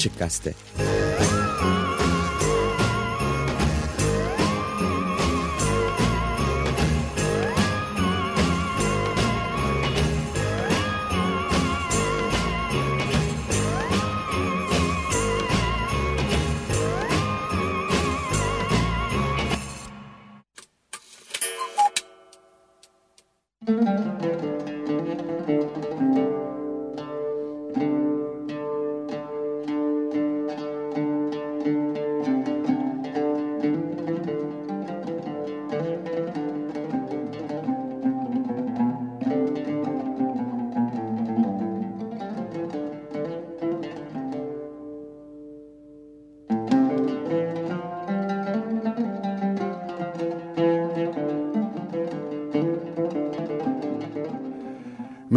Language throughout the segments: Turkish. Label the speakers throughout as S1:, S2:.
S1: Açık Gazete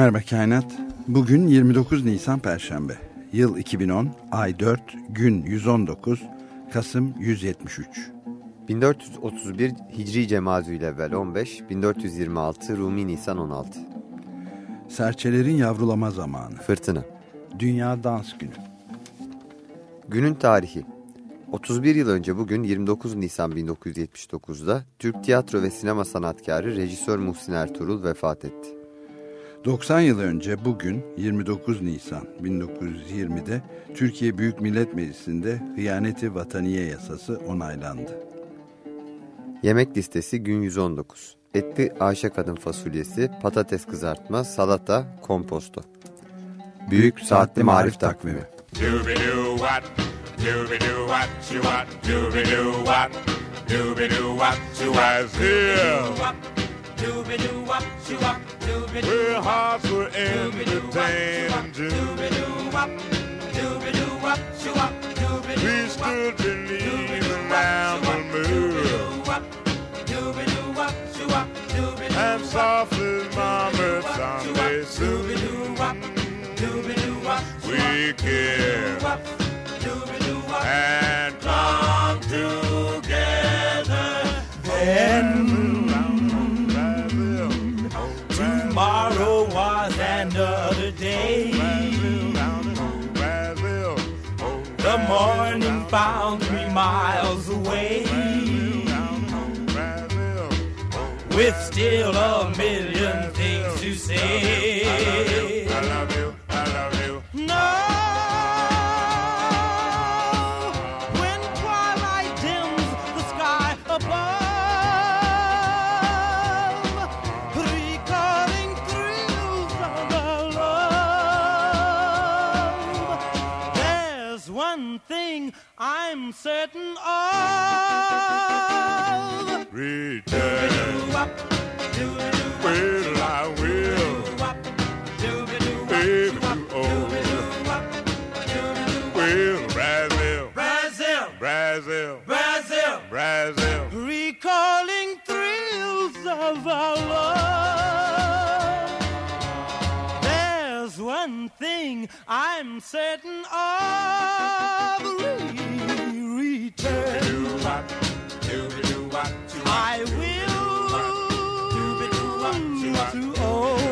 S2: Merhaba Kainat. Bugün 29 Nisan Perşembe. Yıl 2010, ay 4, gün 119, Kasım 173.
S3: 1431 Hicri Cemazülevvel 15, 1426 Rumi Nisan 16.
S2: Serçelerin yavrulama zamanı.
S3: Fırtına.
S2: Dünya Dans Günü.
S3: Günün tarihi. 31 yıl önce bugün 29 Nisan 1979'da Türk tiyatro ve sinema sanatkarı rejisör Muhsin Ertuğrul vefat etti.
S2: 90 yıl önce bugün 29 Nisan 1920'de Türkiye Büyük Millet Meclisi'nde hıyaneti vataniye yasası onaylandı.
S3: Yemek listesi gün 119. Etli Ayşe kadın fasulyesi, patates kızartma, salata, komposto. Büyük Saatli Marif Takvimi.
S4: Doobie-doo-wop, doobie-doo-wop, choo-wop, doobie-doo-wop, doobie-doo-wop, choo-wop, doobie-doo-wop, We're hard for entertaining, We stood beneath the Alma Moore. And softly murmured, someday soon. We care. And clung together.
S5: And Tomorrow was another day. The morning found three miles away. With still a million things to say. I'm certain of.
S4: Return. Well, I will. Baby, you old. Well, Brazil,
S5: Brazil,
S4: Brazil,
S5: Brazil.
S4: Brazil.
S5: recalling thrills of our love. Thing I'm certain of. Re- return. I will to old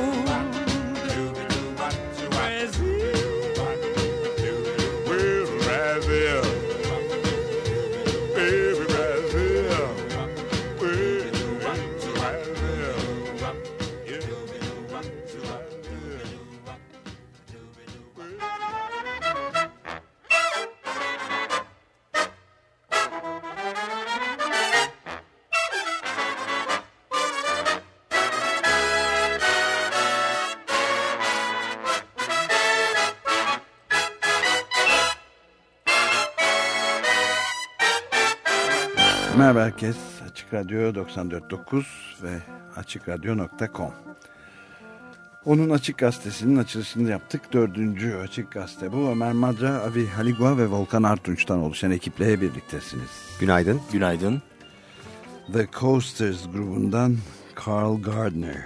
S2: herkes. Açık Radyo 94.9 ve AçıkRadyo.com Onun Açık Gazetesi'nin açılışını yaptık. Dördüncü Açık Gazete bu. Ömer Madra, Avi Haligua ve Volkan Artunç'tan oluşan ekiple birliktesiniz.
S3: Günaydın.
S1: Günaydın.
S2: The Coasters grubundan Carl Gardner.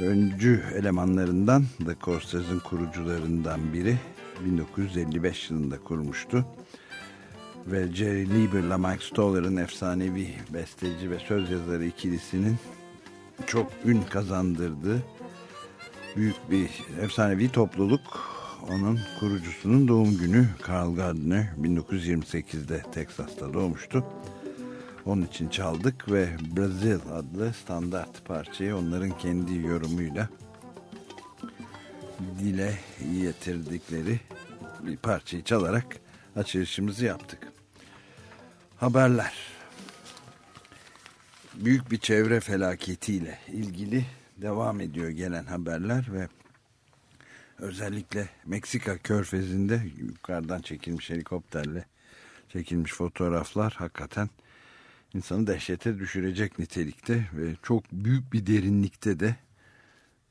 S2: Öncü elemanlarından The Coasters'ın kurucularından biri 1955 yılında kurmuştu. Ve Jerry Lieber'la Mike Stoller'ın efsanevi besteci ve söz yazarı ikilisinin çok ün kazandırdığı büyük bir efsanevi topluluk onun kurucusunun doğum günü. Carl Gardner 1928'de Teksas'ta doğmuştu. Onun için çaldık ve Brazil adlı standart parçayı onların kendi yorumuyla dile getirdikleri bir parçayı çalarak açılışımızı yaptık. Haberler. Büyük bir çevre felaketiyle ilgili devam ediyor gelen haberler ve özellikle Meksika körfezinde yukarıdan çekilmiş helikopterle çekilmiş fotoğraflar hakikaten insanı dehşete düşürecek nitelikte ve çok büyük bir derinlikte de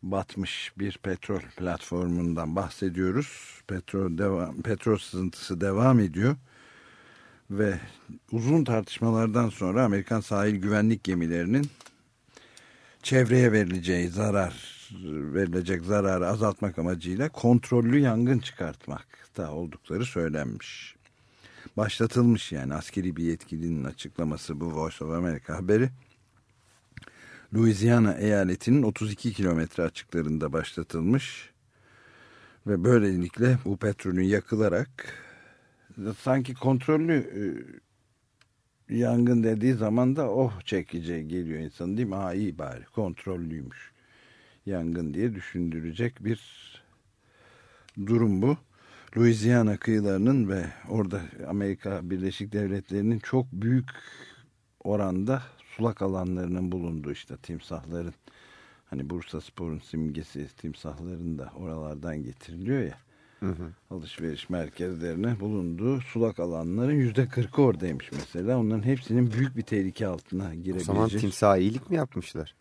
S2: batmış bir petrol platformundan bahsediyoruz. Petrol devam, petrol sızıntısı devam ediyor ve uzun tartışmalardan sonra Amerikan sahil güvenlik gemilerinin çevreye verileceği zarar verilecek zararı azaltmak amacıyla kontrollü yangın çıkartmakta oldukları söylenmiş. Başlatılmış yani askeri bir yetkilinin açıklaması bu Voice of America haberi. Louisiana eyaletinin 32 kilometre açıklarında başlatılmış ve böylelikle bu petrolün yakılarak sanki kontrollü e, yangın dediği zaman da oh çekici geliyor insan değil mi? Ha iyi bari kontrollüymüş yangın diye düşündürecek bir durum bu. Louisiana kıyılarının ve orada Amerika Birleşik Devletleri'nin çok büyük oranda sulak alanlarının bulunduğu işte timsahların hani Bursa Spor'un simgesi timsahların da oralardan getiriliyor ya
S3: Hı hı.
S2: alışveriş merkezlerine bulunduğu sulak alanların yüzde kırkı oradaymış mesela. Onların hepsinin büyük bir tehlike altına
S3: O
S2: girebilecek.
S3: zaman timsaha iyilik mi yapmışlar?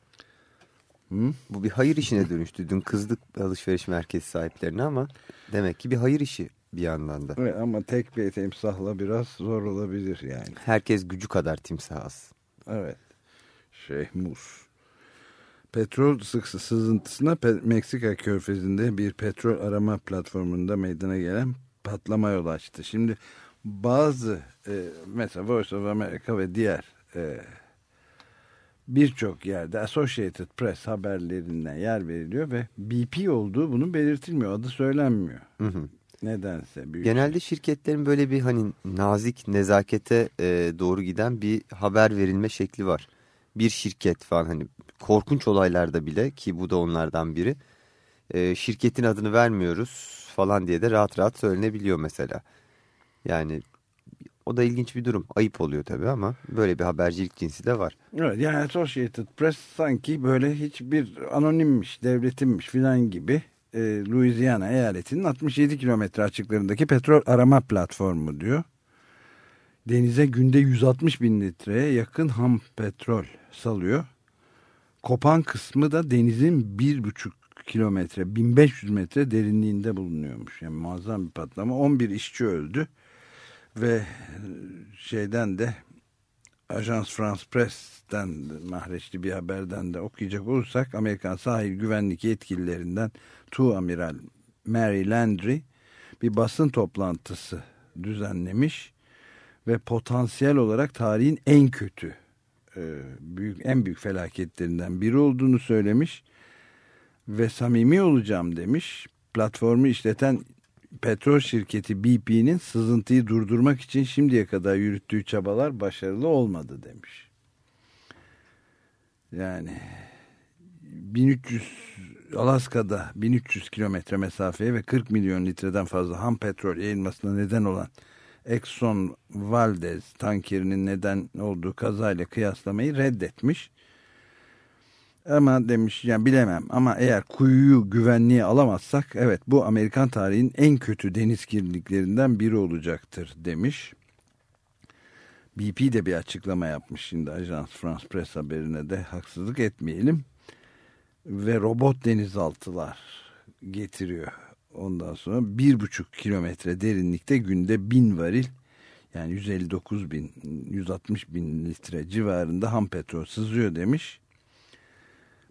S2: Hı?
S3: Bu bir hayır işine dönüştü. Dün kızdık alışveriş merkezi sahiplerine ama demek ki bir hayır işi bir yandan da.
S2: Evet, ama tek bir timsahla biraz zor olabilir yani.
S3: Herkes gücü kadar timsah az.
S2: Evet. Şey Mus. Petrol sızıntısına Pe- Meksika körfezinde bir petrol arama platformunda meydana gelen patlama yol açtı. Şimdi bazı e, mesela Voice of America ve diğer e, birçok yerde Associated Press haberlerinden yer veriliyor ve BP olduğu bunun belirtilmiyor. Adı söylenmiyor.
S3: Hı hı.
S2: Nedense. Büyük
S3: Genelde şirketlerin böyle bir hani nazik nezakete e, doğru giden bir haber verilme şekli var. Bir şirket falan hani korkunç olaylarda bile ki bu da onlardan biri e, şirketin adını vermiyoruz falan diye de rahat rahat söylenebiliyor mesela. Yani o da ilginç bir durum. Ayıp oluyor tabii ama böyle bir habercilik cinsi de var.
S2: Evet yani Associated Press sanki böyle hiçbir anonimmiş, devletimmiş filan gibi e, Louisiana eyaletinin 67 kilometre açıklarındaki petrol arama platformu diyor. Denize günde 160 bin litreye yakın ham petrol salıyor. Kopan kısmı da denizin bir buçuk kilometre, 1500 metre derinliğinde bulunuyormuş. Yani muazzam bir patlama. 11 işçi öldü ve e, şeyden de Ajans France Press'ten mahreçli bir haberden de okuyacak olursak Amerikan sahil güvenlik yetkililerinden Tu Amiral Mary Landry bir basın toplantısı düzenlemiş ve potansiyel olarak tarihin en kötü e, büyük en büyük felaketlerinden biri olduğunu söylemiş ve samimi olacağım demiş. Platformu işleten petrol şirketi BP'nin sızıntıyı durdurmak için şimdiye kadar yürüttüğü çabalar başarılı olmadı demiş. Yani 1300 Alaska'da 1300 kilometre mesafeye ve 40 milyon litreden fazla ham petrol yayılmasına neden olan Exxon Valdez tankerinin neden olduğu kazayla kıyaslamayı reddetmiş. Ama demiş yani bilemem ama eğer kuyuyu güvenliğe alamazsak evet bu Amerikan tarihinin en kötü deniz kirliliklerinden biri olacaktır demiş. BP de bir açıklama yapmış şimdi Ajans France Press haberine de haksızlık etmeyelim. Ve robot denizaltılar getiriyor. Ondan sonra bir buçuk kilometre derinlikte günde bin varil yani 159 bin 160 bin litre civarında ham petrol sızıyor demiş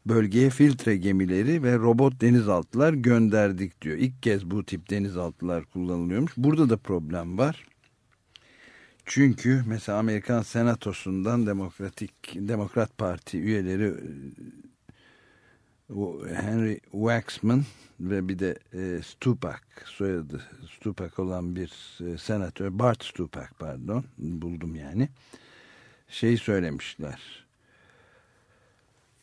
S2: bölgeye filtre gemileri ve robot denizaltılar gönderdik diyor. İlk kez bu tip denizaltılar kullanılıyormuş. Burada da problem var. Çünkü mesela Amerikan Senatosu'ndan Demokratik Demokrat Parti üyeleri Henry Waxman ve bir de e, Stupak soyadı. Stupak olan bir e, senatör Bart Stupak pardon buldum yani. Şey söylemişler.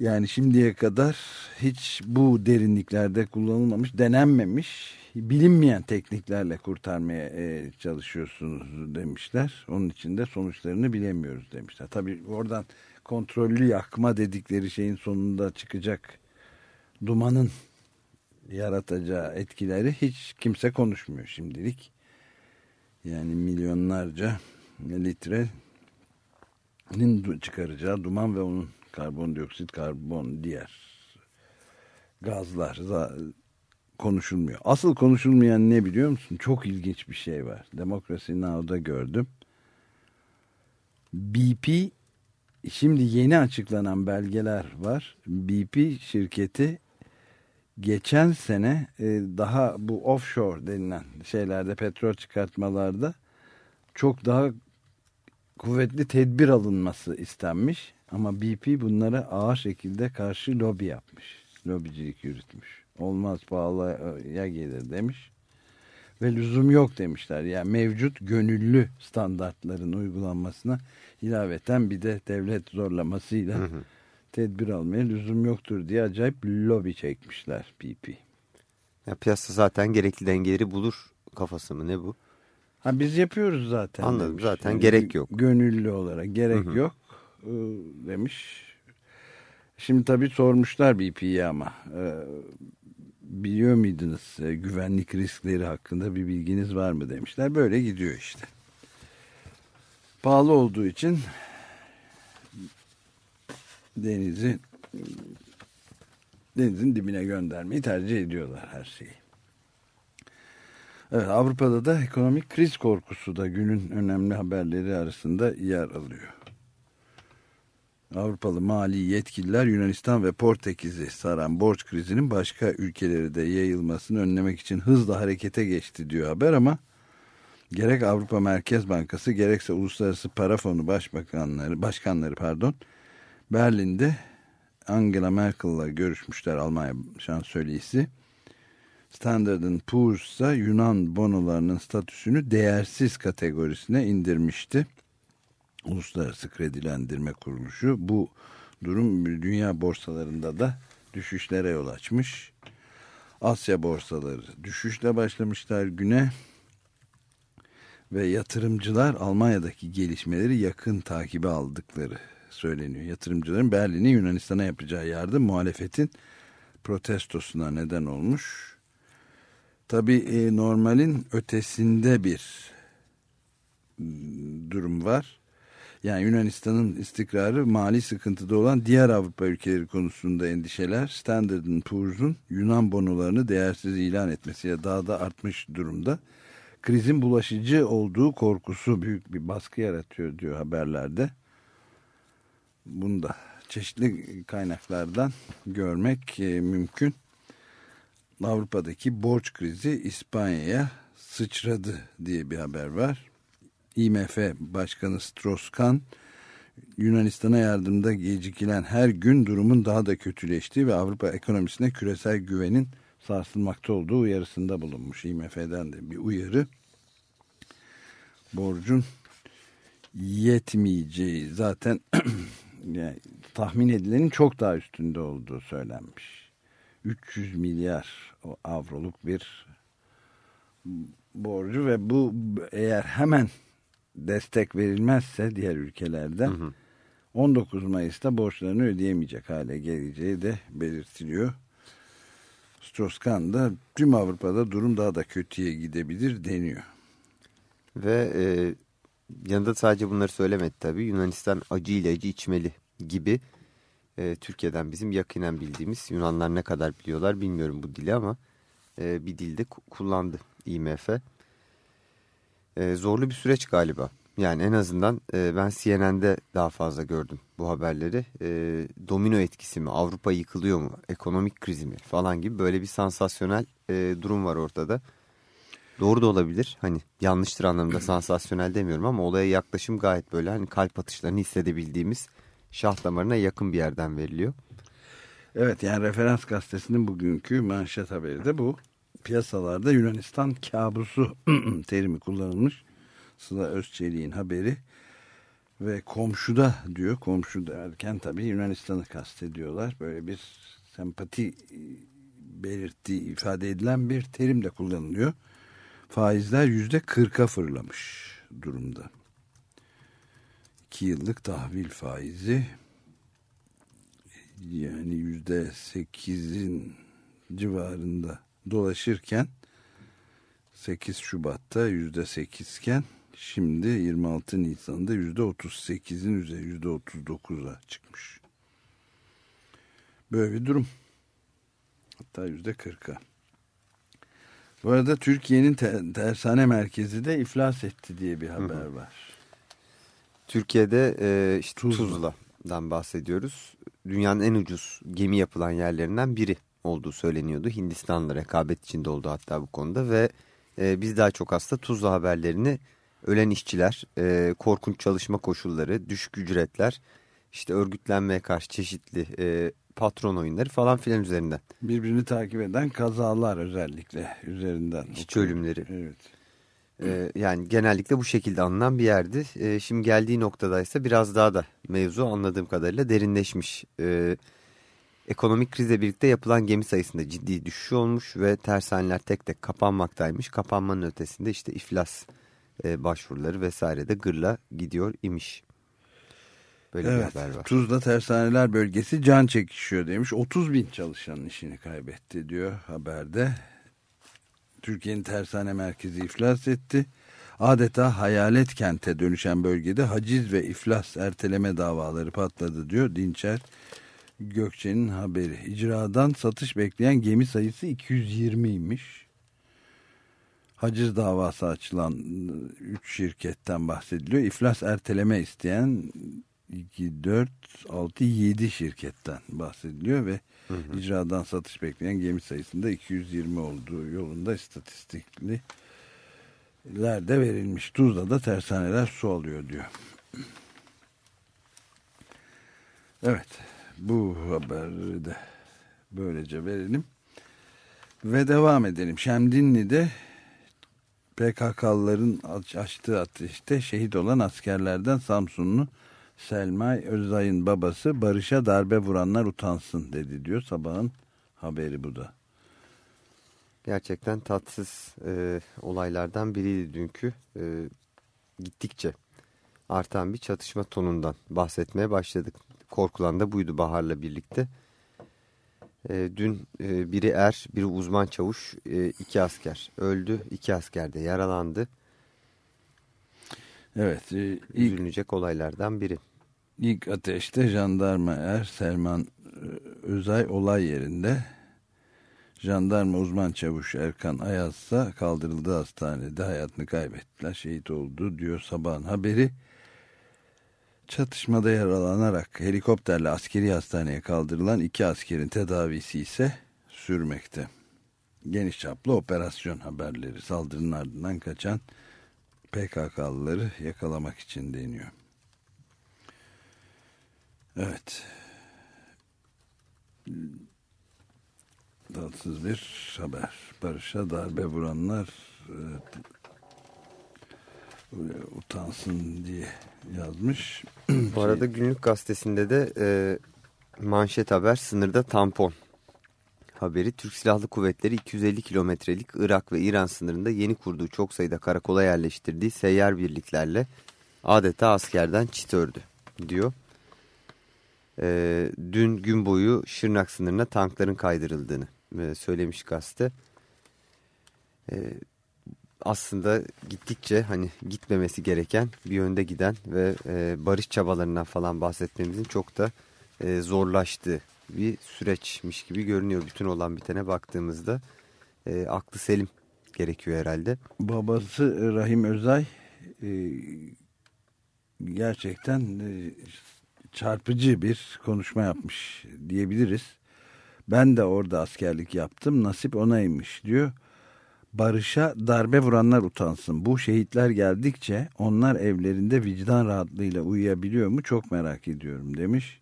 S2: Yani şimdiye kadar hiç bu derinliklerde kullanılmamış denenmemiş bilinmeyen tekniklerle kurtarmaya e, çalışıyorsunuz demişler. Onun için de sonuçlarını bilemiyoruz demişler. Tabi oradan kontrollü yakma dedikleri şeyin sonunda çıkacak dumanın yaratacağı etkileri hiç kimse konuşmuyor şimdilik. Yani milyonlarca litrenin çıkaracağı duman ve onun karbondioksit, karbon, diğer gazlar za- konuşulmuyor. Asıl konuşulmayan ne biliyor musun? Çok ilginç bir şey var. Demokrasi Now'da gördüm. BP şimdi yeni açıklanan belgeler var. BP şirketi geçen sene e, daha bu offshore denilen şeylerde petrol çıkartmalarda çok daha kuvvetli tedbir alınması istenmiş. Ama BP bunlara ağır şekilde karşı lobi yapmış. Lobicilik yürütmüş. Olmaz pahalıya gelir demiş. Ve lüzum yok demişler. Yani mevcut gönüllü standartların uygulanmasına ilaveten bir de devlet zorlamasıyla tedbir almaya lüzum yoktur diye acayip lobi çekmişler BP.
S3: Ya piyasa zaten gerekli dengeleri bulur kafası mı ne bu?
S2: Ha biz yapıyoruz zaten.
S3: Anladım,
S2: demiş.
S3: zaten gerek yok.
S2: Gönüllü olarak gerek
S3: Hı hı.
S2: yok e, demiş. Şimdi tabii sormuşlar BP'ye ama e, biliyor muydunuz e, güvenlik riskleri hakkında bir bilginiz var mı demişler. Böyle gidiyor işte. Pahalı olduğu için denizi denizin dibine göndermeyi tercih ediyorlar her şeyi. Evet, Avrupa'da da ekonomik kriz korkusu da günün önemli haberleri arasında yer alıyor. Avrupalı mali yetkililer Yunanistan ve Portekiz'i saran borç krizinin başka ülkeleri de yayılmasını önlemek için hızla harekete geçti diyor haber ama gerek Avrupa Merkez Bankası gerekse Uluslararası Para Fonu Başbakanları, başkanları pardon Berlin'de Angela Merkel'la görüşmüşler Almanya şansölyesi. Standard Poor's ise Yunan bonolarının statüsünü değersiz kategorisine indirmişti. Uluslararası Kredilendirme Kuruluşu bu durum dünya borsalarında da düşüşlere yol açmış. Asya borsaları düşüşle başlamışlar güne ve yatırımcılar Almanya'daki gelişmeleri yakın takibe aldıkları söyleniyor. Yatırımcıların Berlin'in Yunanistan'a yapacağı yardım muhalefetin protestosuna neden olmuş. Tabii e, normalin ötesinde bir m, durum var. Yani Yunanistan'ın istikrarı mali sıkıntıda olan diğer Avrupa ülkeleri konusunda endişeler Standard Poor's'un Yunan bonolarını değersiz ilan etmesiyle daha da artmış durumda. Krizin bulaşıcı olduğu korkusu büyük bir baskı yaratıyor diyor haberlerde. Bunu da çeşitli kaynaklardan görmek e, mümkün. Avrupa'daki borç krizi İspanya'ya sıçradı diye bir haber var. IMF Başkanı Strauss-Kahn Yunanistan'a yardımda gecikilen her gün durumun daha da kötüleştiği ve Avrupa ekonomisine küresel güvenin sarsılmakta olduğu uyarısında bulunmuş. IMF'den de bir uyarı. Borcun yetmeyeceği zaten yani tahmin edilenin çok daha üstünde olduğu söylenmiş. 300 milyar avroluk bir borcu ve bu eğer hemen destek verilmezse diğer ülkelerden 19 Mayıs'ta borçlarını ödeyemeyecek hale geleceği de belirtiliyor. Strauss-Kahn da tüm Avrupa'da durum daha da kötüye gidebilir deniyor.
S3: Ve e, yanında sadece bunları söylemedi tabii. Yunanistan acı ilacı içmeli gibi e, Türkiye'den bizim yakinen bildiğimiz Yunanlar ne kadar biliyorlar bilmiyorum bu dili ama e, bir dilde ku- kullandı IMF. E, zorlu bir süreç galiba. Yani en azından e, ben CNN'de daha fazla gördüm bu haberleri. E, domino etkisi mi, Avrupa yıkılıyor mu, ekonomik krizi mi falan gibi böyle bir sansasyonel e, durum var ortada. Doğru da olabilir. Hani yanlıştır anlamında sansasyonel demiyorum ama olaya yaklaşım gayet böyle hani kalp atışlarını hissedebildiğimiz şah damarına yakın bir yerden veriliyor.
S2: Evet yani referans gazetesinin bugünkü manşet haberi de bu. Piyasalarda Yunanistan kabusu terimi kullanılmış. Sıla Özçelik'in haberi. Ve komşuda diyor. Komşu derken tabii Yunanistan'ı kastediyorlar. Böyle bir sempati belirttiği ifade edilen bir terim de kullanılıyor. Faizler yüzde kırka fırlamış durumda. 2 yıllık tahvil faizi yani yüzde sekizin civarında dolaşırken 8 Şubat'ta yüzde sekizken şimdi 26 Nisan'da yüzde 38'in üzeri yüzde 39'a çıkmış. Böyle bir durum. Hatta yüzde 40'a. Bu arada Türkiye'nin te- tersane merkezi de iflas etti diye bir haber var.
S3: Türkiye'de e, işte
S2: Tuzla.
S3: Tuzla'dan bahsediyoruz. Dünyanın en ucuz gemi yapılan yerlerinden biri olduğu söyleniyordu. Hindistan'la rekabet içinde oldu hatta bu konuda ve e, biz daha çok aslında Tuzla haberlerini ölen işçiler, e, korkunç çalışma koşulları, düşük ücretler, işte örgütlenmeye karşı çeşitli e, patron oyunları falan filan üzerinden.
S2: Birbirini takip eden kazalar özellikle üzerinden.
S3: İşçi ölümleri.
S2: Evet.
S3: Ee, yani genellikle bu şekilde anılan bir yerdi. Ee, şimdi geldiği noktadaysa biraz daha da mevzu anladığım kadarıyla derinleşmiş. Ee, ekonomik krizle birlikte yapılan gemi sayısında ciddi düşüş olmuş ve tersaneler tek tek kapanmaktaymış. Kapanmanın ötesinde işte iflas e, başvuruları vesaire de gırla gidiyor imiş. Böyle
S2: Evet,
S3: bir haber var.
S2: Tuzla Tersaneler Bölgesi can çekişiyor demiş. 30 bin çalışanın işini kaybetti diyor haberde. Türkiye'nin tersane merkezi iflas etti. Adeta hayalet kente dönüşen bölgede haciz ve iflas erteleme davaları patladı diyor Dinçer Gökçe'nin haberi. İcradan satış bekleyen gemi sayısı 220'ymiş. Haciz davası açılan 3 şirketten bahsediliyor. İflas erteleme isteyen 2, 4, 6, 7 şirketten bahsediliyor ve icradan satış bekleyen gemi sayısında 220 olduğu yolunda istatistikli de verilmiş. Tuzla'da tersaneler su alıyor diyor. Evet. Bu haberi de böylece verelim. Ve devam edelim. Şemdinli'de PKK'lıların aç- açtığı ateşte şehit olan askerlerden Samsunlu Selmay Özay'ın babası barışa darbe vuranlar utansın dedi diyor. Sabahın haberi bu da.
S3: Gerçekten tatsız e, olaylardan biriydi dünkü. E, gittikçe artan bir çatışma tonundan bahsetmeye başladık. Korkulan da buydu Bahar'la birlikte. E, dün e, biri er, biri uzman çavuş, e, iki asker öldü, iki asker de yaralandı.
S2: Evet. e, ilk,
S3: Üzülünecek olaylardan biri.
S2: ilk ateşte jandarma er Selman e, Özay olay yerinde jandarma uzman çavuş Erkan Ayazsa kaldırıldı hastanede hayatını kaybettiler. Şehit oldu diyor sabahın haberi. Çatışmada yaralanarak helikopterle askeri hastaneye kaldırılan iki askerin tedavisi ise sürmekte. Geniş çaplı operasyon haberleri saldırının ardından kaçan PKK'lıları yakalamak için deniyor. Evet. Tatsız bir haber. Barış'a darbe vuranlar e, utansın diye yazmış.
S3: Bu arada günlük gazetesinde de e, manşet haber sınırda tampon haberi. Türk Silahlı Kuvvetleri 250 kilometrelik Irak ve İran sınırında yeni kurduğu çok sayıda karakola yerleştirdiği seyyar birliklerle adeta askerden çit ördü diyor. E, dün gün boyu Şırnak sınırına tankların kaydırıldığını e, söylemiş gazete. E, aslında gittikçe hani gitmemesi gereken bir yönde giden ve e, barış çabalarından falan bahsetmemizin çok da e, zorlaştığı bir süreçmiş gibi görünüyor. Bütün olan bitene baktığımızda e, aklı selim gerekiyor herhalde.
S2: Babası Rahim Özay e, gerçekten e, çarpıcı bir konuşma yapmış diyebiliriz. Ben de orada askerlik yaptım. Nasip onaymış diyor. Barış'a darbe vuranlar utansın. Bu şehitler geldikçe onlar evlerinde vicdan rahatlığıyla uyuyabiliyor mu çok merak ediyorum demiş.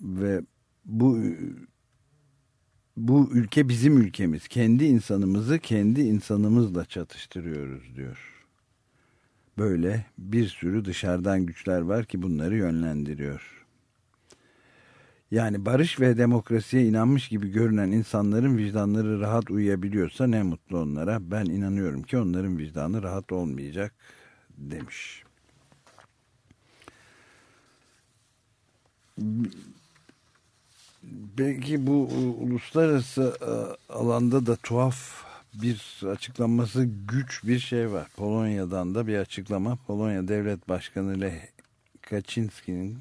S2: Ve bu bu ülke bizim ülkemiz. Kendi insanımızı kendi insanımızla çatıştırıyoruz diyor. Böyle bir sürü dışarıdan güçler var ki bunları yönlendiriyor. Yani barış ve demokrasiye inanmış gibi görünen insanların vicdanları rahat uyuyabiliyorsa ne mutlu onlara. Ben inanıyorum ki onların vicdanı rahat olmayacak demiş. Belki bu uluslararası e, alanda da tuhaf bir açıklanması güç bir şey var. Polonya'dan da bir açıklama. Polonya Devlet Başkanı Lech Kaczynski'nin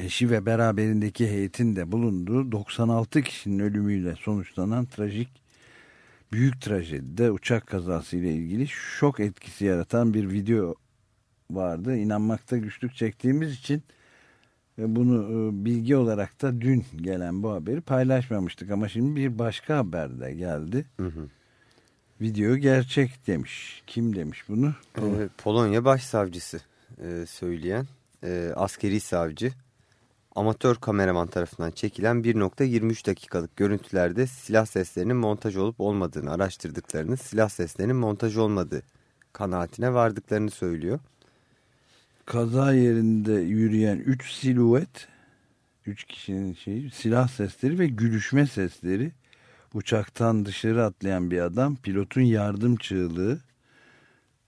S2: eşi ve beraberindeki heyetin de bulunduğu 96 kişinin ölümüyle sonuçlanan trajik büyük trajedide uçak kazası ile ilgili şok etkisi yaratan bir video vardı. İnanmakta güçlük çektiğimiz için bunu e, bilgi olarak da dün gelen bu haberi paylaşmamıştık ama şimdi bir başka haber de geldi. Video gerçek demiş. Kim demiş bunu?
S3: Ee, Polonya Başsavcısı e, söyleyen e, askeri savcı amatör kameraman tarafından çekilen 1.23 dakikalık görüntülerde silah seslerinin montaj olup olmadığını araştırdıklarını, silah seslerinin montaj olmadığı kanaatine vardıklarını söylüyor.
S2: Kaza yerinde yürüyen 3 siluet 3 kişinin şeyi silah sesleri ve gülüşme sesleri uçaktan dışarı atlayan bir adam pilotun yardım çığlığı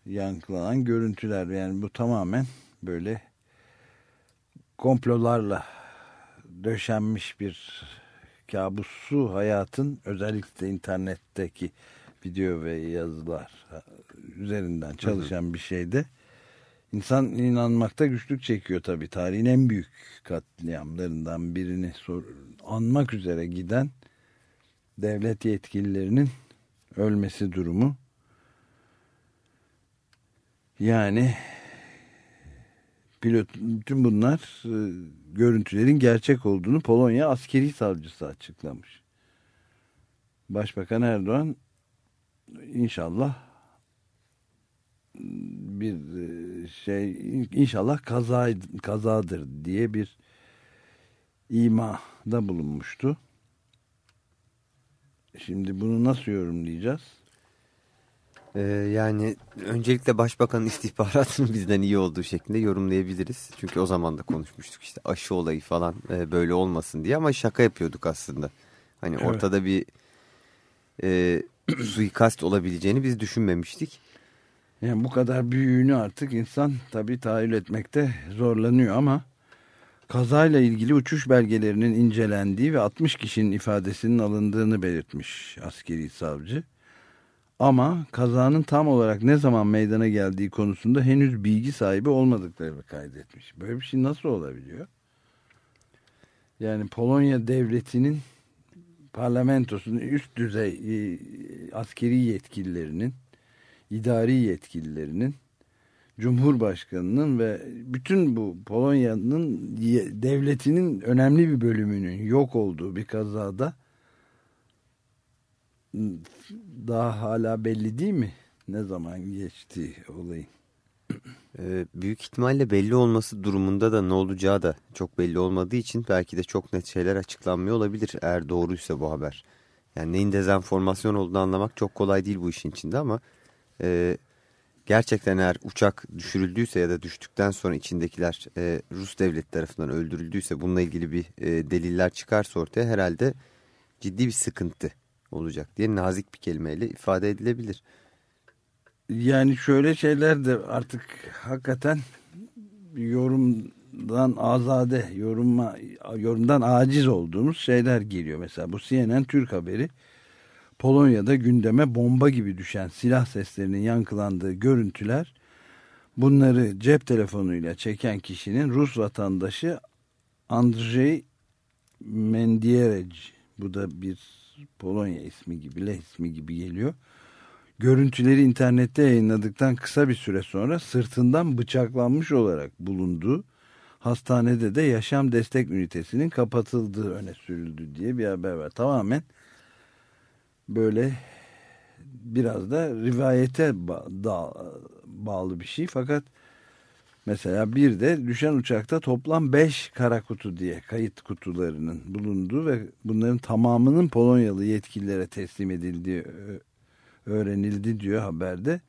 S2: yankılanan görüntüler. Yani bu tamamen böyle komplolarla döşenmiş bir kabusu hayatın özellikle internetteki video ve yazılar üzerinden çalışan bir şeyde insan inanmakta güçlük çekiyor tabii tarihin en büyük katliamlarından birini sor, anmak üzere giden devlet yetkililerinin ölmesi durumu yani pilot bütün bunlar e, görüntülerin gerçek olduğunu Polonya askeri savcısı açıklamış. Başbakan Erdoğan inşallah bir e, şey inşallah kaza kazadır diye bir imada bulunmuştu. Şimdi bunu nasıl yorumlayacağız?
S3: Ee, yani öncelikle başbakanın istihbaratının bizden iyi olduğu şeklinde yorumlayabiliriz. Çünkü o zaman da konuşmuştuk işte aşı olayı falan e, böyle olmasın diye ama şaka yapıyorduk aslında. Hani
S2: Evet.
S3: ortada bir e, suikast olabileceğini biz düşünmemiştik.
S2: Yani bu kadar büyüğünü artık insan tabii tahayyül etmekte zorlanıyor ama kazayla ilgili uçuş belgelerinin incelendiği ve 60 kişinin ifadesinin alındığını belirtmiş askeri savcı. Ama kazanın tam olarak ne zaman meydana geldiği konusunda henüz bilgi sahibi olmadıklarını kaydetmiş. Böyle bir şey nasıl olabiliyor? Yani Polonya devletinin parlamentosunun üst düzey e, askeri yetkililerinin idari yetkililerinin Cumhurbaşkanının ve bütün bu Polonya'nın devletinin önemli bir bölümünün yok olduğu bir kazada daha hala belli değil mi? Ne zaman geçti olayın?
S3: Ee, büyük ihtimalle belli olması durumunda da ne olacağı da çok belli olmadığı için belki de çok net şeyler açıklanmıyor olabilir eğer doğruysa bu haber. Yani neyin dezenformasyon olduğunu anlamak çok kolay değil bu işin içinde ama e, gerçekten eğer uçak düşürüldüyse ya da düştükten sonra içindekiler e, Rus devleti tarafından öldürüldüyse bununla ilgili bir e, deliller çıkarsa ortaya herhalde ciddi bir sıkıntı olacak diye nazik bir kelimeyle ifade edilebilir.
S2: Yani şöyle şeyler de artık hakikaten yorumdan azade, yoruma, yorumdan aciz olduğumuz şeyler geliyor. Mesela bu CNN Türk haberi Polonya'da gündeme bomba gibi düşen silah seslerinin yankılandığı görüntüler bunları cep telefonuyla çeken kişinin Rus vatandaşı Andrzej Mendierec bu da bir Polonya ismi gibi, Leh ismi gibi geliyor. Görüntüleri internette yayınladıktan kısa bir süre sonra sırtından bıçaklanmış olarak bulunduğu hastanede de yaşam destek ünitesinin kapatıldığı öne sürüldü diye bir haber var. Tamamen böyle biraz da rivayete bağlı bir şey fakat Mesela bir de düşen uçakta toplam 5 kara kutu diye kayıt kutularının bulunduğu ve bunların tamamının Polonyalı yetkililere teslim edildiği öğrenildi diyor haberde.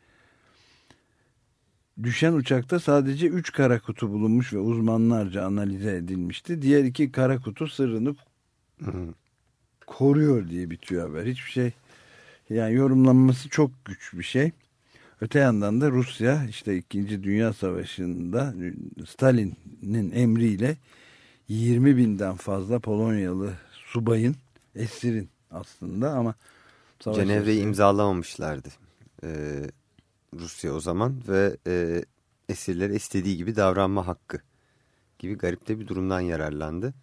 S2: Düşen uçakta sadece 3 kara kutu bulunmuş ve uzmanlarca analize edilmişti. Diğer iki kara kutu sırrını koruyor diye bitiyor haber. Hiçbir şey yani yorumlanması çok güç bir şey. Öte yandan da Rusya işte 2. Dünya Savaşı'nda Stalin'in emriyle 20 binden fazla Polonyalı subayın, esirin aslında ama
S3: Cenevre'yi
S2: esiri-
S3: imzalamamışlardı e, Rusya o zaman ve e, esirlere istediği gibi davranma hakkı gibi garip de bir durumdan yararlandı.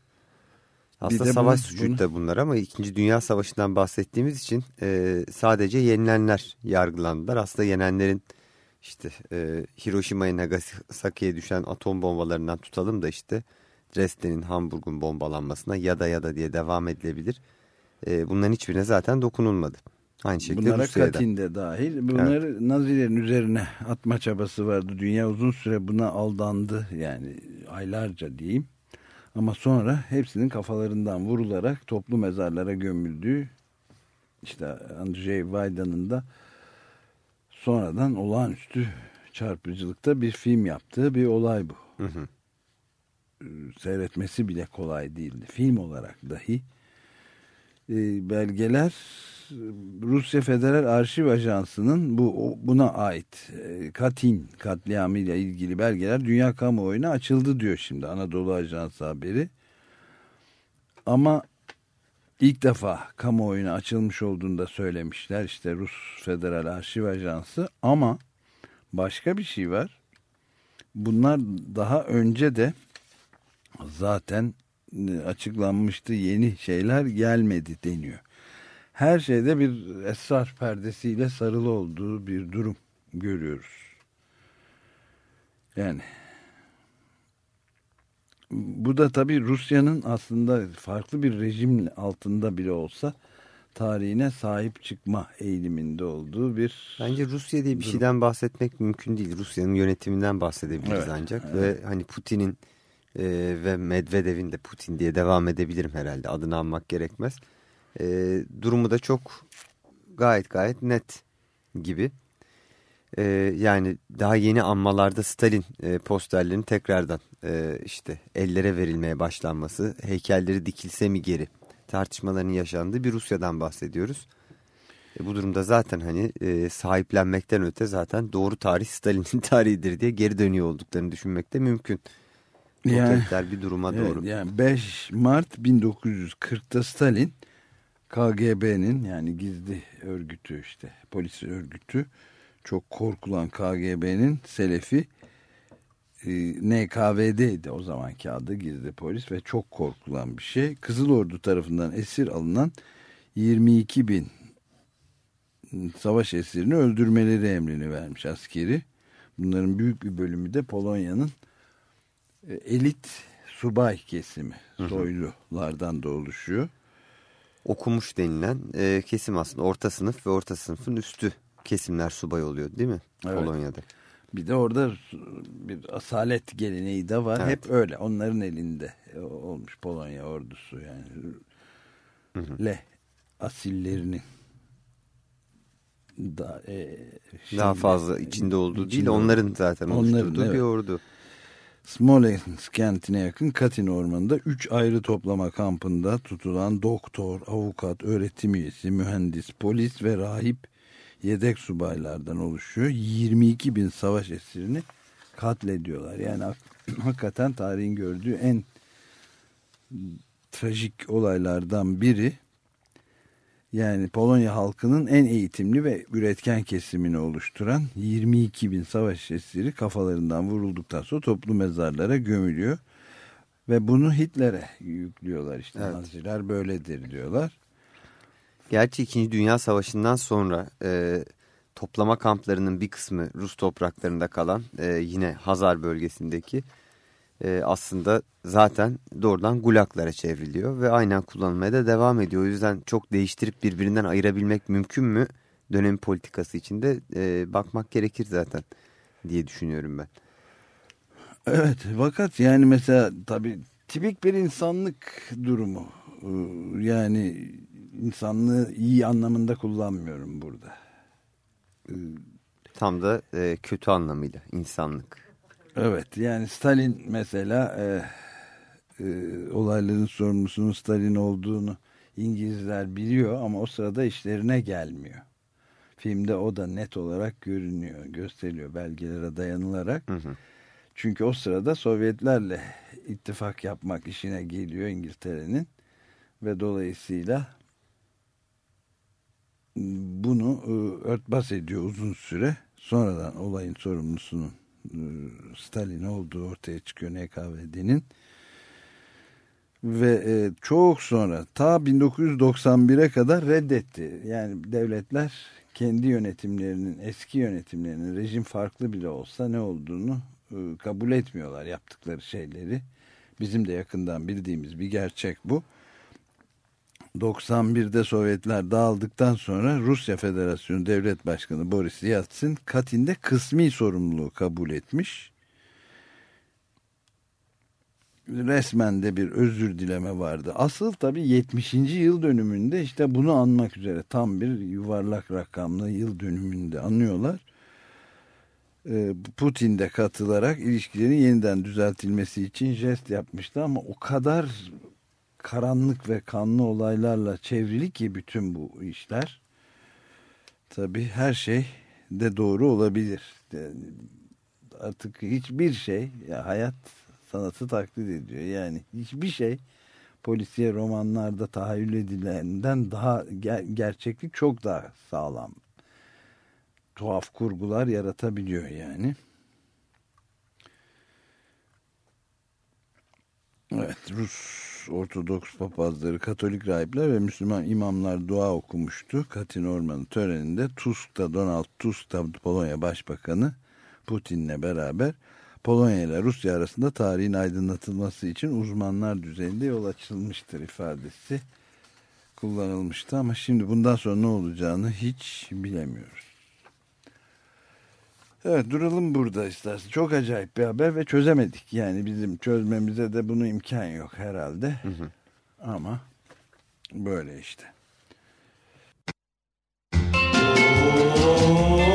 S3: Aslında
S2: de
S3: savaş
S2: bunu-
S3: suçuydu
S2: bunu-
S3: da bunlar ama 2. Dünya Savaşı'ndan bahsettiğimiz için e, sadece yenilenler yargılandılar. Aslında yenenlerin işte e, Hiroşima'ya Nagasaki'ye düşen atom bombalarından tutalım da işte Dresden'in Hamburg'un bombalanmasına ya da ya da diye devam edilebilir. E, bunların hiçbirine zaten dokunulmadı. Aynı şekilde
S2: Bunlara
S3: Rusya'da.
S2: Katin de dahil. Bunları Nazilerin üzerine atma çabası vardı. Dünya uzun süre buna aldandı. Yani aylarca diyeyim. Ama sonra hepsinin kafalarından vurularak toplu mezarlara gömüldüğü işte Andrzej Wajdan'ın da sonradan olağanüstü çarpıcılıkta bir film yaptığı bir olay bu.
S3: Hı hı.
S2: Seyretmesi bile kolay değildi. Film olarak dahi. Ee, belgeler Rusya Federal Arşiv Ajansı'nın bu buna ait e, Katin katliamıyla ilgili belgeler dünya kamuoyuna açıldı diyor şimdi Anadolu Ajansı haberi. Ama ilk defa kamuoyuna açılmış olduğunu da söylemişler işte Rus Federal Arşiv Ajansı ama başka bir şey var. Bunlar daha önce de zaten e, açıklanmıştı yeni şeyler gelmedi deniyor. Her şeyde bir esrar perdesiyle sarılı olduğu bir durum görüyoruz. Yani bu da tabii Rusya'nın aslında farklı bir rejim altında bile olsa tarihine sahip çıkma eğiliminde olduğu bir
S3: Bence Rusya diye bir
S2: Durum.
S3: şeyden bahsetmek mümkün değil. Rusya'nın yönetiminden bahsedebiliriz
S2: Evet,
S3: ancak. Ve hani Putin'in e, ve Medvedev'in de Putin diye devam edebilirim herhalde. Adını anmak gerekmez. E, durumu da çok gayet gayet net gibi. E, yani daha yeni anmalarda Stalin e, posterlerinin tekrardan e, işte ellere verilmeye başlanması, heykelleri dikilse mi geri tartışmaların yaşandığı bir Rusya'dan bahsediyoruz. E, bu durumda zaten hani e, sahiplenmekten öte zaten doğru tarih Stalin'in tarihidir diye geri dönüyor olduklarını düşünmek de mümkün.
S2: Yani-
S3: bir duruma
S2: Evet,
S3: doğru.
S2: yani 5 Mart 1940'ta Stalin KGB'nin yani gizli örgütü işte polis örgütü çok korkulan KGB'nin Selefi e, NKVD'ydi o zamanki adı gizli polis ve çok korkulan bir şey. Kızıl Ordu tarafından esir alınan 22 bin savaş esirini öldürmeleri emrini vermiş askeri. Bunların büyük bir bölümü de Polonya'nın e, elit subay kesimi soylulardan da oluşuyor.
S3: Okumuş denilen e, kesim aslında orta sınıf ve orta sınıfın üstü kesimler subay oluyor değil mi?
S2: Evet.
S3: Polonya'da.
S2: Bir de orada bir asalet geleneği de var.
S3: Evet.
S2: Hep öyle. Onların elinde olmuş Polonya ordusu yani. Le asillerinin da, e,
S3: Daha
S2: şeyde-
S3: fazla içinde olduğu değil onların zaten
S2: Onların,
S3: oluşturduğu bir
S2: evet.
S3: ordu.
S2: Smolensk kentine yakın Katin Ormanı'nda 3 ayrı toplama kampında tutulan doktor, avukat, öğretim üyesi, mühendis, polis ve rahip yedek subaylardan oluşuyor. 22 bin savaş esirini katlediyorlar. Yani hak- hakikaten tarihin gördüğü en trajik olaylardan biri. Yani Polonya halkının en eğitimli ve üretken kesimini oluşturan 22 bin savaş esiri kafalarından vurulduktan sonra toplu mezarlara gömülüyor. Ve bunu Hitler'e yüklüyorlar işte.
S3: Evet.
S2: Naziler böyledir diyorlar.
S3: Gerçi 2. Dünya Savaşı'ndan sonra e, toplama kamplarının bir kısmı Rus topraklarında kalan e, yine Hazar bölgesindeki e, aslında zaten doğrudan gulaklara çevriliyor ve aynen kullanılmaya da devam ediyor. O yüzden çok değiştirip birbirinden ayırabilmek mümkün mü? Dönem politikası içinde e, bakmak gerekir zaten diye düşünüyorum ben.
S2: Evet fakat yani mesela tabii tipik bir insanlık durumu. Ee, Yani insanlığı iyi anlamında kullanmıyorum burada.
S3: Tam da e, kötü anlamıyla insanlık.
S2: Evet yani Stalin mesela e, e, olayların sorumlusunun Stalin olduğunu İngilizler biliyor ama o sırada işlerine gelmiyor. Filmde o da net olarak görünüyor, gösteriliyor belgelere dayanılarak.
S3: Hı hı.
S2: Çünkü o sırada Sovyetlerle ittifak yapmak işine geliyor İngiltere'nin ve dolayısıyla bunu e, örtbas ediyor uzun süre. Sonradan olayın sorumlusunun Stalin olduğu ortaya çıkıyor NKVD'nin. Ve e, çok sonra ta 1991'e kadar reddetti. Yani devletler kendi yönetimlerinin, eski yönetimlerinin rejim farklı bile olsa ne olduğunu e, kabul etmiyorlar yaptıkları şeyleri. Bizim de yakından bildiğimiz bir gerçek bu. 91'de Sovyetler dağıldıktan sonra Rusya Federasyonu Devlet Başkanı Boris Yeltsin Katin'de kısmi sorumluluğu kabul etmiş. Resmen de bir özür dileme vardı. Asıl tabii 70. yıl dönümünde işte bunu anmak üzere tam bir yuvarlak rakamlı yıl dönümünde anıyorlar. Ee, Putin de katılarak ilişkilerin yeniden düzeltilmesi için jest yapmıştı ama o kadar karanlık ve kanlı olaylarla çevrili ki bütün bu işler. Tabii her şey de doğru olabilir. Yani artık hiçbir şey ya hayat sanatı taklit ediyor. Yani hiçbir şey polisiye romanlarda tahayyül edilenden daha ger gerçeklik çok daha sağlam. Tuhaf kurgular yaratabiliyor yani. Evet Rus Ortodoks papazları, Katolik rahipler ve Müslüman imamlar dua okumuştu. Katin Ormanı töreninde Tusk'ta Donald Tusk da Polonya Başbakanı Putin'le beraber Polonya ile Rusya arasında tarihin aydınlatılması için uzmanlar düzeyinde yol açılmıştır ifadesi kullanılmıştı ama şimdi bundan sonra ne olacağını hiç bilemiyoruz. Evet duralım burada istersen. Çok acayip bir haber ve çözemedik. Yani bizim çözmemize de bunu imkan yok herhalde. Ama böyle işte.
S5: Hush-a-bye,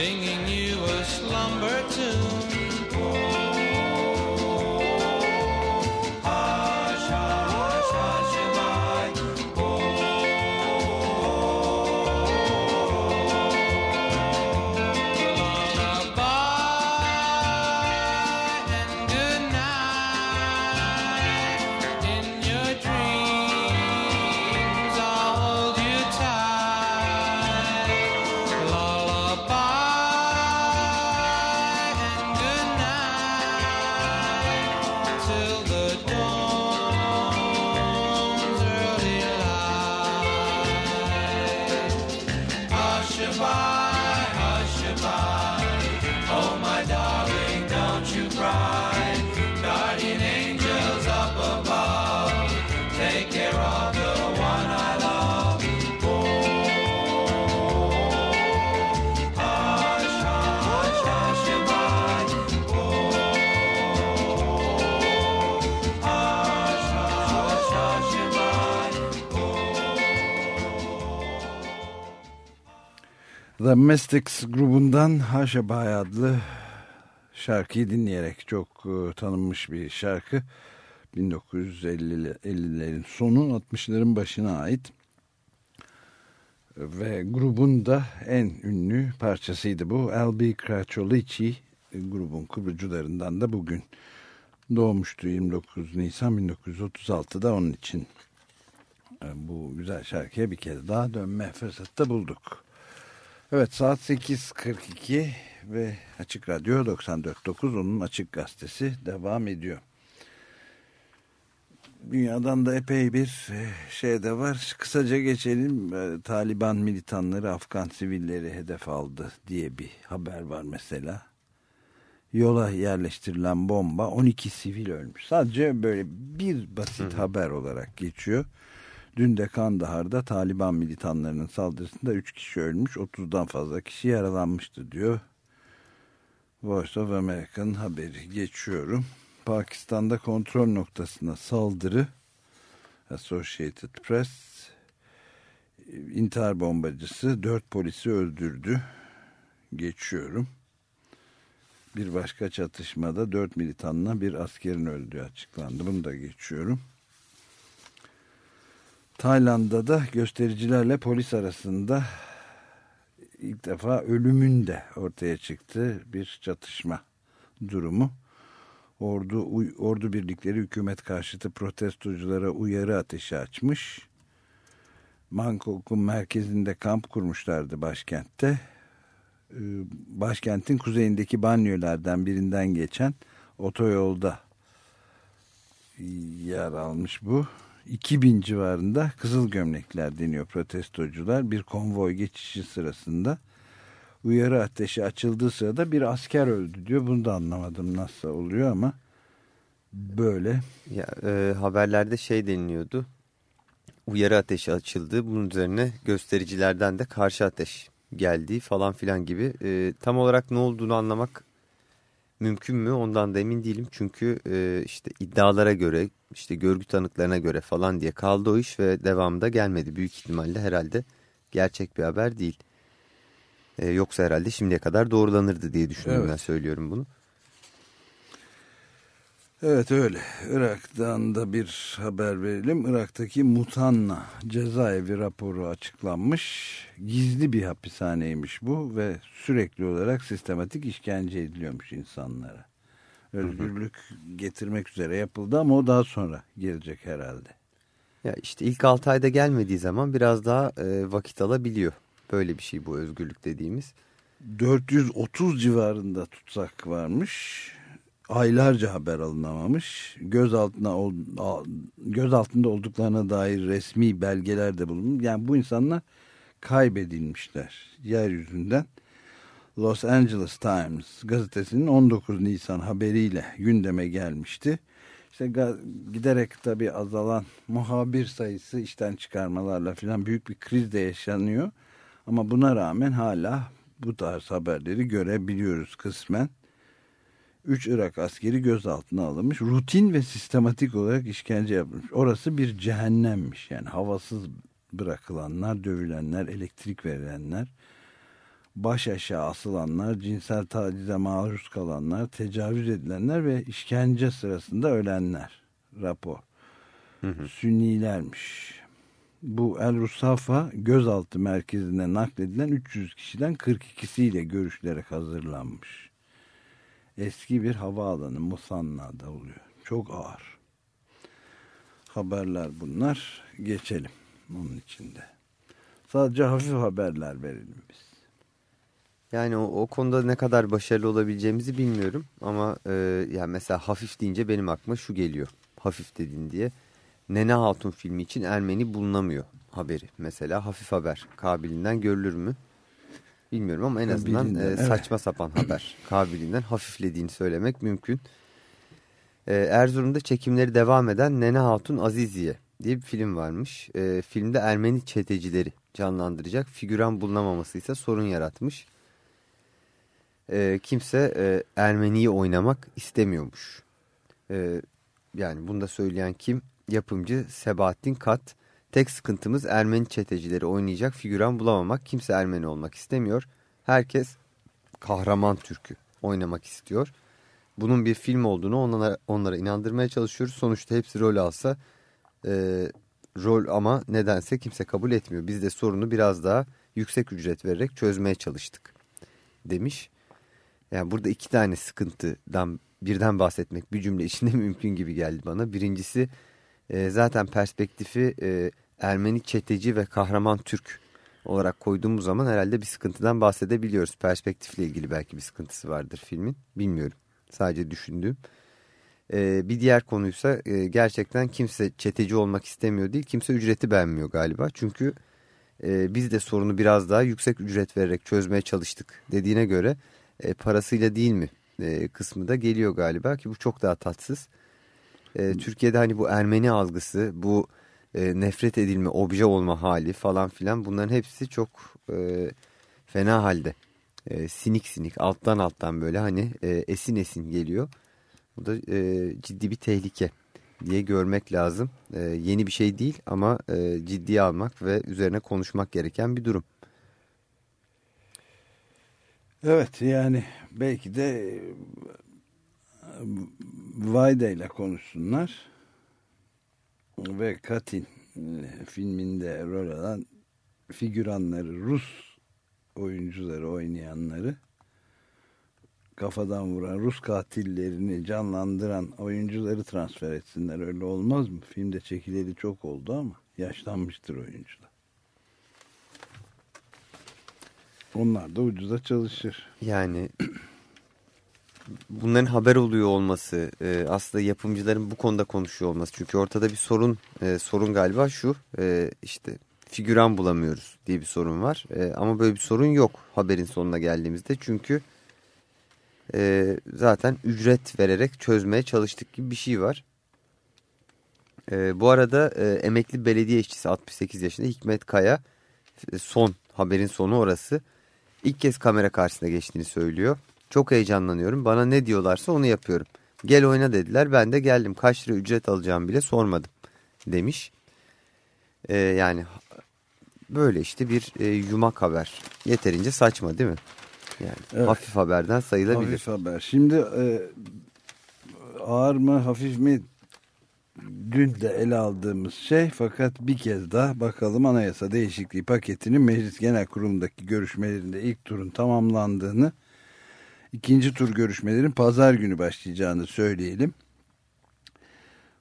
S5: singing you a slumber tune.
S2: The Mystics grubundan Haşabay adlı şarkıyı dinleyerek çok e, tanınmış bir şarkı. 1950'lerin sonu 60'ların başına ait. Ve grubun da en ünlü parçasıydı bu. L.B. Cracciolici grubun kurucularından da bugün doğmuştu 29 Nisan 1936'da onun için e, bu güzel şarkıya bir kez daha dönme fırsatı da bulduk. Evet saat 8.42 ve Açık Radyo 94.9 onun Açık Gazetesi devam ediyor. Dünyadan da epey bir e, şey de var. Kısaca geçelim. E, Taliban militanları Afgan sivilleri hedef aldı diye bir haber var mesela. Yola yerleştirilen bomba 12 sivil ölmüş. Sadece böyle bir basit haber olarak geçiyor. Dün de Kandahar'da Taliban militanlarının saldırısında 3 kişi ölmüş, 30'dan fazla kişi yaralanmıştı diyor. Voice of America'nın haberi geçiyorum. Pakistan'da kontrol noktasına saldırı Associated Press intihar bombacısı 4 polisi öldürdü. Geçiyorum. Bir başka çatışmada 4 militanla bir askerin öldüğü açıklandı. Bunu da geçiyorum. Tayland'da da göstericilerle polis arasında ilk defa ölümün de ortaya çıktı bir çatışma durumu. Ordu ordu birlikleri hükümet karşıtı protestoculara uyarı ateşi açmış. Bangkok'un merkezinde kamp kurmuşlardı başkentte. Ee, Başkentin kuzeyindeki banyolardan birinden geçen otoyolda yer almış bu. 2000 civarında kızıl gömlekler deniyor protestocular. Bir konvoy geçişi sırasında uyarı ateşi açıldığı sırada bir asker öldü diyor. Bunu da anlamadım nasıl oluyor ama böyle.
S3: Ya, e, haberlerde şey deniliyordu. Uyarı ateşi açıldı. Bunun üzerine göstericilerden de karşı ateş geldiği falan filan gibi. E, tam olarak ne olduğunu anlamak mümkün mü ondan da emin değilim. Çünkü e, işte iddialara göre işte görgü tanıklarına göre falan diye kaldı o iş ve devamında gelmedi. Büyük ihtimalle herhalde gerçek bir haber değil. E, yoksa herhalde şimdiye kadar doğrulanırdı diye düşünüyorum
S2: Evet.
S3: ben söylüyorum bunu.
S2: Evet öyle. Irak'tan da bir haber verelim. Irak'taki Mutanna cezaevi raporu açıklanmış. Gizli bir hapishaneymiş bu ve sürekli olarak sistematik işkence ediliyormuş insanlara. Özgürlük getirmek üzere yapıldı ama o daha sonra gelecek herhalde.
S3: Ya işte ilk 6 ayda gelmediği zaman biraz daha e, vakit alabiliyor. Böyle bir şey bu özgürlük dediğimiz.
S2: 430 civarında tutsak varmış. Aylarca haber alınamamış. Gözaltına ol, gözaltında olduklarına dair resmi belgeler de bulunmuş. Yani bu insanlar kaybedilmişler yeryüzünden. Los Angeles Times gazetesinin 19 Nisan haberiyle gündeme gelmişti. İşte giderek tabii azalan muhabir sayısı işten çıkarmalarla falan büyük bir kriz de yaşanıyor. Ama buna rağmen hala bu tarz haberleri görebiliyoruz kısmen. 3 Irak askeri gözaltına alınmış. Rutin ve sistematik olarak işkence yapılmış. Orası bir cehennemmiş. Yani havasız bırakılanlar, dövülenler, elektrik verilenler, baş aşağı asılanlar, cinsel tacize maruz kalanlar, tecavüz edilenler ve işkence sırasında ölenler. Rapor. Sünnilermiş. Bu El Rusafa gözaltı merkezine nakledilen 300 kişiden 42'siyle görüşlerek hazırlanmış. Eski bir havaalanı Musanna'da oluyor. Çok ağır. Haberler bunlar. Geçelim onun içinde. Sadece hafif haberler verelim biz.
S3: Yani o, o konuda ne kadar başarılı olabileceğimizi bilmiyorum. Ama e, yani mesela hafif deyince benim aklıma şu geliyor. Hafif dedin diye. Nene Hatun filmi için Ermeni bulunamıyor haberi. Mesela hafif haber kabiliğinden görülür mü? Bilmiyorum ama en azından e,
S2: evet.
S3: saçma sapan haber kabiliğinden hafiflediğini söylemek mümkün. E, Erzurum'da çekimleri devam eden Nene Hatun Aziziye diye bir film varmış. E, filmde Ermeni çetecileri canlandıracak. Figüran bulunamaması ise sorun yaratmış. E, kimse e, Ermeniyi oynamak istemiyormuş. E, yani bunu da söyleyen kim? Yapımcı Sebahattin Kat. Tek sıkıntımız Ermeni çetecileri oynayacak figüran bulamamak. Kimse Ermeni olmak istemiyor. Herkes kahraman türkü oynamak istiyor. Bunun bir film olduğunu onlara, onlara inandırmaya çalışıyoruz. Sonuçta hepsi rol alsa e, rol ama nedense kimse kabul etmiyor. Biz de sorunu biraz daha yüksek ücret vererek çözmeye çalıştık demiş. Yani burada iki tane sıkıntıdan birden bahsetmek bir cümle içinde mümkün gibi geldi bana. Birincisi e, zaten perspektifi e, Ermeni çeteci ve kahraman Türk olarak koyduğumuz zaman herhalde bir sıkıntıdan bahsedebiliyoruz. Perspektifle ilgili belki bir sıkıntısı vardır filmin. Bilmiyorum. Sadece düşündüğüm. E, bir diğer konuysa e, gerçekten kimse çeteci olmak istemiyor değil. Kimse ücreti beğenmiyor galiba. Çünkü e, biz de sorunu biraz daha yüksek ücret vererek çözmeye çalıştık dediğine göre e, parasıyla değil mi e, kısmı da geliyor galiba ki bu çok daha tatsız. E, Türkiye'de hani bu Ermeni algısı, bu e, nefret edilme, obje olma hali falan filan bunların hepsi çok e, fena halde. E, sinik sinik alttan alttan böyle hani e, esin esin geliyor. Bu da e, ciddi bir tehlike diye görmek lazım. E, yeni bir şey değil ama e, ciddiye almak ve üzerine konuşmak gereken bir durum.
S2: Evet yani belki de e, Vayda ile konuşsunlar ve Katin e, filminde rol alan figüranları Rus oyuncuları oynayanları kafadan vuran Rus katillerini canlandıran oyuncuları transfer etsinler öyle olmaz mı? Filmde çekileli çok oldu ama yaşlanmıştır oyuncular. Onlar da ucuza çalışır.
S3: Yani bunların haber oluyor olması, e, aslında yapımcıların bu konuda konuşuyor olması. Çünkü ortada bir sorun, e, sorun galiba şu, e, işte figüran bulamıyoruz diye bir sorun var. E, ama böyle bir sorun yok haberin sonuna geldiğimizde. Çünkü e, zaten ücret vererek çözmeye çalıştık gibi bir şey var. E, bu arada e, emekli belediye işçisi 68 yaşında Hikmet Kaya e, son haberin sonu orası. İlk kez kamera karşısına geçtiğini söylüyor. Çok heyecanlanıyorum. Bana ne diyorlarsa onu yapıyorum. Gel oyna dediler. Ben de geldim. Kaç lira ücret alacağımı bile sormadım demiş. Ee, yani böyle işte bir e, yumak haber. Yeterince saçma değil mi? Yani
S2: Evet.
S3: hafif haberden sayılabilir.
S2: Hafif haber. Şimdi e, ağır mı hafif mi dün de ele aldığımız şey fakat bir kez daha bakalım anayasa değişikliği paketinin Meclis Genel Kurulu'ndaki görüşmelerinde ilk turun tamamlandığını ikinci tur görüşmelerin pazar günü başlayacağını söyleyelim.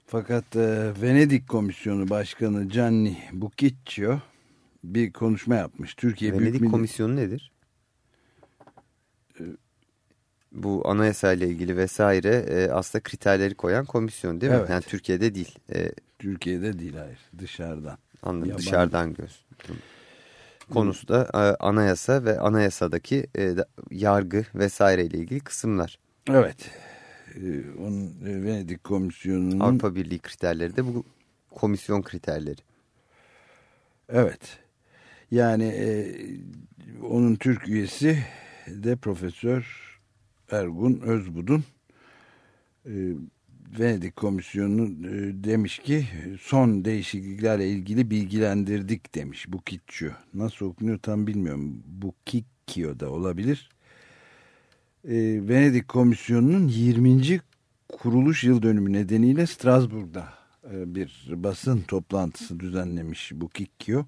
S2: Fakat e, Venedik Komisyonu Başkanı Gianni Buciccio bir konuşma yapmış. Türkiye Büyük
S3: Venedik
S2: Millet-
S3: Komisyonu nedir? Bu anayasa ile ilgili vesaire e, aslında kriterleri koyan komisyon değil mi?
S2: Evet.
S3: Yani Türkiye'de değil. E,
S2: Türkiye'de değil hayır dışarıdan.
S3: Anladım.
S2: Yabancı.
S3: Dışarıdan göz. Konusu da e, anayasa ve anayasadaki e, yargı vesaire ile ilgili kısımlar.
S2: Evet. Ee, onun e, Venedik Komisyonu'nun
S3: Avrupa Birliği kriterleri de bu komisyon kriterleri.
S2: evet. Yani e, onun Türk üyesi de Profesör Ergun Özbudun e, Venedik Komisyonu e, demiş ki son değişikliklerle ilgili bilgilendirdik demiş bu Kitçu. Nasıl okunuyor tam bilmiyorum. Bu Kikkio da olabilir. E, Venedik Komisyonu'nun 20. kuruluş yıl dönümü nedeniyle Strasbourg'da e, bir basın toplantısı düzenlemiş bu Kikkio.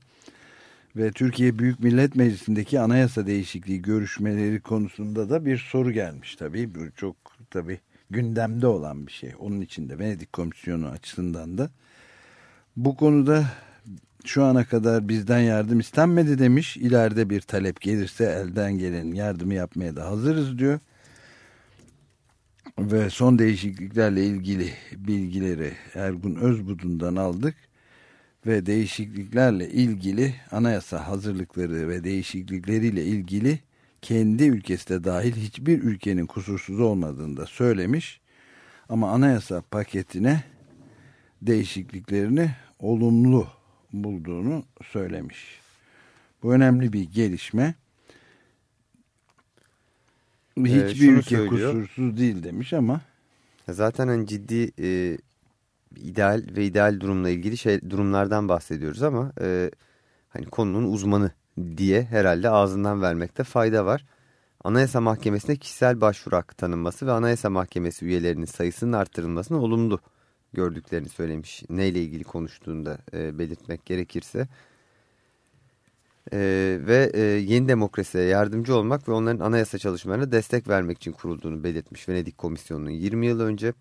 S2: Ve Türkiye Büyük Millet Meclisi'ndeki anayasa değişikliği görüşmeleri konusunda da bir soru gelmiş tabii. Çok tabii gündemde olan bir şey. Onun için de Venedik Komisyonu açısından da. Bu konuda şu ana kadar bizden yardım istenmedi demiş. İleride bir talep gelirse elden gelen yardımı yapmaya da hazırız diyor. Ve son değişikliklerle ilgili bilgileri Ergun Özbudun'dan aldık. Ve değişikliklerle ilgili anayasa hazırlıkları ve değişiklikleriyle ilgili kendi ülkesi de dahil hiçbir ülkenin kusursuz olmadığını da söylemiş. Ama anayasa paketine değişikliklerini olumlu bulduğunu söylemiş. Bu önemli bir gelişme. Hiçbir
S3: şunu
S2: ülke
S3: söylüyor.
S2: kusursuz değil demiş ama
S3: Zaten hani ciddi e, ideal ve ideal durumla ilgili şey durumlardan bahsediyoruz ama e, hani konunun uzmanı diye herhalde ağzından vermekte fayda var. Anayasa Mahkemesi'ne kişisel başvuru hakkı tanınması ve Anayasa Mahkemesi üyelerinin sayısının arttırılmasını olumlu gördüklerini söylemiş. Neyle ilgili konuştuğunu da e, belirtmek gerekirse. E, ve e, yeni demokrasiye yardımcı olmak ve onların anayasa çalışmalarına destek vermek için kurulduğunu belirtmiş Venedik Komisyonu'nun 20 yıl önce.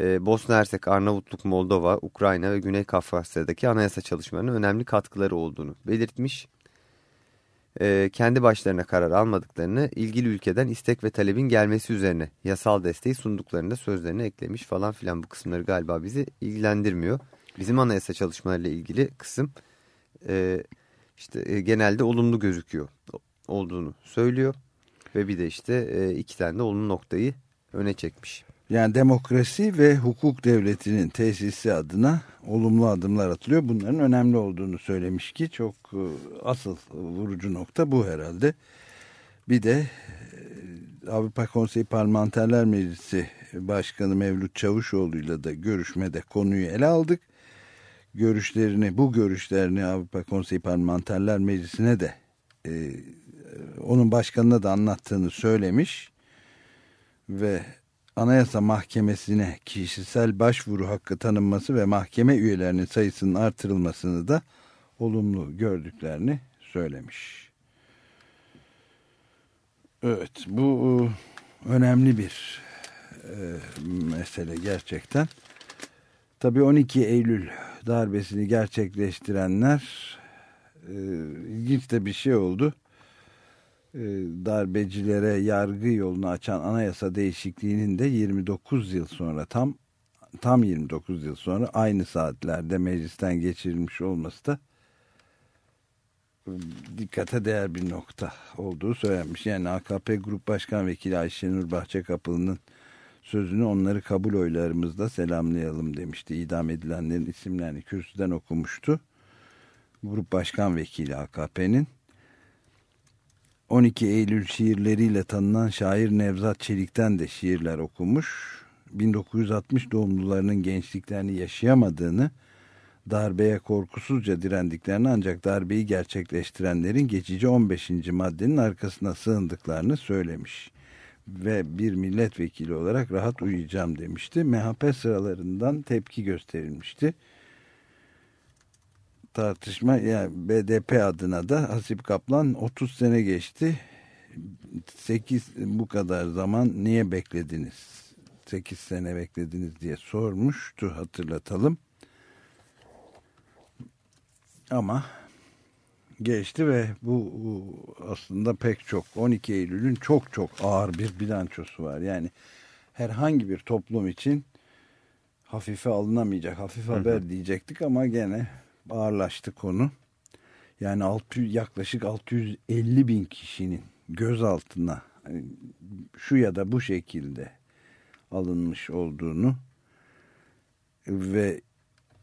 S3: E, Bosna Hersek, Arnavutluk, Moldova, Ukrayna ve Güney Kafkasya'daki anayasa çalışmalarına önemli katkıları olduğunu belirtmiş e, kendi başlarına karar almadıklarını, ilgili ülkeden istek ve talebin gelmesi üzerine yasal desteği sunduklarını da sözlerine eklemiş falan filan. Bu kısımları galiba bizi ilgilendirmiyor. Bizim anayasa çalışmalarıyla ilgili kısım e, işte e, genelde olumlu gözüküyor olduğunu söylüyor. Ve bir de işte e, iki tane de olumlu noktayı öne çekmiş.
S2: Yani demokrasi ve hukuk devletinin tesisi adına olumlu adımlar atılıyor. Bunların önemli olduğunu söylemiş ki çok e, asıl vurucu nokta bu herhalde. Bir de e, Avrupa Konseyi Parlamenterler Meclisi Başkanı Mevlüt Çavuşoğlu'yla da görüşmede konuyu ele aldık. Görüşlerini, bu görüşlerini Avrupa Konseyi Parlamenterler Meclisi'ne de e, onun başkanına da anlattığını söylemiş ve Anayasa Mahkemesi'ne kişisel başvuru hakkı tanınması ve mahkeme üyelerinin sayısının artırılmasını da olumlu gördüklerini söylemiş. Evet bu e, önemli bir e, mesele gerçekten. Tabii 12 Eylül darbesini gerçekleştirenler e, ilginç de bir şey oldu darbecilere yargı yolunu açan anayasa değişikliğinin de 29 yıl sonra tam tam 29 yıl sonra aynı saatlerde meclisten geçirilmiş olması da e, dikkate değer bir nokta olduğu söylenmiş. Yani AKP Grup Başkan Vekili Ayşenur Bahçekapılı'nın sözünü onları kabul oylarımızda selamlayalım demişti. İdam edilenlerin isimlerini kürsüden okumuştu. Grup Başkan Vekili AKP'nin 12 Eylül şiirleriyle tanınan şair Nevzat Çelik'ten de şiirler okumuş. 1960 doğumlularının gençliklerini yaşayamadığını, darbeye korkusuzca direndiklerini ancak darbeyi gerçekleştirenlerin geçici 15. maddenin arkasına sığındıklarını söylemiş. Ve bir milletvekili olarak rahat uyuyacağım demişti. MHP sıralarından tepki gösterilmişti tartışma yani BDP adına da Hasip Kaplan 30 sene geçti. 8 bu kadar zaman niye beklediniz? 8 sene beklediniz diye sormuştu hatırlatalım. Ama geçti ve bu, bu aslında pek çok 12 Eylül'ün çok çok ağır bir bilançosu var. Yani herhangi bir toplum için hafife alınamayacak hafif haber hı hı. diyecektik ama gene ağırlaştı konu. Yani 600, yaklaşık 650 bin kişinin gözaltına hani şu ya da bu şekilde alınmış olduğunu ve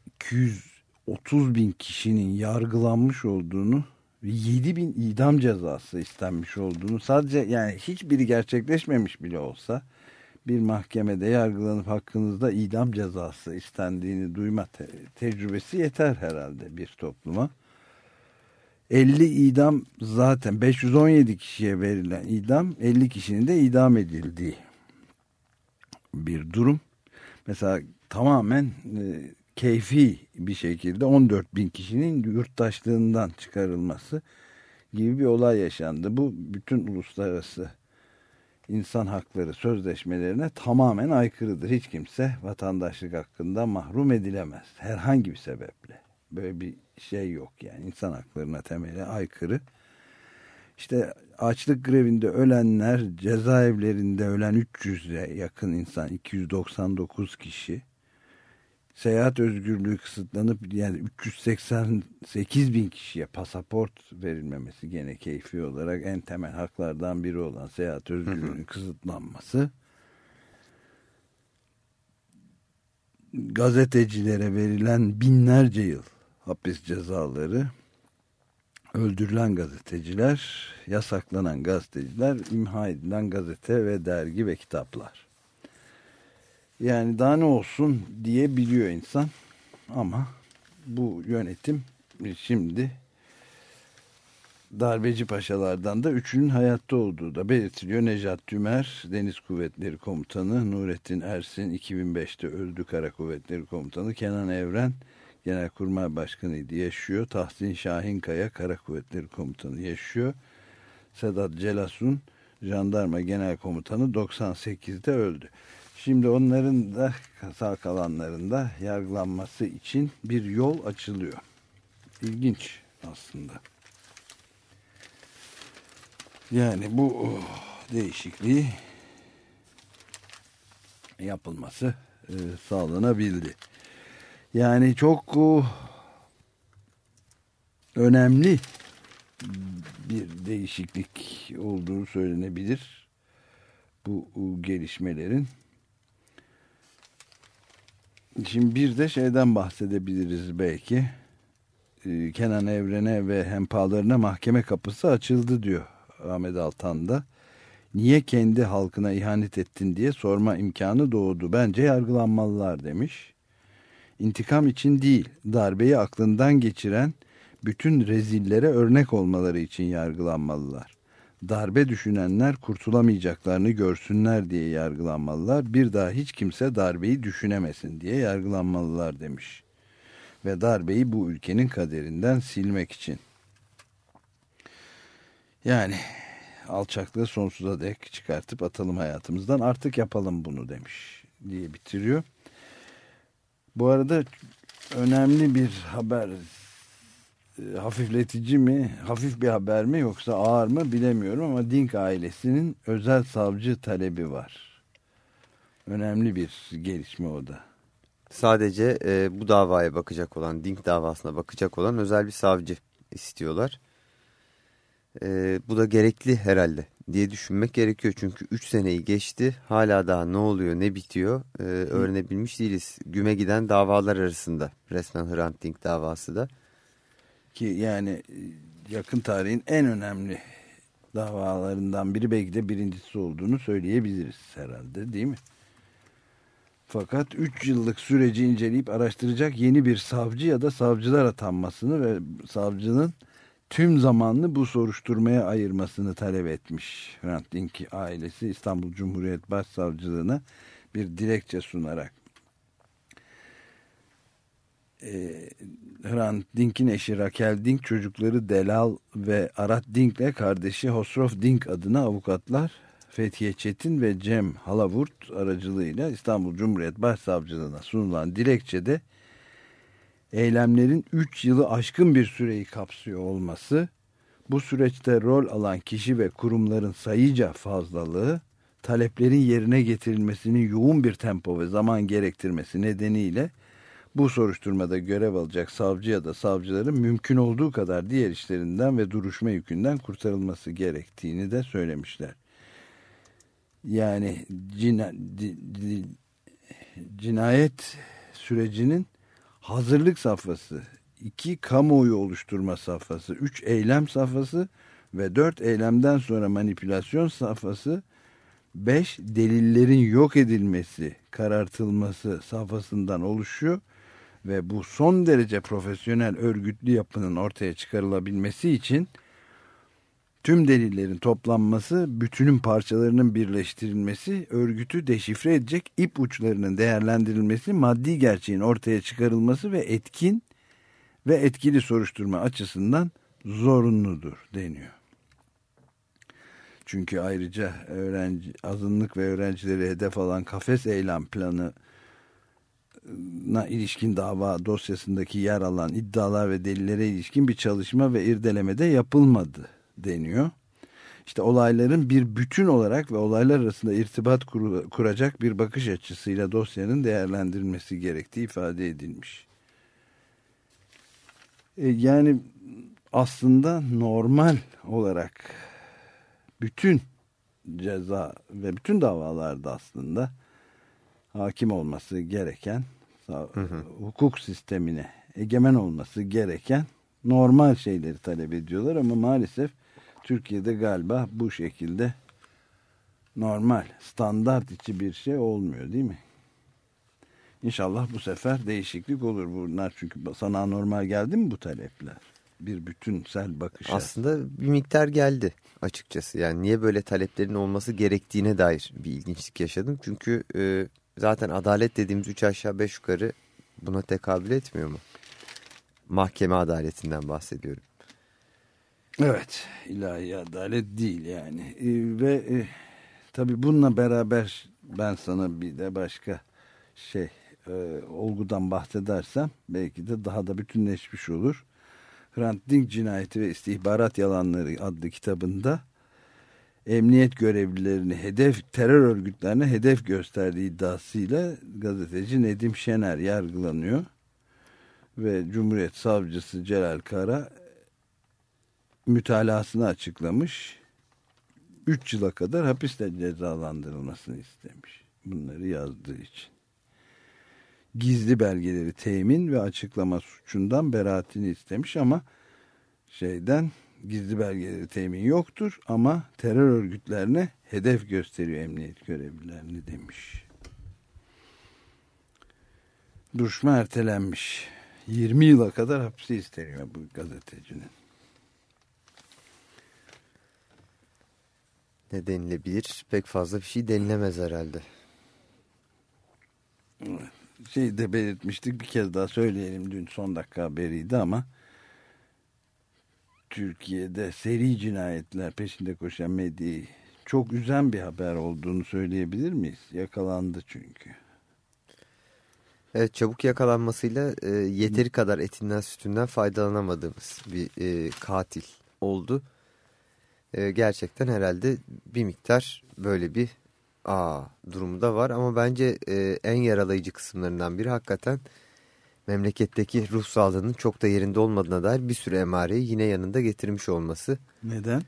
S2: 230 bin kişinin yargılanmış olduğunu ve 7 bin idam cezası istenmiş olduğunu sadece yani hiçbiri gerçekleşmemiş bile olsa bir mahkemede yargılanıp hakkınızda idam cezası istendiğini duyma te tecrübesi yeter herhalde bir topluma. 50 idam zaten 517 kişiye verilen idam 50 kişinin de idam edildiği bir durum. Mesela tamamen e, keyfi bir şekilde 14 bin kişinin yurttaşlığından çıkarılması gibi bir olay yaşandı. Bu bütün uluslararası insan hakları sözleşmelerine tamamen aykırıdır. Hiç kimse vatandaşlık hakkında mahrum edilemez. Herhangi bir sebeple. Böyle bir şey yok yani insan haklarına temeli aykırı. İşte açlık grevinde ölenler, cezaevlerinde ölen 300'e yakın insan, 299 kişi seyahat özgürlüğü kısıtlanıp yani 388 bin kişiye pasaport verilmemesi gene keyfi olarak en temel haklardan biri olan seyahat özgürlüğünün kısıtlanması. Gazetecilere verilen binlerce yıl hapis cezaları öldürülen gazeteciler yasaklanan gazeteciler imha edilen gazete ve dergi ve kitaplar Yani daha ne olsun diyebiliyor insan ama bu yönetim şimdi darbeci paşalardan da üçünün hayatta olduğu da belirtiliyor. Nejat Tümer, Deniz Kuvvetleri Komutanı, Nurettin Ersin 2005'te öldü Kara Kuvvetleri Komutanı, Kenan Evren Genelkurmay Başkanıydı yaşıyor. Tahsin Şahinkaya Kara Kuvvetleri Komutanı yaşıyor. Sedat Celasun Jandarma Genel Komutanı 98'de öldü. Şimdi onların da sağ kalanların da yargılanması için bir yol açılıyor. İlginç aslında. Yani bu oh, değişikliği yapılması e, sağlanabildi. Yani çok oh, önemli bir değişiklik olduğu söylenebilir. Bu uh, gelişmelerin. Şimdi bir de şeyden bahsedebiliriz belki. Ee, Kenan Evren'e ve hempalarına mahkeme kapısı açıldı diyor Ahmet Altan'da. Niye kendi halkına ihanet ettin diye sorma imkanı doğdu. Bence yargılanmalılar demiş. İntikam için değil, darbeyi aklından geçiren bütün rezillere örnek olmaları için yargılanmalılar. Darbe düşünenler kurtulamayacaklarını görsünler diye yargılanmalılar. Bir daha hiç kimse darbeyi düşünemesin diye yargılanmalılar demiş. Ve darbeyi bu ülkenin kaderinden silmek için. Yani alçaklığı sonsuza dek çıkartıp atalım hayatımızdan artık yapalım bunu demiş diye bitiriyor. Bu arada önemli bir haber hafifletici mi, hafif bir haber mi yoksa ağır mı bilemiyorum ama Dink ailesinin özel savcı talebi var. Önemli bir gelişme o da.
S3: Sadece e, bu davaya bakacak olan, Dink davasına bakacak olan özel bir savcı istiyorlar. E, bu da gerekli herhalde diye düşünmek gerekiyor. Çünkü 3 seneyi geçti. Hala daha ne oluyor, ne bitiyor e, öğrenebilmiş değiliz. Güme giden davalar arasında resmen Hrant Dink davası da.
S2: Ki yani e, yakın tarihin en önemli davalarından biri belki de birincisi olduğunu söyleyebiliriz herhalde değil mi? Fakat 3 yıllık süreci inceleyip araştıracak yeni bir savcı ya da savcılar atanmasını ve savcının tüm zamanını bu soruşturmaya ayırmasını talep etmiş. Hrant Dink ailesi İstanbul Cumhuriyet Başsavcılığına bir dilekçe sunarak. Ee, Hrant Dink'in eşi Raquel Dink, çocukları Delal ve Arat Dink'le kardeşi Hosrof Dink adına avukatlar Fethiye Çetin ve Cem Halavurt aracılığıyla İstanbul Cumhuriyet Başsavcılığına sunulan dilekçede eylemlerin 3 yılı aşkın bir süreyi kapsıyor olması, bu süreçte rol alan kişi ve kurumların sayıca fazlalığı, taleplerin yerine getirilmesinin yoğun bir tempo ve zaman gerektirmesi nedeniyle bu soruşturmada görev alacak savcı ya da savcıların mümkün olduğu kadar diğer işlerinden ve duruşma yükünden kurtarılması gerektiğini de söylemişler. Yani cina, di, di, cinayet sürecinin hazırlık safhası, iki kamuoyu oluşturma safhası, üç eylem safhası ve dört eylemden sonra manipülasyon safhası, beş delillerin yok edilmesi, karartılması safhasından oluşuyor ve bu son derece profesyonel örgütlü yapının ortaya çıkarılabilmesi için tüm delillerin toplanması, bütünün parçalarının birleştirilmesi, örgütü deşifre edecek ip uçlarının değerlendirilmesi, maddi gerçeğin ortaya çıkarılması ve etkin ve etkili soruşturma açısından zorunludur deniyor. Çünkü ayrıca öğrenci, azınlık ve öğrencileri hedef alan kafes eylem planı na ilişkin dava dosyasındaki yer alan iddialar ve delillere ilişkin bir çalışma ve irdeleme de yapılmadı deniyor. İşte olayların bir bütün olarak ve olaylar arasında irtibat kur, kuracak bir bakış açısıyla dosyanın değerlendirilmesi gerektiği ifade edilmiş. E, yani aslında normal olarak bütün ceza ve bütün davalarda aslında hakim olması gereken hı hı. hukuk sistemine egemen olması gereken normal şeyleri talep ediyorlar ama maalesef Türkiye'de galiba bu şekilde normal standart içi bir şey olmuyor değil mi? İnşallah bu sefer değişiklik olur. Bunlar çünkü sana normal geldi mi bu talepler? Bir bütünsel bakışa.
S3: Aslında bir miktar geldi açıkçası. Yani niye böyle taleplerin olması gerektiğine dair bir ilginçlik yaşadım. Çünkü e, zaten adalet dediğimiz üç aşağı beş yukarı buna tekabül etmiyor mu? Mahkeme adaletinden bahsediyorum.
S2: Evet, ilahi adalet değil yani. Ee, ve e, tabii bununla beraber ben sana bir de başka şey e, olgudan bahsedersem belki de daha da bütünleşmiş olur. Hrant Dink Cinayeti ve İstihbarat Yalanları adlı kitabında emniyet görevlilerini hedef terör örgütlerine hedef gösterdiği iddiasıyla gazeteci Nedim Şener yargılanıyor ve Cumhuriyet Savcısı Celal Kara mütalasını açıklamış. 3 yıla kadar hapiste cezalandırılmasını istemiş. Bunları yazdığı için. Gizli belgeleri temin ve açıklama suçundan beraatini istemiş ama şeyden gizli belgeleri temin yoktur ama terör örgütlerine hedef gösteriyor emniyet görevlilerini demiş. Duruşma ertelenmiş. 20 yıla kadar hapsi isteniyor bu gazetecinin.
S3: Ne denilebilir? Pek fazla bir şey denilemez herhalde.
S2: Şey de belirtmiştik bir kez daha söyleyelim dün son dakika haberiydi ama Türkiye'de seri cinayetler peşinde koşan medyayı çok üzen bir haber olduğunu söyleyebilir miyiz? Yakalandı çünkü.
S3: Evet çabuk yakalanmasıyla e, yeteri kadar etinden sütünden faydalanamadığımız bir e, katil oldu. E, gerçekten herhalde bir miktar böyle bir aa, durumu da var ama bence e, en yaralayıcı kısımlarından biri hakikaten memleketteki ruh sağlığının çok da yerinde olmadığına dair bir sürü emareyi yine yanında getirmiş olması.
S2: Neden?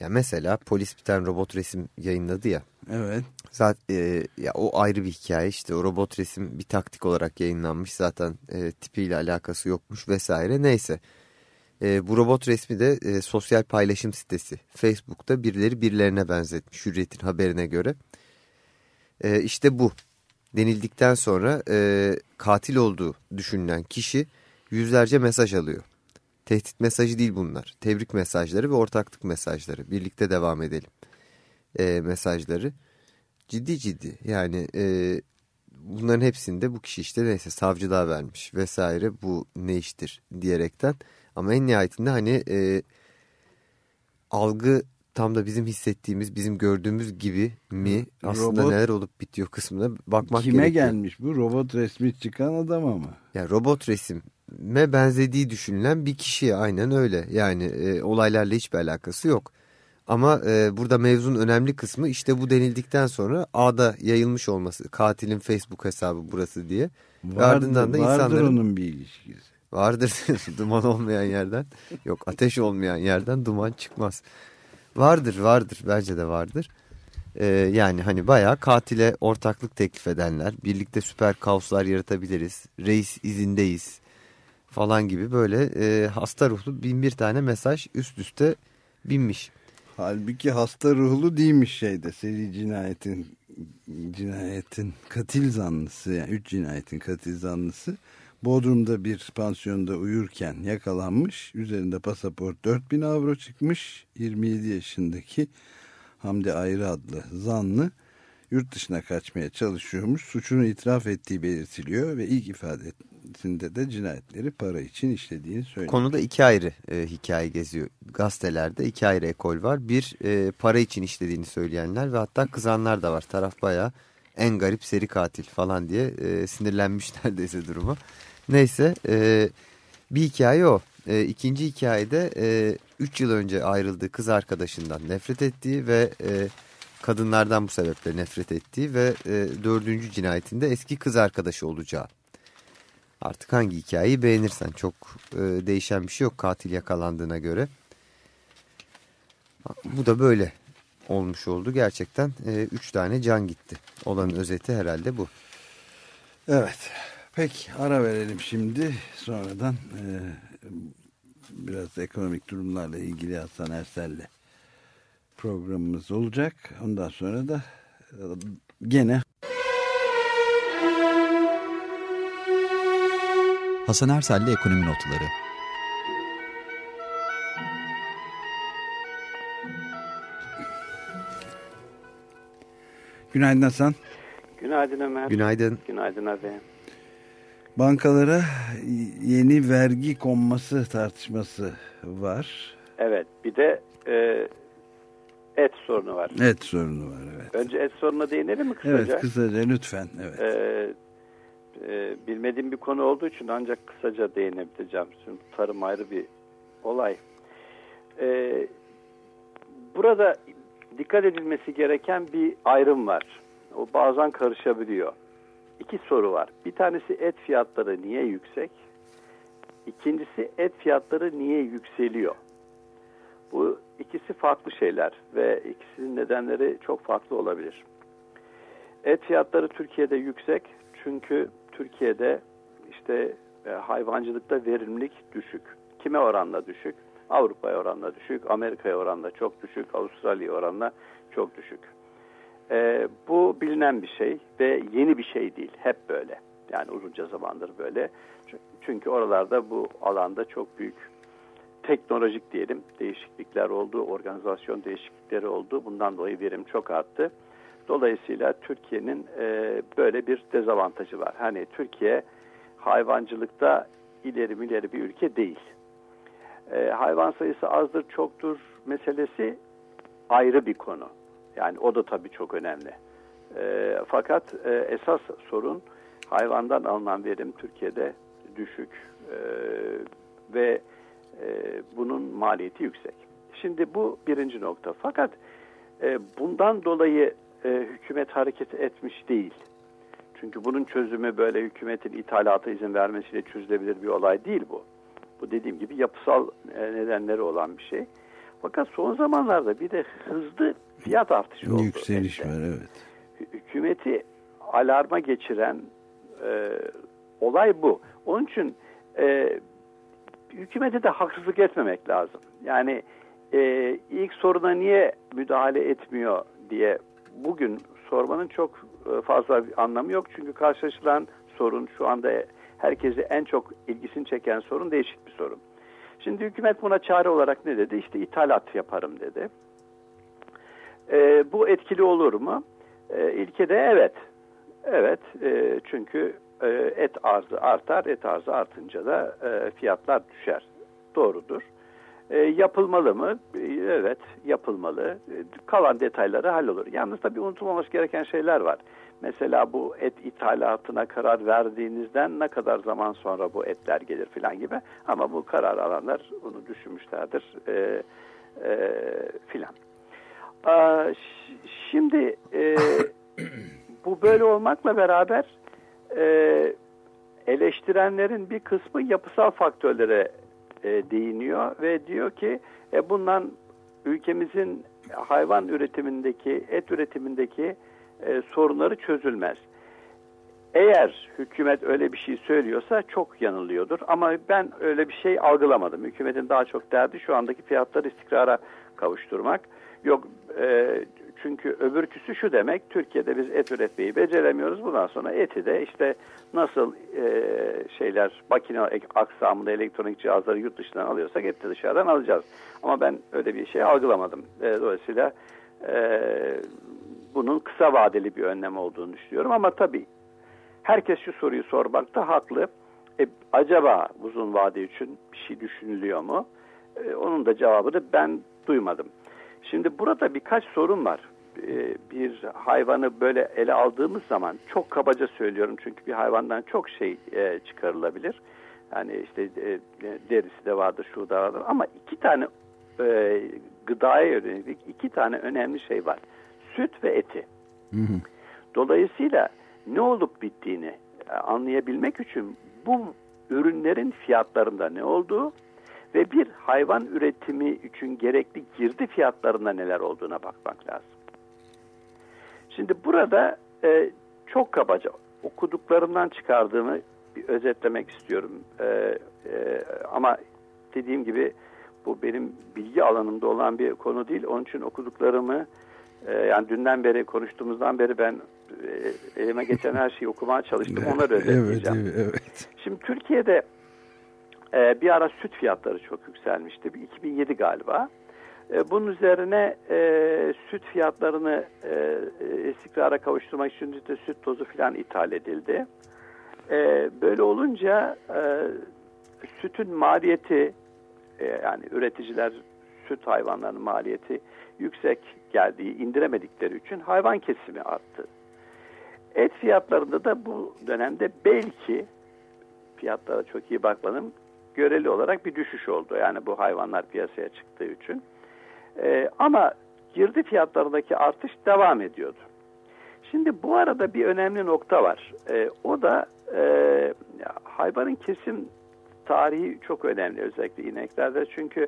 S3: Ya mesela polis bir tane robot resim yayınladı ya.
S2: Evet.
S3: Zaten e, ya o ayrı bir hikaye işte o robot resim bir taktik olarak yayınlanmış zaten e, tipiyle alakası yokmuş vesaire neyse. E, bu robot resmi de e, sosyal paylaşım sitesi Facebook'ta birileri birilerine benzetmiş Hürriyet'in haberine göre. E, işte bu denildikten sonra e, katil olduğu düşünülen kişi yüzlerce mesaj alıyor. Tehdit mesajı değil bunlar. Tebrik mesajları ve ortaklık mesajları. Birlikte devam edelim e, mesajları. Ciddi ciddi yani e, bunların hepsinde bu kişi işte neyse savcılığa vermiş vesaire bu ne iştir diyerekten. Ama en nihayetinde hani e, algı tam da bizim hissettiğimiz, bizim gördüğümüz gibi mi aslında
S2: Robot-
S3: neler olup bitiyor kısmına bakmak
S2: Kime
S3: gerekiyor.
S2: gelmiş bu? Robot resmi çıkan adama mı?
S3: Yani robot resime benzediği düşünülen bir kişiye aynen öyle. Yani e, olaylarla hiçbir alakası yok. Ama e, burada mevzunun önemli kısmı işte bu denildikten sonra ağda yayılmış olması. Katilin Facebook hesabı burası diye. Ve ardından da
S2: vardır
S3: insanların
S2: onun bir ilişkisi.
S3: vardır duman olmayan yerden yok ateş olmayan yerden duman çıkmaz. Vardır vardır bence de vardır. Ee, yani hani bayağı katile ortaklık teklif edenler, birlikte süper kaoslar yaratabiliriz, reis izindeyiz falan gibi böyle e, hasta ruhlu bin bir tane mesaj üst üste binmiş.
S2: Halbuki hasta ruhlu değilmiş şeyde seri cinayetin cinayetin katil zanlısı yani üç cinayetin katil zanlısı Bodrum'da bir pansiyonda uyurken yakalanmış. Üzerinde pasaport 4000 avro çıkmış. 27 yaşındaki Hamdi Ayrı adlı zanlı yurt dışına kaçmaya çalışıyormuş. Suçunu itiraf ettiği belirtiliyor ve ilk ifadesinde de cinayetleri para için işlediğini söylüyor.
S3: Konuda iki ayrı e, hikaye geziyor. Gazetelerde iki ayrı ekol var. Bir e, para için işlediğini söyleyenler ve hatta kızanlar da var. Taraf bayağı en garip seri katil falan diye e, sinirlenmiş neredeyse duruma. Neyse e, bir hikaye o. E, ikinci hikayede 3 yıl önce ayrıldığı kız arkadaşından nefret ettiği ve e, kadınlardan bu sebeple nefret ettiği ve e, dördüncü cinayetinde eski kız arkadaşı olacağı. Artık hangi hikayeyi beğenirsen çok e, değişen bir şey yok katil yakalandığına göre. Bu da böyle olmuş oldu. Gerçekten e, üç tane can gitti. Olanın özeti herhalde bu.
S2: Evet. Peki ara verelim şimdi. Sonradan e, biraz ekonomik durumlarla ilgili Hasan Ersel'le programımız olacak. Ondan sonra da e, gene
S6: Hasan Ersel'le Ekonomi Notları
S2: Günaydın Hasan.
S7: Günaydın Ömer.
S3: Günaydın.
S7: Günaydın abi.
S2: Bankalara yeni vergi konması tartışması var.
S7: Evet bir de e, et sorunu var.
S2: Et sorunu var evet.
S7: Önce et sorununa değinelim mi kısaca?
S2: Evet kısaca lütfen. Evet.
S7: E, e, bilmediğim bir konu olduğu için ancak kısaca değinebileceğim. Çünkü tarım ayrı bir olay. E, burada dikkat edilmesi gereken bir ayrım var. O bazen karışabiliyor. İki soru var. Bir tanesi et fiyatları niye yüksek? İkincisi et fiyatları niye yükseliyor? Bu ikisi farklı şeyler ve ikisinin nedenleri çok farklı olabilir. Et fiyatları Türkiye'de yüksek çünkü Türkiye'de işte e, hayvancılıkta verimlilik düşük. Kime oranla düşük? Avrupa'ya oranla düşük, Amerika'ya oranla çok düşük, Avustralya'ya oranla çok düşük. E, bu bilinen bir şey ve yeni bir şey değil. Hep böyle. Yani uzunca zamandır böyle. Çünkü oralarda bu alanda çok büyük teknolojik diyelim değişiklikler oldu, organizasyon değişiklikleri oldu. Bundan dolayı verim çok arttı. Dolayısıyla Türkiye'nin e, böyle bir dezavantajı var. Hani Türkiye hayvancılıkta ileri ileri bir ülke değil. E, hayvan sayısı azdır çoktur meselesi ayrı bir konu. Yani o da tabii çok önemli. E, fakat e, esas sorun hayvandan alınan verim Türkiye'de düşük e, ve e, bunun maliyeti yüksek. Şimdi bu birinci nokta. Fakat e, bundan dolayı e, hükümet hareket etmiş değil. Çünkü bunun çözümü böyle hükümetin ithalata izin vermesiyle çözülebilir bir olay değil bu. Bu dediğim gibi yapısal e, nedenleri olan bir şey. Fakat son zamanlarda bir de hızlı fiyat artışı oldu.
S2: Yükseliş var evet.
S7: Hükümeti alarma geçiren e, olay bu. Onun için e, hükümete de haksızlık etmemek lazım. Yani e, ilk soruna niye müdahale etmiyor diye bugün sormanın çok e, fazla bir anlamı yok. Çünkü karşılaşılan sorun şu anda herkesi en çok ilgisini çeken sorun değişik bir sorun. Şimdi hükümet buna çare olarak ne dedi? İşte ithalat yaparım dedi. E, bu etkili olur mu? E, ilkede evet. Evet e, çünkü e, et arzı artar, et arzı artınca da e, fiyatlar düşer. Doğrudur. E, yapılmalı mı? E, evet, yapılmalı. E, kalan detayları hallolur. Yalnız tabii unutulmaması gereken şeyler var. Mesela bu et ithalatına karar verdiğinizden ne kadar zaman sonra bu etler gelir filan gibi. Ama bu karar alanlar bunu düşünmüşlerdir e, e, filan. Şimdi e, bu böyle olmakla beraber e, eleştirenlerin bir kısmı yapısal faktörlere e, değiniyor ve diyor ki e, bundan ülkemizin hayvan üretimindeki, et üretimindeki e, sorunları çözülmez. Eğer hükümet öyle bir şey söylüyorsa çok yanılıyordur. Ama ben öyle bir şey algılamadım. Hükümetin daha çok derdi şu andaki fiyatları istikrara kavuşturmak. Yok e, çünkü öbürküsü şu demek Türkiye'de biz et üretmeyi beceremiyoruz. Bundan sonra eti de işte nasıl e, şeyler makine aksamında elektronik cihazları yurt dışından alıyorsak eti dışarıdan alacağız. Ama ben öyle bir şey algılamadım. E, dolayısıyla e, bunun kısa vadeli bir önlem olduğunu düşünüyorum. Ama tabii herkes şu soruyu sormakta haklı. E, acaba uzun vade için bir şey düşünülüyor mu? E, onun da cevabını ben duymadım. Şimdi burada birkaç sorun var. Ee, bir hayvanı böyle ele aldığımız zaman çok kabaca söylüyorum çünkü bir hayvandan çok şey e, çıkarılabilir. Yani işte e, derisi de vardır, şu da vardır ama iki tane e, gıdaya yönelik iki tane önemli şey var. Süt ve eti.
S2: Hı hı.
S7: Dolayısıyla ne olup bittiğini anlayabilmek için bu ürünlerin fiyatlarında ne olduğu ve bir hayvan üretimi için gerekli girdi fiyatlarında neler olduğuna bakmak lazım. Şimdi burada e, çok kabaca okuduklarımdan çıkardığımı bir özetlemek istiyorum. E, e, ama dediğim gibi bu benim bilgi alanımda olan bir konu değil. Onun için okuduklarımı e, yani dünden beri konuştuğumuzdan beri ben e, elime geçen her şeyi okumaya çalıştım. Onları özetleyeceğim.
S2: Evet, evet, evet.
S7: Şimdi Türkiye'de e, bir ara süt fiyatları çok yükselmişti. Bir 2007 galiba. E, bunun üzerine e, süt fiyatlarını e, e, istikrara kavuşturmak için de süt tozu falan ithal edildi. E, böyle olunca e, sütün maliyeti e, yani üreticiler süt hayvanlarının maliyeti yüksek geldiği indiremedikleri için hayvan kesimi arttı. Et fiyatlarında da bu dönemde belki fiyatlara çok iyi bakmadım göreli olarak bir düşüş oldu. Yani bu hayvanlar piyasaya çıktığı için. Ee, ama girdi fiyatlarındaki artış devam ediyordu. Şimdi bu arada bir önemli nokta var. Ee, o da e, hayvanın kesim tarihi çok önemli özellikle ineklerde. Çünkü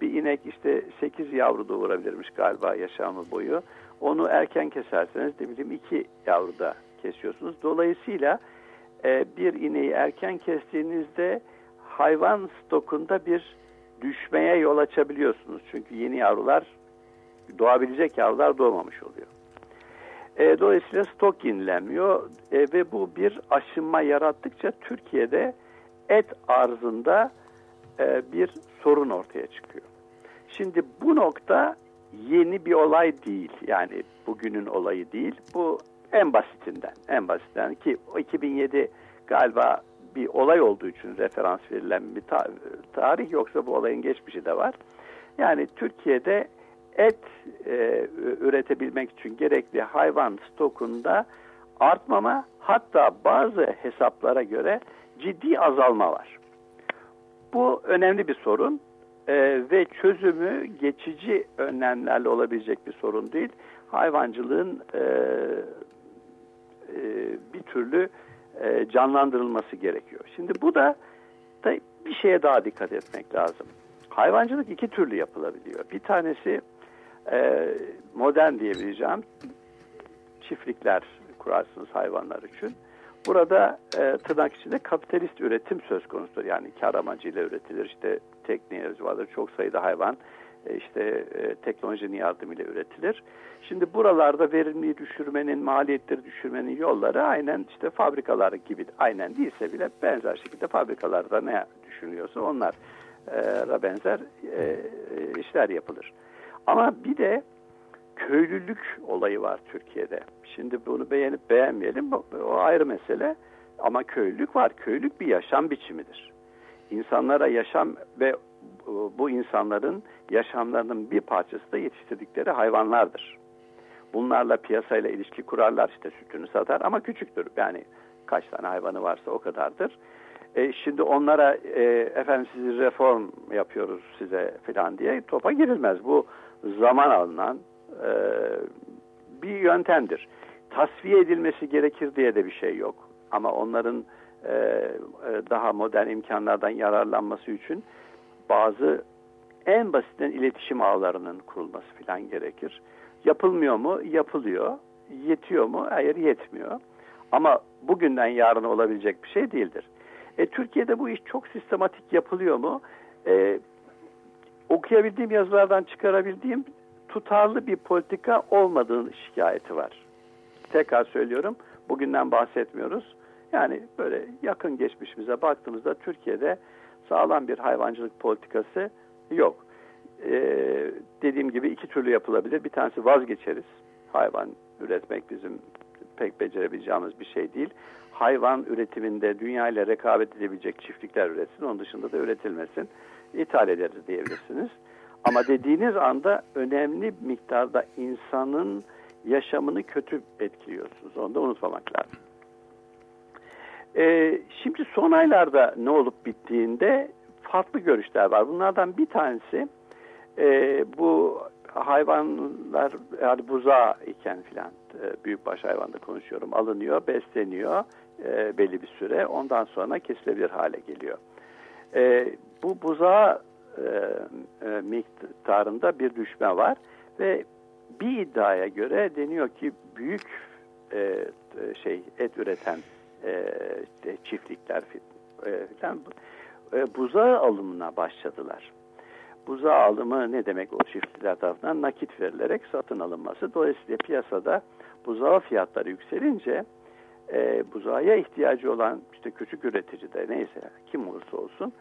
S7: bir inek işte 8 yavru doğurabilirmiş galiba yaşamı boyu. Onu erken keserseniz de bileyim 2 yavru da kesiyorsunuz. Dolayısıyla e, bir ineği erken kestiğinizde hayvan stokunda bir düşmeye yol açabiliyorsunuz. Çünkü yeni yavrular doğabilecek yavrular doğmamış oluyor. E, dolayısıyla stok yenilenmiyor e, ve bu bir aşınma yarattıkça Türkiye'de et arzında e, bir sorun ortaya çıkıyor. Şimdi bu nokta yeni bir olay değil. Yani bugünün olayı değil. Bu en basitinden, en basitinden ki o 2007 galiba bir olay olduğu için referans verilen bir ta- tarih yoksa bu olayın geçmişi de var. Yani Türkiye'de et e, üretebilmek için gerekli hayvan stokunda artmama hatta bazı hesaplara göre ciddi azalma var. Bu önemli bir sorun e, ve çözümü geçici önlemlerle olabilecek bir sorun değil. Hayvancılığın e, e, bir türlü e, canlandırılması gerekiyor. Şimdi bu da, da bir şeye daha dikkat etmek lazım. Hayvancılık iki türlü yapılabiliyor. Bir tanesi e, modern diyebileceğim çiftlikler kurarsınız hayvanlar için. Burada e, tırnak içinde kapitalist üretim söz konusudur. Yani kar amacıyla üretilir. İşte teknoloji vardır. Çok sayıda hayvan işte e, teknolojinin yardımıyla üretilir. Şimdi buralarda verimliği düşürmenin, maliyetleri düşürmenin yolları aynen işte fabrikalar gibi aynen değilse bile benzer şekilde fabrikalarda ne düşünüyorsa onlara benzer e, işler yapılır. Ama bir de köylülük olayı var Türkiye'de. Şimdi bunu beğenip beğenmeyelim o ayrı mesele. Ama köylülük var. Köylülük bir yaşam biçimidir. İnsanlara yaşam ve bu insanların yaşamlarının bir parçası da yetiştirdikleri hayvanlardır. Bunlarla piyasayla ilişki kurarlar işte sütünü satar ama küçüktür. Yani kaç tane hayvanı varsa o kadardır. E, şimdi onlara e, efendim sizi reform yapıyoruz size falan diye topa girilmez. Bu zaman alınan e, bir yöntemdir. Tasfiye edilmesi gerekir diye de bir şey yok. Ama onların e, daha modern imkanlardan yararlanması için bazı en basitten iletişim ağlarının kurulması falan gerekir. Yapılmıyor mu? Yapılıyor. Yetiyor mu? Hayır yetmiyor. Ama bugünden yarına olabilecek bir şey değildir. E, Türkiye'de bu iş çok sistematik yapılıyor mu? E, okuyabildiğim yazılardan çıkarabildiğim tutarlı bir politika olmadığını şikayeti var. Tekrar söylüyorum, bugünden bahsetmiyoruz. Yani böyle yakın geçmişimize baktığımızda Türkiye'de sağlam bir hayvancılık politikası yok. Ee, dediğim gibi iki türlü yapılabilir. Bir tanesi vazgeçeriz. Hayvan üretmek bizim pek becerebileceğimiz bir şey değil. Hayvan üretiminde dünya ile rekabet edebilecek çiftlikler üretsin. Onun dışında da üretilmesin. İthal ederiz diyebilirsiniz. Ama dediğiniz anda önemli miktarda insanın yaşamını kötü etkiliyorsunuz. Onu da unutmamak lazım. Ee, şimdi son aylarda ne olup bittiğinde farklı görüşler var. Bunlardan bir tanesi e, bu hayvanlar yani buza iken filan e, büyükbaş hayvanda konuşuyorum alınıyor, besleniyor e, belli bir süre ondan sonra kesilebilir hale geliyor. E, bu buza e, e, miktarında bir düşme var ve bir iddiaya göre deniyor ki büyük e, şey et üreten e, çiftlikler e, falan e, buzağı alımına başladılar. Buzağı alımı ne demek o çiftlikler tarafından nakit verilerek satın alınması. Dolayısıyla piyasada buzağı fiyatları yükselince e, buzağıya ihtiyacı olan işte küçük üretici de neyse kim olursa olsun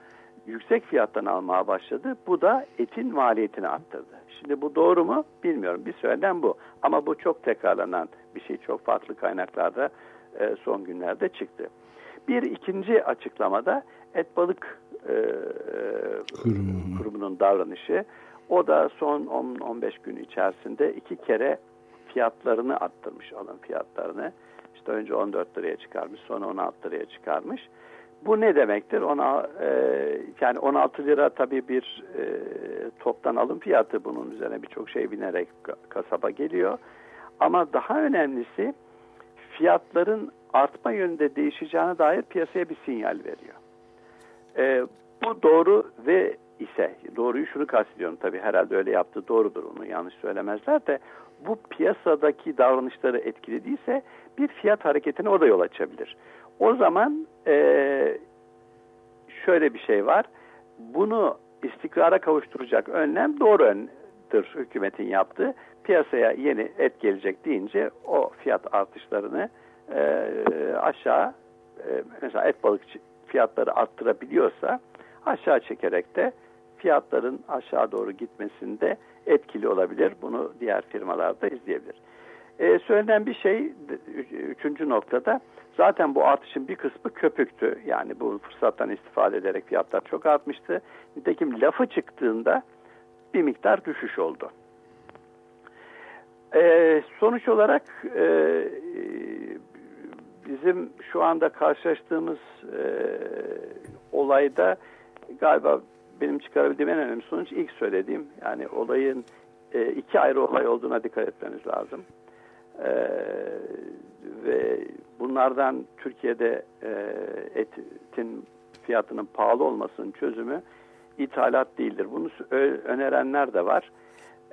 S7: yüksek fiyattan almaya başladı. Bu da etin maliyetini arttırdı. Şimdi bu doğru mu bilmiyorum. Bir söylem bu. Ama bu çok tekrarlanan bir şey. Çok farklı kaynaklarda e, son günlerde çıktı. Bir ikinci açıklamada et balık e,
S2: Kurumu.
S7: kurumunun davranışı. O da son 10-15 gün içerisinde iki kere fiyatlarını arttırmış alım fiyatlarını. İşte önce 14 liraya çıkarmış sonra 16 liraya çıkarmış. Bu ne demektir? Ona e, yani 16 lira tabii bir e, toptan alım fiyatı bunun üzerine birçok şey binerek ka- kasaba geliyor. Ama daha önemlisi fiyatların artma yönünde değişeceğine dair piyasaya bir sinyal veriyor. E, bu doğru ve ise doğruyu şunu kastediyorum tabii herhalde öyle yaptı doğrudur onu yanlış söylemezler de bu piyasadaki davranışları etkilediyse bir fiyat hareketine o da yol açabilir. O zaman e, şöyle bir şey var. Bunu istikrara kavuşturacak önlem doğru öndür hükümetin yaptığı. Piyasaya yeni et gelecek deyince o fiyat artışlarını e, aşağı e, mesela et balık fiyatları arttırabiliyorsa aşağı çekerek de fiyatların aşağı doğru gitmesinde etkili olabilir. Bunu diğer firmalar da izleyebilir. Ee, söylenen bir şey üçüncü noktada zaten bu artışın bir kısmı köpüktü. Yani bu fırsattan istifade ederek fiyatlar çok artmıştı. Nitekim lafı çıktığında bir miktar düşüş oldu. Ee, sonuç olarak e, bizim şu anda karşılaştığımız e, olayda galiba benim çıkarabildiğim en önemli sonuç ilk söylediğim yani olayın e, iki ayrı olay olduğuna dikkat etmemiz lazım. E, ve bunlardan Türkiye'de e, etin fiyatının pahalı olmasının çözümü ithalat değildir. Bunu önerenler de var.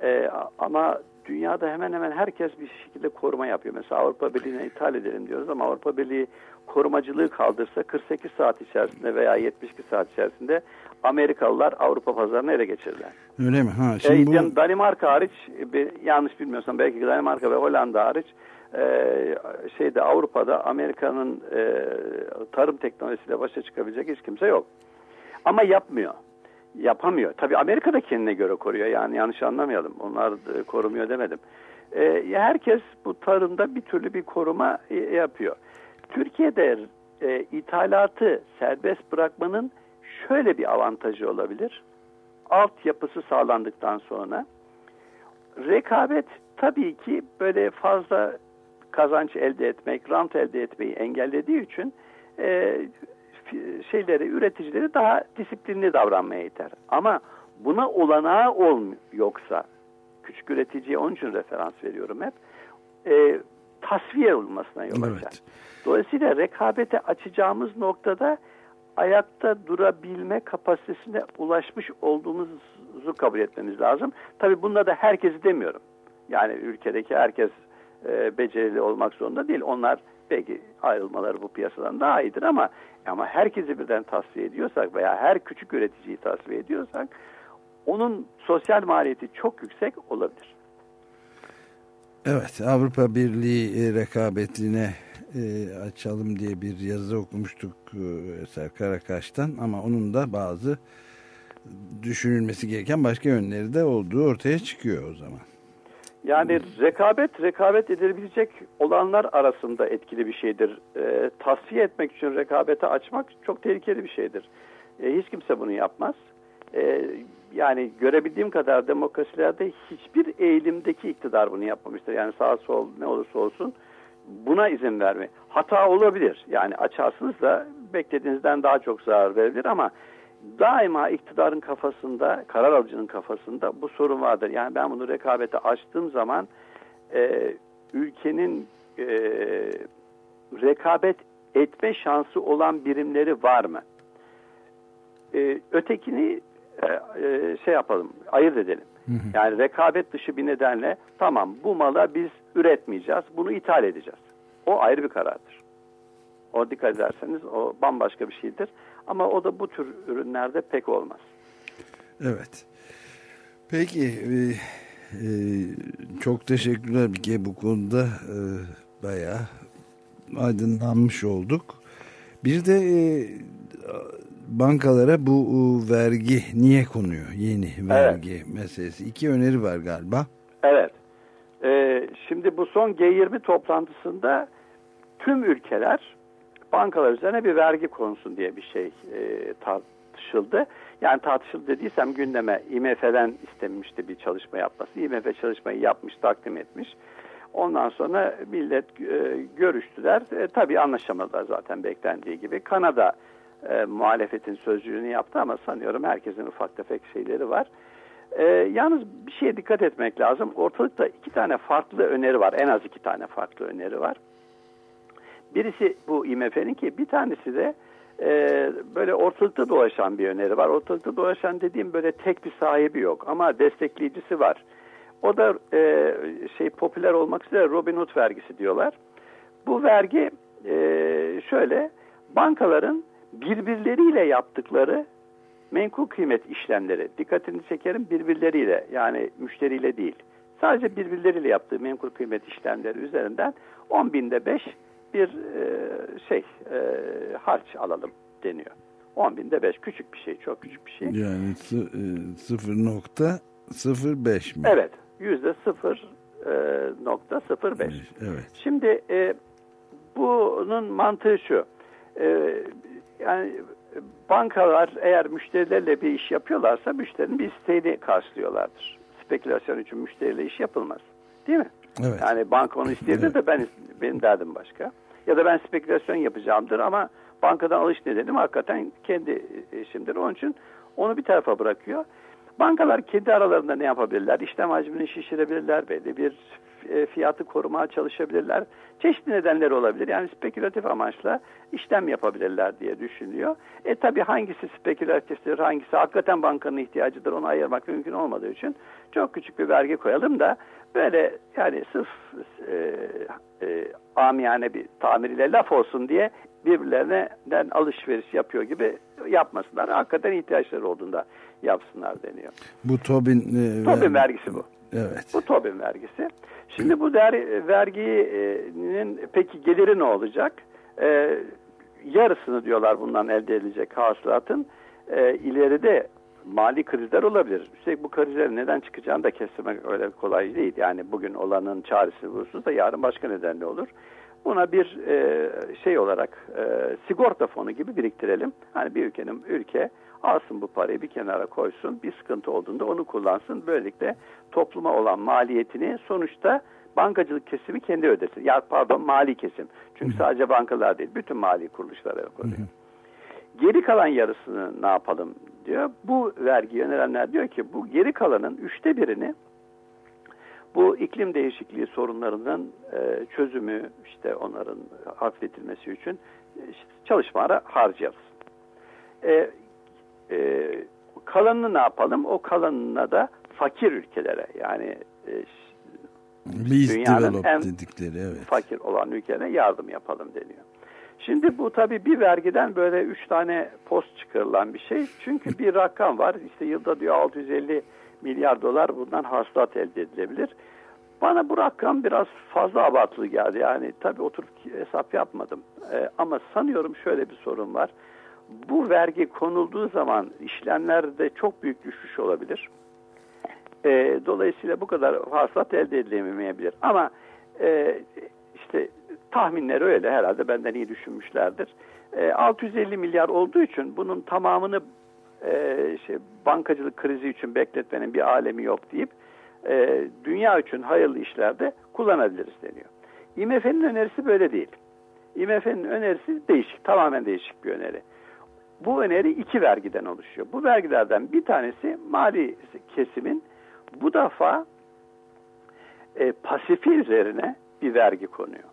S7: E, ama dünyada hemen hemen herkes bir şekilde koruma yapıyor. Mesela Avrupa Birliği'ne ithal edelim diyoruz ama Avrupa Birliği korumacılığı kaldırsa 48 saat içerisinde veya 72 saat içerisinde Amerikalılar Avrupa pazarını ele geçirdiler.
S2: Öyle mi? Ha, şimdi
S7: e,
S2: bu...
S7: yani Danimarka hariç, bir, yanlış bilmiyorsam belki Danimarka ve Hollanda hariç e, şeyde Avrupa'da Amerika'nın e, tarım teknolojisiyle başa çıkabilecek hiç kimse yok. Ama yapmıyor. Yapamıyor. Tabii Amerika da kendine göre koruyor. Yani yanlış anlamayalım. Onlar da korumuyor demedim. E, herkes bu tarımda bir türlü bir koruma e, yapıyor. Türkiye'de e, ithalatı serbest bırakmanın şöyle bir avantajı olabilir. Altyapısı sağlandıktan sonra rekabet tabii ki böyle fazla kazanç elde etmek, rant elde etmeyi engellediği için e, şeyleri, üreticileri daha disiplinli davranmaya iter. Ama buna olanağı olmuyor yoksa küçük üreticiye onun için referans veriyorum hep. E, tasfiye olmasına yol açar.
S2: Evet.
S7: Dolayısıyla rekabete açacağımız noktada ayakta durabilme kapasitesine ulaşmış olduğumuzu kabul etmemiz lazım. Tabii bunda da herkesi demiyorum. Yani ülkedeki herkes e, becerili olmak zorunda değil. Onlar belki ayrılmaları bu piyasadan daha iyidir ama ama herkesi birden tasfiye ediyorsak veya her küçük üreticiyi tasfiye ediyorsak onun sosyal maliyeti çok yüksek olabilir.
S2: Evet Avrupa Birliği e, rekabetine e, açalım diye bir yazı okumuştuk e, Eser Karakaş'tan ama onun da bazı düşünülmesi gereken başka yönleri de olduğu ortaya çıkıyor o zaman.
S7: Yani rekabet, rekabet edilebilecek olanlar arasında etkili bir şeydir. E, tasfiye etmek için rekabete açmak çok tehlikeli bir şeydir. E, hiç kimse bunu yapmaz. E, yani görebildiğim kadar demokrasilerde hiçbir eğilimdeki iktidar bunu yapmamıştır. Yani sağ sol ne olursa olsun buna izin verme. Hata olabilir. Yani açarsınız da beklediğinizden daha çok zarar verebilir ama daima iktidarın kafasında, karar alıcının kafasında bu sorun vardır. Yani ben bunu rekabete açtığım zaman e, ülkenin e, rekabet etme şansı olan birimleri var mı? E, ötekini e, e, şey yapalım, ayırt edelim. Hı hı. Yani rekabet dışı bir nedenle tamam bu mala biz üretmeyeceğiz, bunu ithal edeceğiz. O ayrı bir karardır. O dikkat ederseniz o bambaşka bir şeydir. Ama o da bu tür ürünlerde pek olmaz.
S2: Evet. Peki e, e, çok teşekkürler bir kere bu konuda e, bayağı aydınlanmış olduk. Bir de e, bankalara bu e, vergi niye konuyor? Yeni vergi meselesi. İki öneri var galiba.
S7: Evet. Ee, şimdi bu son G20 toplantısında tüm ülkeler bankalar üzerine bir vergi konsun diye bir şey e, tartışıldı. Yani tartışıldı dediysem gündeme IMF'den istenmişti bir çalışma yapması. IMF çalışmayı yapmış, takdim etmiş. Ondan sonra millet e, görüştüler. E, tabii anlaşamadılar zaten beklendiği gibi. Kanada e, muhalefetin sözcülüğünü yaptı ama sanıyorum herkesin ufak tefek şeyleri var. E, yalnız bir şeye dikkat etmek lazım. Ortalıkta iki tane farklı öneri var. En az iki tane farklı öneri var. Birisi bu IMF'nin ki bir tanesi de e, böyle ortalıkta dolaşan bir öneri var. Ortalıkta dolaşan dediğim böyle tek bir sahibi yok ama destekleyicisi var. O da e, şey popüler olmak üzere Robin Hood vergisi diyorlar. Bu vergi e, şöyle bankaların birbirleriyle yaptıkları menkul kıymet işlemleri dikkatini çekerim birbirleriyle yani müşteriyle değil. Sadece birbirleriyle yaptığı menkul kıymet işlemleri üzerinden 10 binde 5 bir e, şey e, harç alalım deniyor. 10 binde 5 küçük bir şey çok küçük bir şey.
S2: Yani sı- e, 0.05 mi?
S7: Evet yüzde 0 e, nokta 05.
S2: Evet.
S7: Şimdi e, bunun mantığı şu. E, yani bankalar eğer müşterilerle bir iş yapıyorlarsa müşterinin bir isteğini karşılıyorlardır. Spekülasyon için müşteriyle iş yapılmaz. Değil mi?
S2: Evet.
S7: Yani banka onu isteyebilir de ben benim derdim başka. Ya da ben spekülasyon yapacağımdır ama bankadan alış nedenim hakikaten kendi işimdir. Onun için onu bir tarafa bırakıyor. Bankalar kendi aralarında ne yapabilirler? İşlem hacmini şişirebilirler. Belli bir e, fiyatı korumaya çalışabilirler. Çeşitli nedenleri olabilir. Yani spekülatif amaçla işlem yapabilirler diye düşünülüyor. E tabi hangisi spekülatiftir, hangisi hakikaten bankanın ihtiyacıdır onu ayırmak mümkün olmadığı için çok küçük bir vergi koyalım da böyle yani sırf e, e, amiyane bir tamir ile laf olsun diye birbirlerinden alışveriş yapıyor gibi yapmasınlar. Hakikaten ihtiyaçları olduğunda yapsınlar deniyor.
S2: Bu Tobin, e,
S7: Tobin
S2: ver-
S7: vergisi bu.
S2: Evet.
S7: Bu Tobin vergisi. Şimdi bu der, verginin peki geliri ne olacak? Ee, yarısını diyorlar bundan elde edilecek hasılatın. Ee, ileride mali krizler olabilir. Üstelik bu krizlerin neden çıkacağını da kestirmek öyle kolay değil. Yani bugün olanın çaresi husus da yarın başka nedenle olur. Buna bir e, şey olarak e, sigorta fonu gibi biriktirelim. Hani bir ülkenin ülke alsın bu parayı bir kenara koysun. Bir sıkıntı olduğunda onu kullansın. Böylelikle topluma olan maliyetini sonuçta bankacılık kesimi kendi ödesin. Ya pardon mali kesim. Çünkü sadece bankalar değil bütün mali kuruluşlar ödüyor. Geri kalan yarısını ne yapalım diyor. Bu vergi önerenler diyor ki bu geri kalanın üçte birini bu iklim değişikliği sorunlarının e, çözümü işte onların hafifletilmesi için e, işte çalışmalara harcayalım. E, e, kalanını ne yapalım? O kalanına da fakir ülkelere yani e,
S2: Least
S7: Dünyanın en
S2: dedikleri evet.
S7: fakir olan ülkelere yardım yapalım deniyor. Şimdi bu tabii bir vergiden böyle üç tane post çıkarılan bir şey. Çünkü bir rakam var. İşte yılda diyor 650 milyar dolar bundan hasılat elde edilebilir. Bana bu rakam biraz fazla abartılı geldi. Yani tabii oturup hesap yapmadım. Ee, ama sanıyorum şöyle bir sorun var. Bu vergi konulduğu zaman işlemlerde çok büyük düşüş olabilir. E, dolayısıyla bu kadar hasılat elde edilemeyebilir. Ama e, işte tahminleri öyle herhalde benden iyi düşünmüşlerdir. E, 650 milyar olduğu için bunun tamamını e, şey, bankacılık krizi için bekletmenin bir alemi yok deyip e, dünya için hayırlı işlerde kullanabiliriz deniyor. IMF'nin önerisi böyle değil. IMF'nin önerisi değişik, tamamen değişik bir öneri. Bu öneri iki vergiden oluşuyor. Bu vergilerden bir tanesi mali kesimin bu defa e, pasifi üzerine bir vergi konuyor.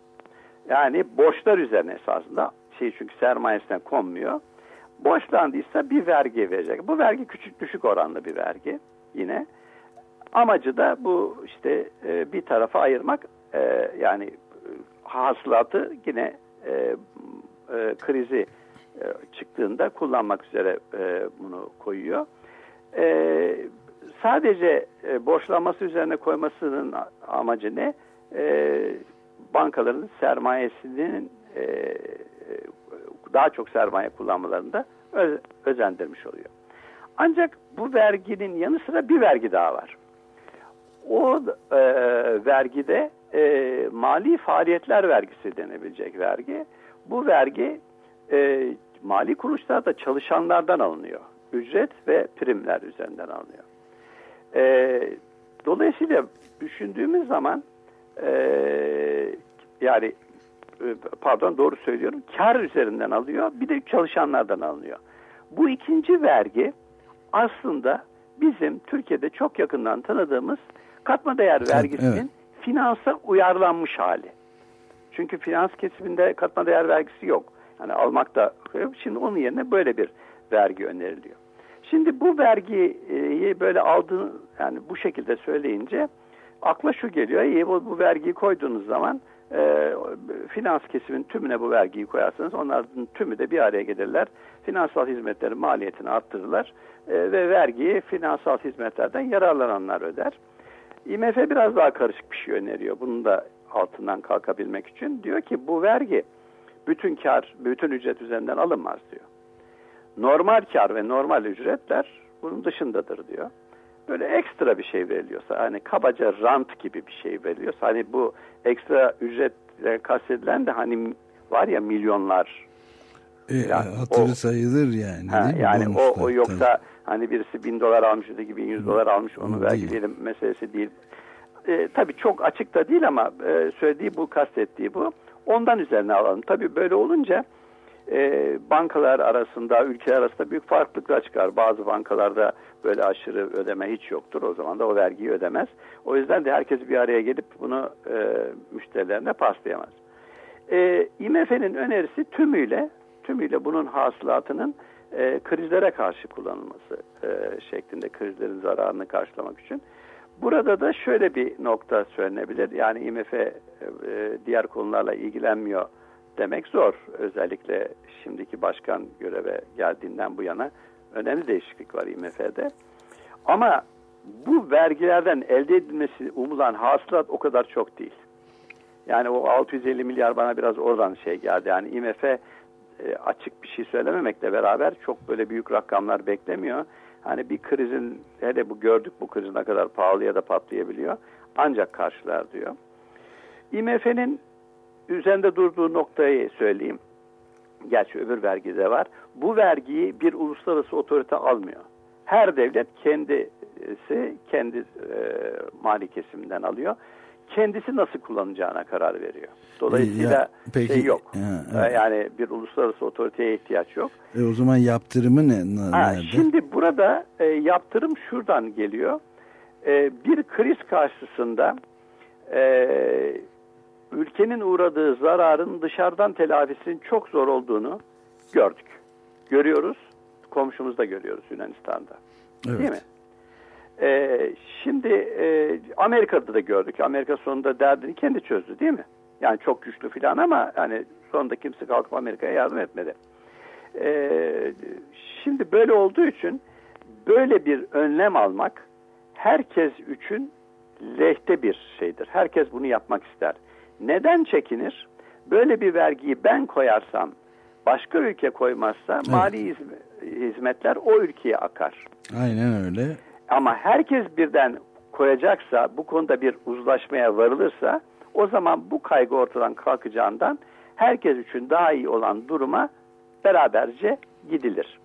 S7: Yani borçlar üzerine esasında şey çünkü sermayesinden konmuyor. Borçlandıysa bir vergi verecek. Bu vergi küçük düşük oranlı bir vergi yine. Amacı da bu işte e, bir tarafa ayırmak e, yani e, hasılatı yine e, e, krizi e, çıktığında kullanmak üzere e, bunu koyuyor. E, sadece e, borçlanması üzerine koymasının amacı ne? E, bankaların sermayesinin e, daha çok sermaye kullanmalarını da ö- özendirmiş oluyor. Ancak bu verginin yanı sıra bir vergi daha var. O e, vergide e, mali faaliyetler vergisi denebilecek vergi. Bu vergi e, mali kuruluşlarda çalışanlardan alınıyor. Ücret ve primler üzerinden alınıyor. E, dolayısıyla düşündüğümüz zaman e, yani e, pardon doğru söylüyorum kar üzerinden alıyor bir de çalışanlardan alınıyor. Bu ikinci vergi aslında bizim Türkiye'de çok yakından tanıdığımız katma değer vergisinin
S2: evet.
S7: finansa uyarlanmış hali. Çünkü finans kesiminde katma değer vergisi yok. Yani almakta yok. Şimdi onun yerine böyle bir vergi öneriliyor. Şimdi bu vergiyi böyle aldığını yani bu şekilde söyleyince akla şu geliyor. İyi bu, bu vergiyi koyduğunuz zaman e, finans kesimin tümüne bu vergiyi koyarsanız onların tümü de bir araya gelirler. Finansal hizmetlerin maliyetini arttırırlar e, ve vergiyi finansal hizmetlerden yararlananlar öder. IMF biraz daha karışık bir şey öneriyor. Bunun da altından kalkabilmek için. Diyor ki bu vergi bütün kar, bütün ücret üzerinden alınmaz diyor. Normal kar ve normal ücretler bunun dışındadır diyor. Böyle ekstra bir şey veriliyorsa hani kabaca rant gibi bir şey veriliyorsa hani bu ekstra ücretle kastedilen de hani var ya milyonlar
S2: E,
S7: Yani
S2: hatırı
S7: o-
S2: sayılır yani.
S7: Ha,
S2: değil
S7: yani o,
S2: Bonuslar,
S7: o yoksa
S2: tabii.
S7: hani birisi bin dolar almış öteki bin yüz dolar almış onu
S2: Değil.
S7: vergileyelim meselesi değil. E, tabii çok açık da değil ama e, söylediği bu kastettiği bu. Ondan üzerine alalım. Tabii böyle olunca e, bankalar arasında, ülkeler arasında büyük farklılıklar çıkar. Bazı bankalarda böyle aşırı ödeme hiç yoktur. O zaman da o vergiyi ödemez. O yüzden de herkes bir araya gelip bunu e, müşterilerine paslayamaz. E, IMF'nin önerisi tümüyle tümüyle bunun hasılatının e, krizlere karşı kullanılması e, şeklinde krizlerin zararını karşılamak için. Burada da şöyle bir nokta söylenebilir. Yani IMF e, diğer konularla ilgilenmiyor demek zor. Özellikle şimdiki başkan göreve geldiğinden bu yana önemli değişiklik var IMF'de. Ama bu vergilerden elde edilmesi umulan hasılat o kadar çok değil. Yani o 650 milyar bana biraz oradan şey geldi. Yani IMF e, açık bir şey söylememekle beraber çok böyle büyük rakamlar beklemiyor. Hani bir krizin hele bu gördük bu kriz ne kadar pahalı ya da patlayabiliyor. Ancak karşılar diyor. IMF'nin üzerinde durduğu noktayı söyleyeyim. Gerçi öbür vergi de var. Bu vergiyi bir uluslararası otorite almıyor. Her devlet kendisi kendi e, mali kesiminden alıyor. Kendisi nasıl kullanacağına karar veriyor. Dolayısıyla
S2: Ya, peki,
S7: şey yok.
S2: ha,
S7: E,
S2: evet.
S7: Yani bir uluslararası otoriteye ihtiyaç yok.
S2: E, o zaman yaptırımı ne?
S7: Ha,
S2: nerede?
S7: şimdi burada e, yaptırım şuradan geliyor. E, bir kriz karşısında e, ülkenin uğradığı zararın dışarıdan telafisinin çok zor olduğunu gördük. Görüyoruz. Komşumuzda görüyoruz Yunanistan'da.
S2: Evet.
S7: Değil mi? E, şimdi e, Amerika'da da gördük. Amerika sonunda derdini kendi çözdü değil mi? Yani çok güçlü falan ama hani sonunda kimse kalkıp Amerika'ya yardım etmedi. Ee, şimdi böyle olduğu için böyle bir önlem almak herkes için lehte bir şeydir. Herkes bunu yapmak ister. Neden çekinir? Böyle bir vergiyi ben koyarsam başka ülke koymazsa mali hizm- hizmetler o ülkeye akar.
S2: Aynen öyle.
S7: Ama herkes birden koyacaksa, bu konuda bir uzlaşmaya varılırsa o zaman bu kaygı ortadan kalkacağından herkes için daha iyi olan duruma beraberce gidilir.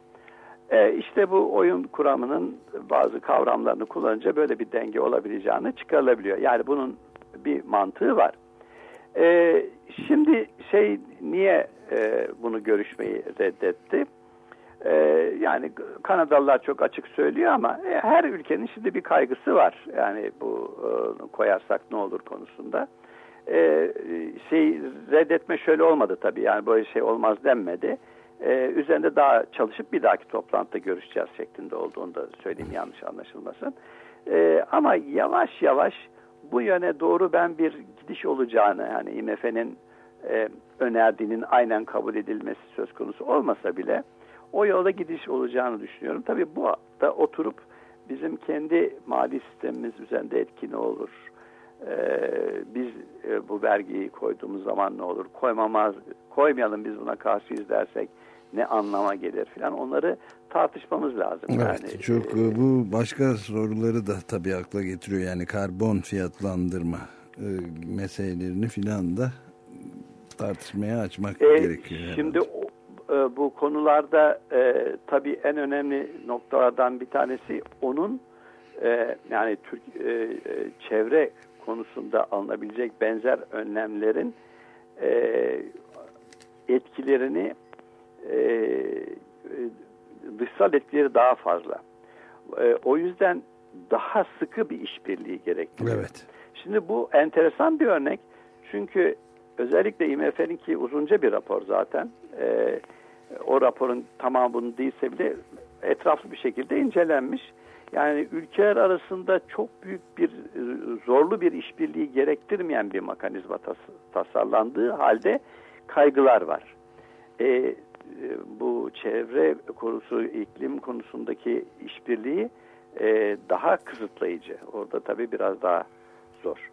S7: Ee, işte bu oyun kuramının bazı kavramlarını kullanınca böyle bir denge olabileceğini çıkarılabiliyor. Yani bunun bir mantığı var. Ee, şimdi şey niye e, bunu görüşmeyi reddetti? Ee, yani Kanadalılar çok açık söylüyor ama e, her ülkenin şimdi bir kaygısı var. Yani bu e, koyarsak ne olur konusunda. Ee, şey reddetme şöyle olmadı tabii. Yani böyle şey olmaz denmedi. Ee, üzerinde daha çalışıp bir dahaki toplantıda görüşeceğiz şeklinde olduğunu da söyleyeyim yanlış anlaşılmasın. Ee, ama yavaş yavaş bu yöne doğru ben bir gidiş olacağını yani IMF'nin e, önerdiğinin aynen kabul edilmesi söz konusu olmasa bile o yolda gidiş olacağını düşünüyorum. Tabii bu da oturup bizim kendi mali sistemimiz üzerinde etki ne olur? Ee, biz e, bu vergiyi koyduğumuz zaman ne olur? Koymamaz, koymayalım biz buna karşıyız dersek ne anlama gelir filan onları tartışmamız lazım.
S2: Evet
S7: yani,
S2: çok
S7: e,
S2: bu başka soruları da tabii akla getiriyor yani karbon fiyatlandırma meselelerini filan da tartışmaya açmak
S7: E,
S2: gerekiyor.
S7: Şimdi o- e, bu konularda e, tabii en önemli noktalardan bir tanesi onun e, yani Türk e, e, çevre konusunda alınabilecek benzer önlemlerin e, etkilerini e, e, dışsal etkileri daha fazla. E, o yüzden daha sıkı bir işbirliği gerektiriyor.
S2: Evet.
S7: Şimdi bu enteresan bir örnek. Çünkü özellikle IMF'nin ki uzunca bir rapor zaten. Ee, o raporun tamamını değilse bile etraflı bir şekilde incelenmiş. Yani ülkeler arasında çok büyük bir e, zorlu bir işbirliği gerektirmeyen bir mekanizma tas- tasarlandığı halde kaygılar var. Ee, e, bu çevre konusu, iklim konusundaki işbirliği e, daha kısıtlayıcı. Orada tabii biraz daha zor.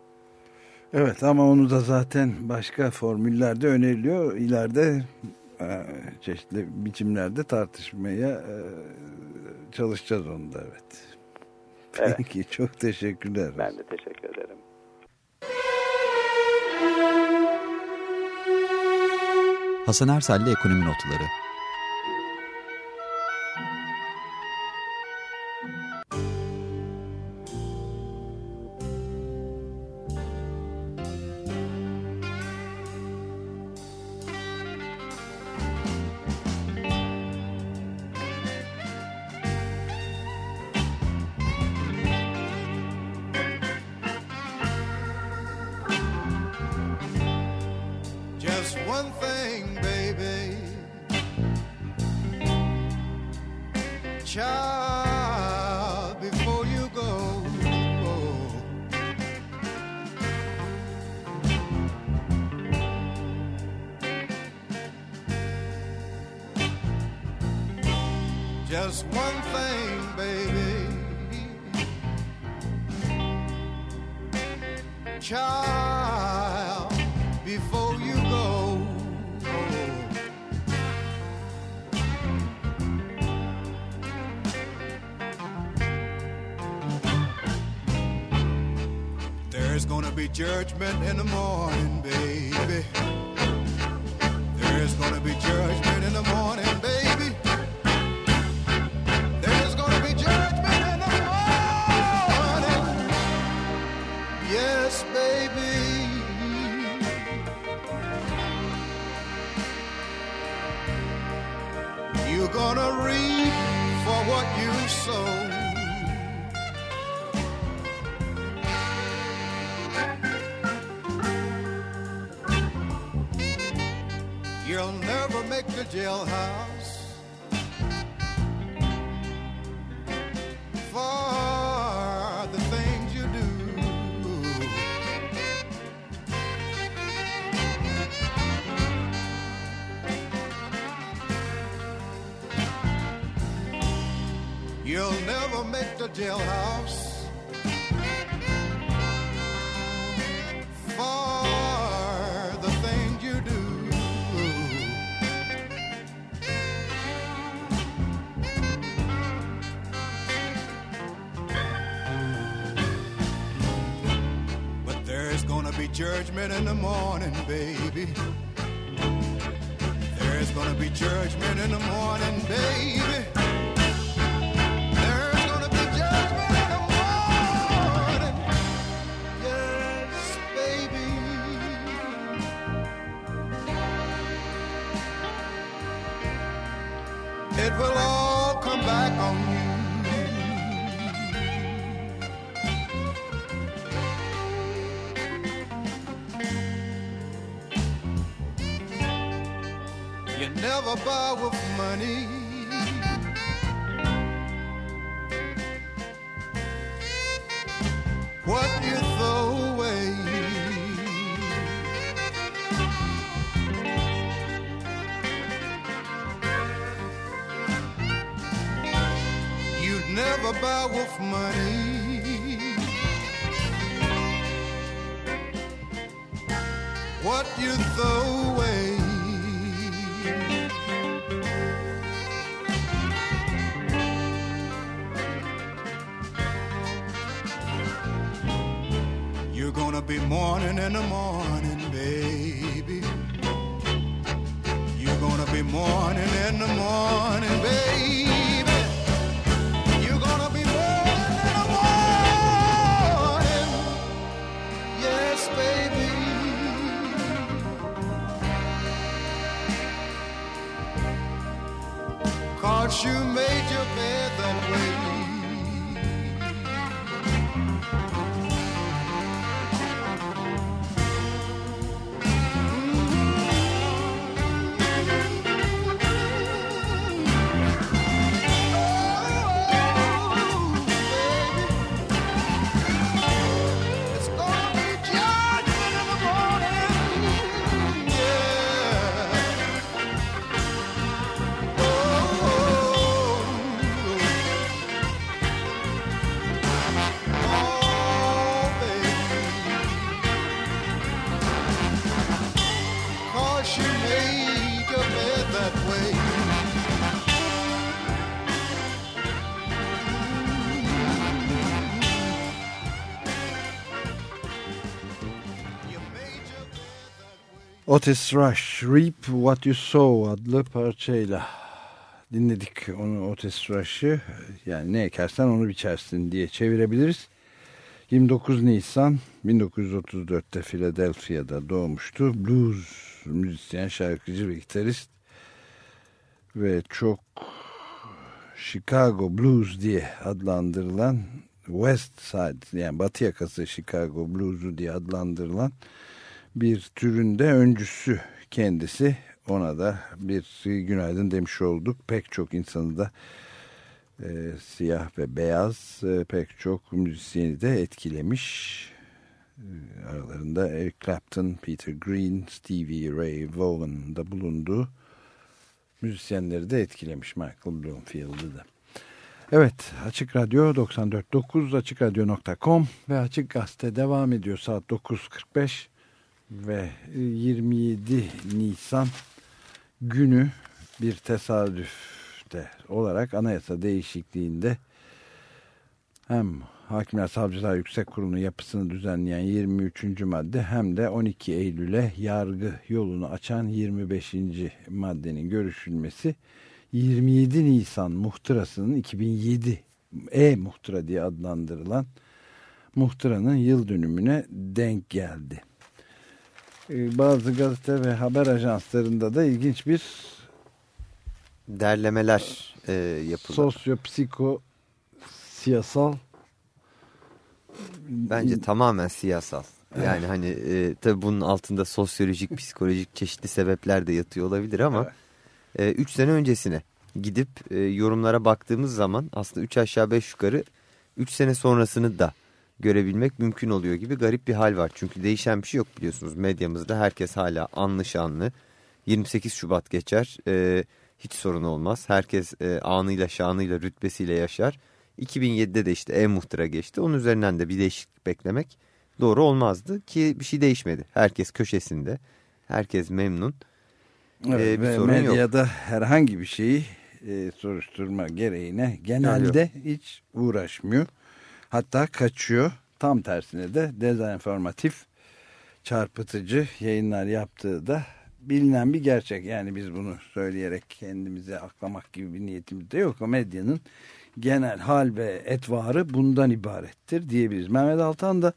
S2: Evet ama onu da zaten başka formüllerde öneriliyor. İleride e, çeşitli biçimlerde tartışmaya e, çalışacağız onu da evet.
S7: Evet.
S2: Peki çok teşekkürler.
S7: Ben de teşekkür ederim.
S6: Hasan Ersel'le Ekonomi Notları
S1: Just one thing, baby. Child, before you go. There's gonna be judgment in the morning, baby. There's gonna be judgment in the morning, baby. Gonna reap for what you sow. You'll never make the jailhouse jailhouse for the things you do. But there's gonna be judgment in the morning, baby. There's gonna be judgment in the morning, baby. animal.
S2: Otis Rush, Reap What You Sow adlı parçayla dinledik onu Otis Rush'ı. Yani ne ekersen onu biçersin diye çevirebiliriz. 29 Nisan 1934'te Philadelphia'da doğmuştu. Blues müzisyen, şarkıcı ve gitarist ve çok Chicago Blues diye adlandırılan West Side yani batı yakası Chicago Blues'u diye adlandırılan bir türünde öncüsü kendisi. Ona da bir günaydın demiş olduk. Pek çok insanı da e, siyah ve beyaz e, pek çok müzisyeni de etkilemiş. E, aralarında Eric Clapton, Peter Green, Stevie Ray Vaughan da bulunduğu müzisyenleri de etkilemiş Michael Bloomfield'ı da. Evet Açık Radyo 94.9 AçıkRadyo.com ve Açık Gazete devam ediyor saat 9.45 ve 27 Nisan günü bir tesadüfte olarak anayasa değişikliğinde hem Hakimler Savcılar Yüksek Kurulu yapısını düzenleyen 23. madde hem de 12 Eylül'e yargı yolunu açan 25. maddenin görüşülmesi 27 Nisan muhtırasının 2007 E muhtıra diye adlandırılan muhtıranın yıl dönümüne denk geldi. Ee, Bazı gazete ve haber ajanslarında da ilginç bir
S3: Derlemeler e, yapıldı.
S2: sosyopsiko siyasal
S3: Bence tamamen siyasal. Yani hani e, tabii bunun altında sosyolojik, psikolojik çeşitli sebepler de yatıyor olabilir ama 3 sene öncesine gidip e, yorumlara baktığımız zaman aslında 3 aşağı 5 yukarı 3 sene sonrasını da görebilmek mümkün oluyor gibi garip bir hal var. Çünkü değişen bir şey yok biliyorsunuz medyamızda herkes hala anlı şanlı 28 Şubat geçer e, hiç sorun olmaz. Herkes e, anıyla şanıyla rütbesiyle yaşar. 2007'de de işte e-muhtıra geçti. Onun üzerinden de bir değişiklik beklemek doğru olmazdı ki bir şey değişmedi. Herkes köşesinde. Herkes memnun.
S2: Evet,
S3: Ee, bir
S2: ve
S3: sorun yok.
S2: medyada herhangi bir şeyi e, soruşturma gereğine genelde hiç uğraşmıyor. Hatta kaçıyor. Tam tersine de dezenformatif çarpıtıcı yayınlar yaptığı da bilinen bir gerçek. Yani biz bunu söyleyerek kendimize aklamak gibi bir niyetimiz de yok. O medyanın genel hal ve etvarı bundan ibarettir diyebiliriz. Mehmet Altan da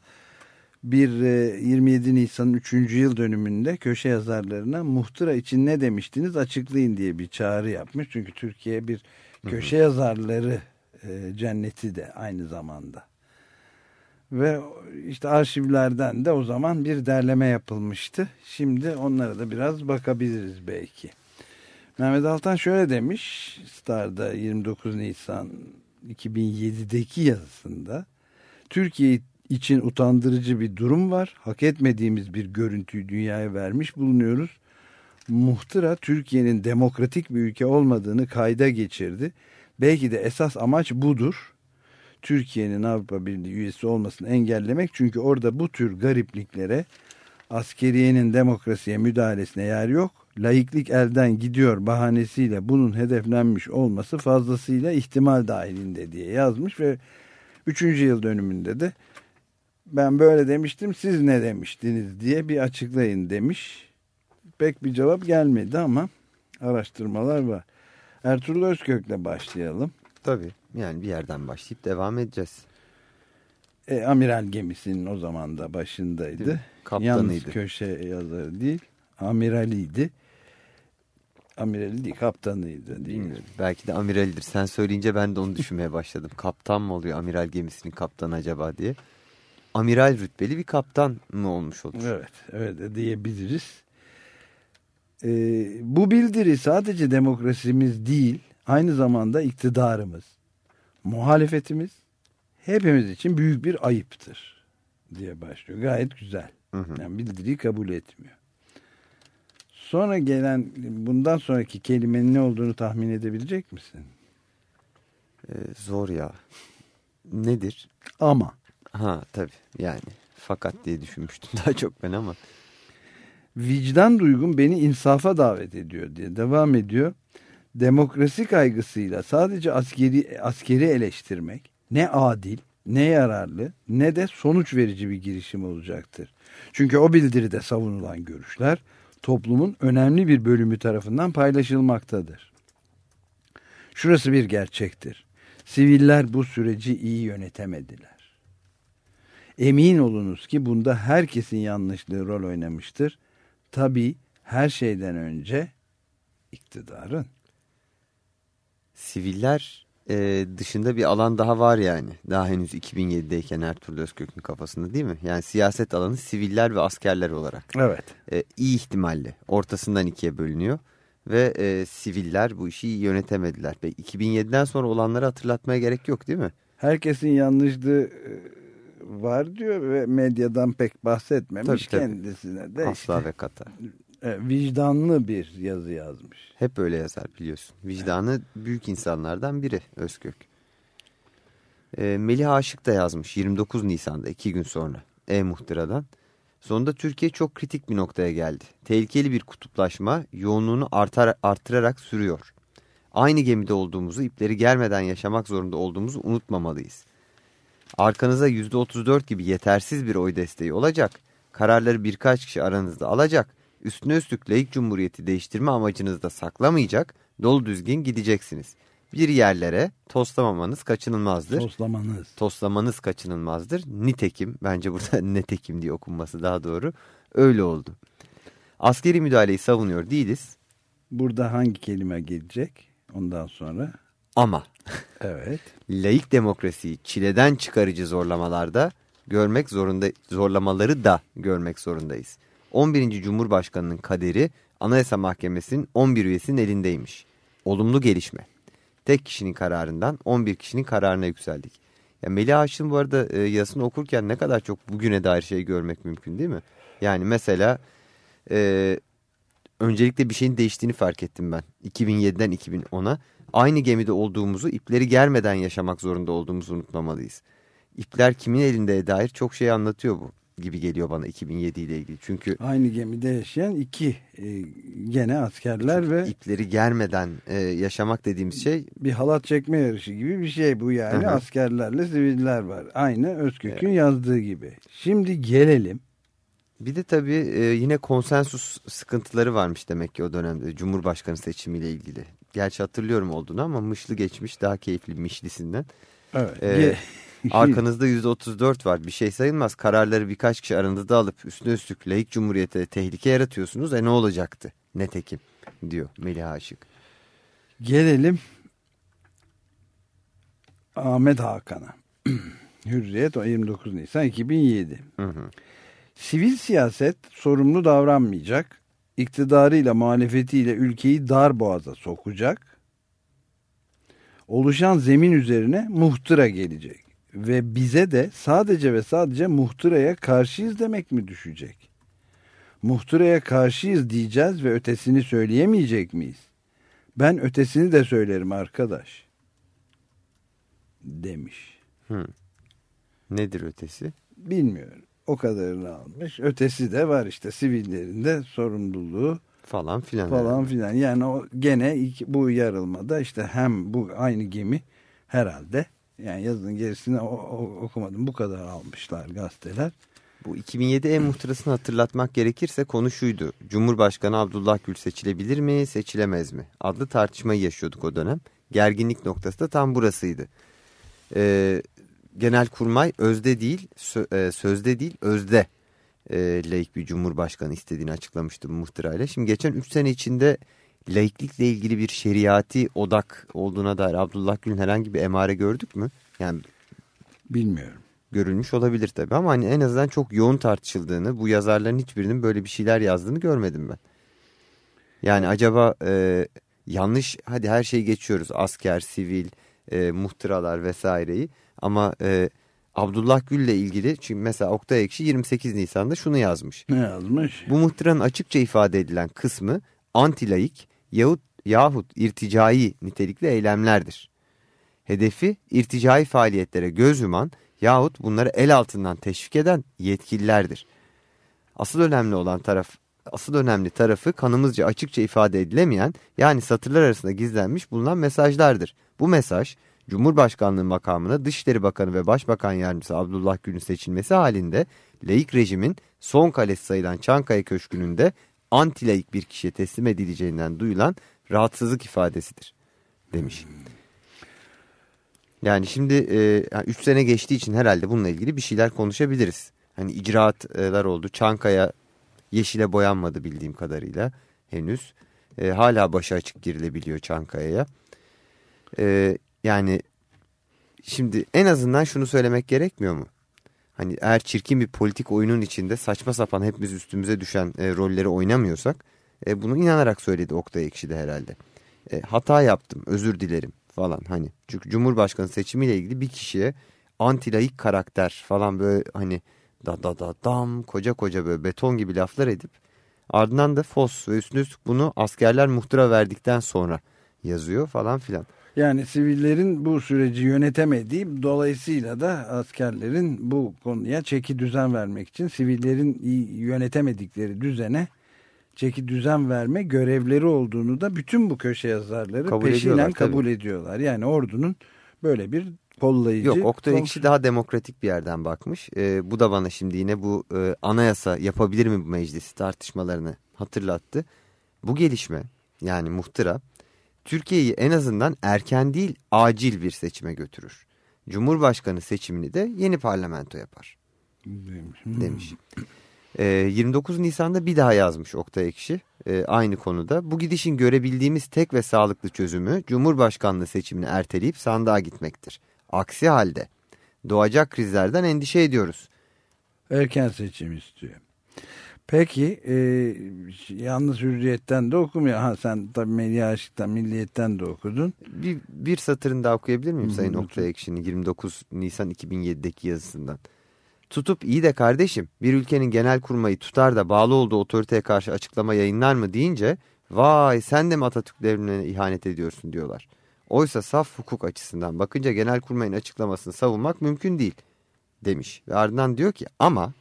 S2: bir e, 27 Nisan'ın 3. yıl dönümünde köşe yazarlarına muhtıra için ne demiştiniz açıklayın diye bir çağrı yapmış. Çünkü Türkiye bir köşe yazarları e, cenneti de aynı zamanda. Ve işte arşivlerden de o zaman bir derleme yapılmıştı. Şimdi onlara da biraz bakabiliriz belki. Mehmet Altan şöyle demiş Star'da 29 Nisan 2007'deki yazısında Türkiye için utandırıcı bir durum var. Hak etmediğimiz bir görüntüyü dünyaya vermiş bulunuyoruz. Muhtıra Türkiye'nin demokratik bir ülke olmadığını kayda geçirdi. Belki de esas amaç budur. Türkiye'nin Avrupa Birliği üyesi olmasını engellemek. Çünkü orada bu tür garipliklere askeriyenin demokrasiye müdahalesine yer yok. Laiklik elden gidiyor bahanesiyle bunun hedeflenmiş olması fazlasıyla ihtimal dahilinde diye yazmış ve 3. yıl dönümünde de ben böyle demiştim siz ne demiştiniz diye bir açıklayın demiş. Pek bir cevap gelmedi ama araştırmalar var. Ertuğrul Özkök'le başlayalım.
S3: Tabii yani bir yerden başlayıp devam edeceğiz.
S2: E, amiral gemisinin o zaman da başındaydı.
S3: Kaptanıydı.
S2: Yalnız köşe yazarı değil, amiraliydi. Amirali değil, kaptanıydı değil mi?
S3: Belki de amiraldir. Sen söyleyince ben de onu düşünmeye başladım. Kaptan mı oluyor amiral gemisinin kaptanı acaba diye. Amiral rütbeli bir kaptan mı olmuş olur?
S2: Evet, evet diyebiliriz. E, bu bildiri sadece demokrasimiz değil, aynı zamanda iktidarımız, muhalefetimiz, hepimiz için büyük bir ayıptır diye başlıyor. Gayet güzel.
S3: Hı hı.
S2: Yani bildiriyi kabul etmiyor. Sonra gelen bundan sonraki kelimenin ne olduğunu tahmin edebilecek misin?
S3: Ee, zor ya. Nedir?
S2: Ama.
S3: Ha tabii yani. Fakat diye düşünmüştüm daha çok ben ama.
S2: Vicdan duygum beni insafa davet ediyor diye devam ediyor. Demokrasi kaygısıyla sadece askeri askeri eleştirmek ne adil, ne yararlı, ne de sonuç verici bir girişim olacaktır. Çünkü o bildiride savunulan görüşler toplumun önemli bir bölümü tarafından paylaşılmaktadır. Şurası bir gerçektir. Siviller bu süreci iyi yönetemediler. Emin olunuz ki bunda herkesin yanlışlığı rol oynamıştır. Tabii her şeyden önce iktidarın.
S3: Siviller e, dışında bir alan daha var yani. Daha henüz 2007'deyken Ertuğrul Özkök'ün kafasında değil mi? Yani siyaset alanı siviller ve askerler olarak.
S2: Evet.
S3: E, iyi ihtimalle ortasından ikiye bölünüyor. Ve e, siviller bu işi yönetemediler. Ve 2007'den sonra olanları hatırlatmaya gerek yok değil mi?
S2: Herkesin yanlışlığı e, var diyor ve medyadan pek bahsetmemiş
S3: Tabii, tabii.
S2: kendisine de
S3: Asla
S2: işte,
S3: ve kata.
S2: e, vicdanlı bir yazı yazmış.
S3: Hep öyle yazar biliyorsun. Vicdanı büyük insanlardan biri Özkök. E, Melih Aşık da yazmış 29 Nisan'da iki gün sonra E-Muhtıra'dan. Sonunda Türkiye çok kritik bir noktaya geldi. Tehlikeli bir kutuplaşma yoğunluğunu artar, artırarak sürüyor. Aynı gemide olduğumuzu, ipleri germeden yaşamak zorunda olduğumuzu unutmamalıyız. Arkanıza %34 gibi yetersiz bir oy desteği olacak. Kararları birkaç kişi aranızda alacak. Üstüne üstlük layık cumhuriyeti değiştirme amacınızı da saklamayacak. Dolu düzgün gideceksiniz. Bir yerlere toslamamanız kaçınılmazdır.
S2: Toslamanız.
S3: Toslamanız kaçınılmazdır. Nitekim, bence burada netekim diye okunması daha doğru. Öyle oldu. Askeri müdahaleyi savunuyor değiliz
S2: Burada hangi kelime gelecek ondan sonra?
S3: ama
S2: Evet.
S3: laik demokrasiyi çileden çıkarıcı zorlamalarda görmek zorunda zorlamaları da görmek zorundayız. 11. Cumhurbaşkanının kaderi Anayasa Mahkemesi'nin 11 üyesinin elindeymiş. Olumlu gelişme. Tek kişinin kararından 11 kişinin kararına yükseldik. Ya Melih Aşık'ın bu arada e, yazısını okurken ne kadar çok bugüne dair şey görmek mümkün değil mi? Yani mesela e, öncelikle bir şeyin değiştiğini fark ettim ben. 2007'den 2010'a aynı gemide olduğumuzu, ipleri germeden yaşamak zorunda olduğumuzu unutmamalıyız. İpler kimin elinde dair çok şey anlatıyor bu gibi geliyor bana 2007 ile ilgili. Çünkü
S2: Aynı gemide yaşayan iki e, gene askerler ve
S3: ipleri germeden e, yaşamak dediğimiz şey
S2: bir halat çekme yarışı gibi bir şey bu yani.
S3: Hı hı.
S2: Askerlerle siviller var. Aynı Özkök'ün yazdığı gibi. Şimdi gelelim.
S3: bir de tabii e, yine konsensus sıkıntıları varmış demek ki o dönemde Cumhurbaşkanı seçimiyle ilgili. Gerçi hatırlıyorum olduğunu ama mışlı geçmiş daha keyifli mişlisinden.
S2: Evet.
S3: Ee, Arkanızda %34 var. Bir şey sayılmaz. Kararları birkaç kişi aranızda alıp üstüne üstlük layık cumhuriyete tehlike yaratıyorsunuz. E ne olacaktı? Netekim diyor Melih Aşık.
S2: Gelelim Ahmet Hakan'a. Hürriyet o 29 Nisan 2007.
S3: Hı hı.
S2: Sivil siyaset sorumlu davranmayacak, iktidarıyla muhalefetiyle ülkeyi dar boğaza sokacak, oluşan zemin üzerine muhtıra gelecek. Ve bize de sadece ve sadece muhtıraya karşıyız demek mi düşecek? Muhtıraya karşıyız diyeceğiz ve ötesini söyleyemeyecek miyiz? Ben ötesini de söylerim arkadaş. Demiş.
S3: Nedir ötesi?
S2: Bilmiyorum. O kadarını almış. Ötesi de var işte sivillerin de sorumluluğu
S3: Falan filan.
S2: falan filan. Yani o gene iki- bu yarılmada işte hem bu aynı gemi herhalde Yani yazın gerisini o- o- okumadım. Bu kadar almışlar gazeteler.
S3: Bu 2007 en muhtırasını hatırlatmak gerekirse konu şuydu. Cumhurbaşkanı Abdullah Gül seçilebilir mi, seçilemez mi? Adlı tartışmayı yaşıyorduk o dönem. Gerginlik noktası da tam burasıydı. Ee, Genelkurmay özde değil, sö- e, sözde değil, özde e, laik bir cumhurbaşkanı istediğini açıklamıştı muhtırayla. Şimdi geçen 3 sene içinde laiklikle ilgili bir şeriati odak olduğuna dair Abdullah Gül'ün herhangi bir emare gördük mü? Yani
S2: Bilmiyorum.
S3: görülmüş olabilir tabii ama hani en azından çok yoğun tartışıldığını, bu yazarların hiçbirinin böyle bir şeyler yazdığını görmedim ben. Yani acaba e, yanlış, hadi her şeyi geçiyoruz, asker, sivil, e, muhtıralar vesaireyi ama e, Abdullah Gül'le ilgili, çünkü mesela Oktay Ekşi 28 Nisan'da şunu yazmış.
S2: Ne yazmış?
S3: Bu muhtıranın açıkça ifade edilen kısmı antilaik yahut, yahut irticai nitelikli eylemlerdir. Hedefi irticai faaliyetlere göz yuman yahut bunları el altından teşvik eden yetkililerdir. Asıl önemli olan taraf asıl önemli tarafı kanımızca açıkça ifade edilemeyen yani satırlar arasında gizlenmiş bulunan mesajlardır. Bu mesaj Cumhurbaşkanlığı makamına Dışişleri Bakanı ve Başbakan Yardımcısı Abdullah Gül'ün seçilmesi halinde laik rejimin son kalesi sayılan Çankaya Köşkü'nün de antilaik bir kişiye teslim edileceğinden duyulan rahatsızlık ifadesidir demiş. Yani şimdi 3 sene geçtiği için herhalde bununla ilgili bir şeyler konuşabiliriz. Hani icraatlar oldu. Çankaya yeşile boyanmadı bildiğim kadarıyla henüz. E, hala başı açık girilebiliyor Çankaya'ya. E, yani şimdi en azından şunu söylemek gerekmiyor mu? Hani eğer çirkin bir politik oyunun içinde saçma sapan hepimiz üstümüze düşen e, rolleri oynamıyorsak e, bunu inanarak söyledi Oktay Ekşi de herhalde. E, hata yaptım özür dilerim falan hani. Çünkü Cumhurbaşkanı seçimiyle ilgili bir kişiye antilayık karakter falan böyle hani da da da dam koca koca böyle beton gibi laflar edip ardından da fos ve üstüne üstlük bunu askerler muhtıra verdikten sonra yazıyor falan filan.
S2: Yani sivillerin bu süreci yönetemediği dolayısıyla da askerlerin bu konuya çeki düzen vermek için sivillerin yönetemedikleri düzene çeki düzen verme görevleri olduğunu da bütün bu köşe yazarları
S3: Kabul
S2: peşinen
S3: ediyorlar,
S2: kabul
S3: tabii.
S2: ediyorlar. Yani ordunun böyle bir kollayıcı...
S3: Yok Oktay Ekşi daha demokratik bir yerden bakmış. Ee, bu da bana şimdi yine bu e, anayasa yapabilir mi bu meclis tartışmalarını hatırlattı. Bu gelişme yani muhtıra Türkiye'yi en azından erken değil acil bir seçime götürür. Cumhurbaşkanı seçimini de yeni parlamento yapar demiş. Ee, 29 Nisan'da bir daha yazmış Oktay Ekşi e, aynı konuda. Bu gidişin görebildiğimiz tek ve sağlıklı çözümü Cumhurbaşkanlığı seçimini erteleyip sandığa gitmektir. Aksi halde doğacak krizlerden endişe ediyoruz.
S2: Erken seçim istiyor. Peki e, yalnız hürriyetten de okumuyor. Ha sen tabii Melih Aşık'tan Milliyet'ten de okudun.
S3: Bir, bir satırını daha okuyabilir miyim Sayın
S2: lütfen.
S3: Oktay Ekşi'nin 29 Nisan 2007'deki yazısından? Tutup iyi de kardeşim bir ülkenin genel kurmayı tutar da bağlı olduğu otoriteye karşı açıklama yayınlar mı deyince vay sen de mi Atatürk devrimine ihanet ediyorsun diyorlar. Oysa saf hukuk açısından bakınca genel kurmayın açıklamasını savunmak mümkün değil demiş. Ve ardından diyor ki ama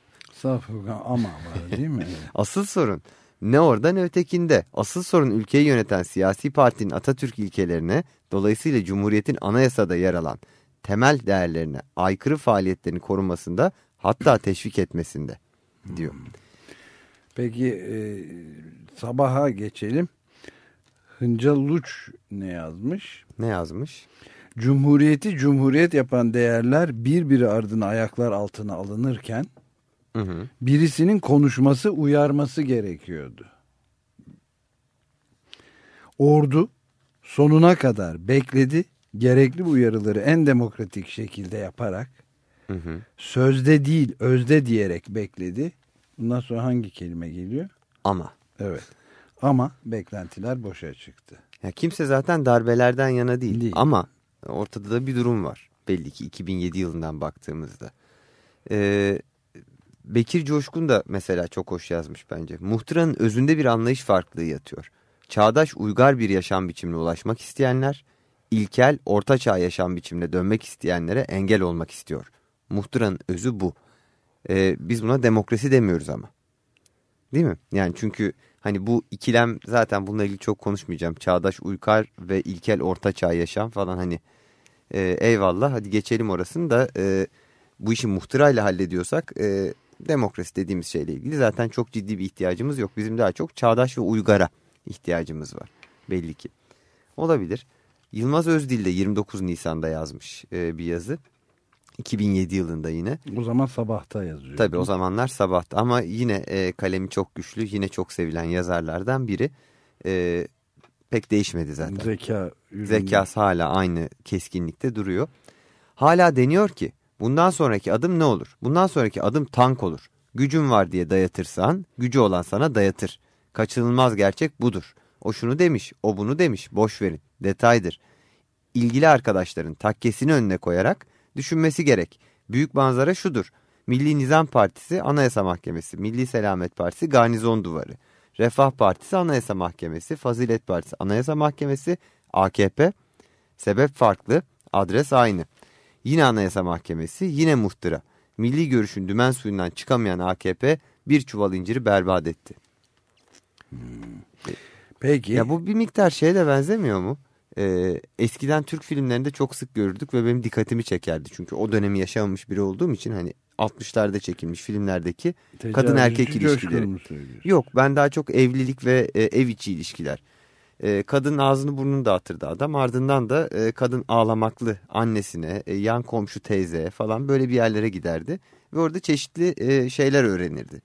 S2: Hukuk ama var değil mi?
S3: Asıl sorun ne orada ne ötekinde. Asıl sorun ülkeyi yöneten siyasi partinin Atatürk ilkelerine dolayısıyla Cumhuriyet'in anayasada yer alan temel değerlerine aykırı faaliyetlerin korunmasında hatta teşvik etmesinde diyor.
S2: Peki e, sabaha geçelim. Hıncal Luç ne yazmış?
S3: Ne yazmış?
S2: Cumhuriyeti cumhuriyet yapan değerler birbiri ardına ayaklar altına alınırken
S3: Hı hı.
S2: birisinin konuşması uyarması gerekiyordu. Ordu sonuna kadar bekledi. Gerekli uyarıları en demokratik şekilde yaparak
S3: Hı hı.
S2: sözde değil özde diyerek bekledi. Bundan sonra hangi kelime geliyor?
S3: Ama
S2: Evet. Ama beklentiler boşa çıktı.
S3: ya kimse zaten darbelerden yana değil.
S2: Değil.
S3: Ama ortada da bir durum var. Belli ki 2007 yılından baktığımızda. Ee, Bekir Coşkun da mesela çok hoş yazmış bence. Muhtıranın özünde bir anlayış farklılığı yatıyor. Çağdaş uygar bir yaşam biçimine ulaşmak isteyenler, ilkel ortaçağ yaşam biçimine dönmek isteyenlere engel olmak istiyor. Muhtıranın özü bu. Ee, biz buna demokrasi demiyoruz ama. Değil mi? Yani çünkü hani bu ikilem zaten bununla ilgili çok konuşmayacağım. Çağdaş uygar ve ilkel ortaçağ yaşam falan hani E, eyvallah hadi geçelim orasını da e, bu işi muhtırayla hallediyorsak e, demokrasi dediğimiz şeyle ilgili zaten çok ciddi bir ihtiyacımız yok. Bizim daha çok çağdaş ve uygara ihtiyacımız var belli ki. Olabilir. Yılmaz Özdil de 29 Nisan'da yazmış e, bir yazı. 2007 yılında yine.
S2: O zaman sabahta yazıyor.
S3: Tabii o zamanlar sabahta ama yine e, kalemi çok güçlü, yine çok sevilen yazarlardan biri. E, pek değişmedi zaten.
S2: Zeka. ürünü.
S3: Zekası hala aynı keskinlikte duruyor. Hala deniyor ki bundan sonraki adım ne olur? Bundan sonraki adım tank olur. Gücün var diye dayatırsan gücü olan sana dayatır. Kaçınılmaz gerçek budur. O şunu demiş, o bunu demiş. Boş verin. Detaydır. İlgili arkadaşların takkesini önüne koyarak düşünmesi gerek. Büyük manzara şudur. Milli Nizam Partisi Anayasa Mahkemesi, Milli Selamet Partisi Garnizon Duvarı, Refah Partisi Anayasa Mahkemesi, Fazilet Partisi Anayasa Mahkemesi, AKP. Sebep farklı, adres aynı. Yine Anayasa Mahkemesi, yine muhtıra. Milli görüşün dümen suyundan çıkamayan AKP bir çuval inciri berbat etti.
S2: Peki.
S3: Ya bu bir miktar şeye de benzemiyor mu? Ee, eskiden Türk filmlerinde çok sık görürdük ve benim dikkatimi çekerdi. Çünkü o dönemi yaşamamış biri olduğum için hani 60'larda çekilmiş filmlerdeki kadın erkek
S2: Tecavüzcü
S3: ilişkileri. Yok ben daha çok evlilik ve e, ev içi ilişkiler. E, kadın ağzını burnunu dağıtırdı adam ardından da e, kadın ağlamaklı annesine, e, yan komşu teyzeye falan böyle bir yerlere giderdi. Ve orada çeşitli e, şeyler öğrenirdi.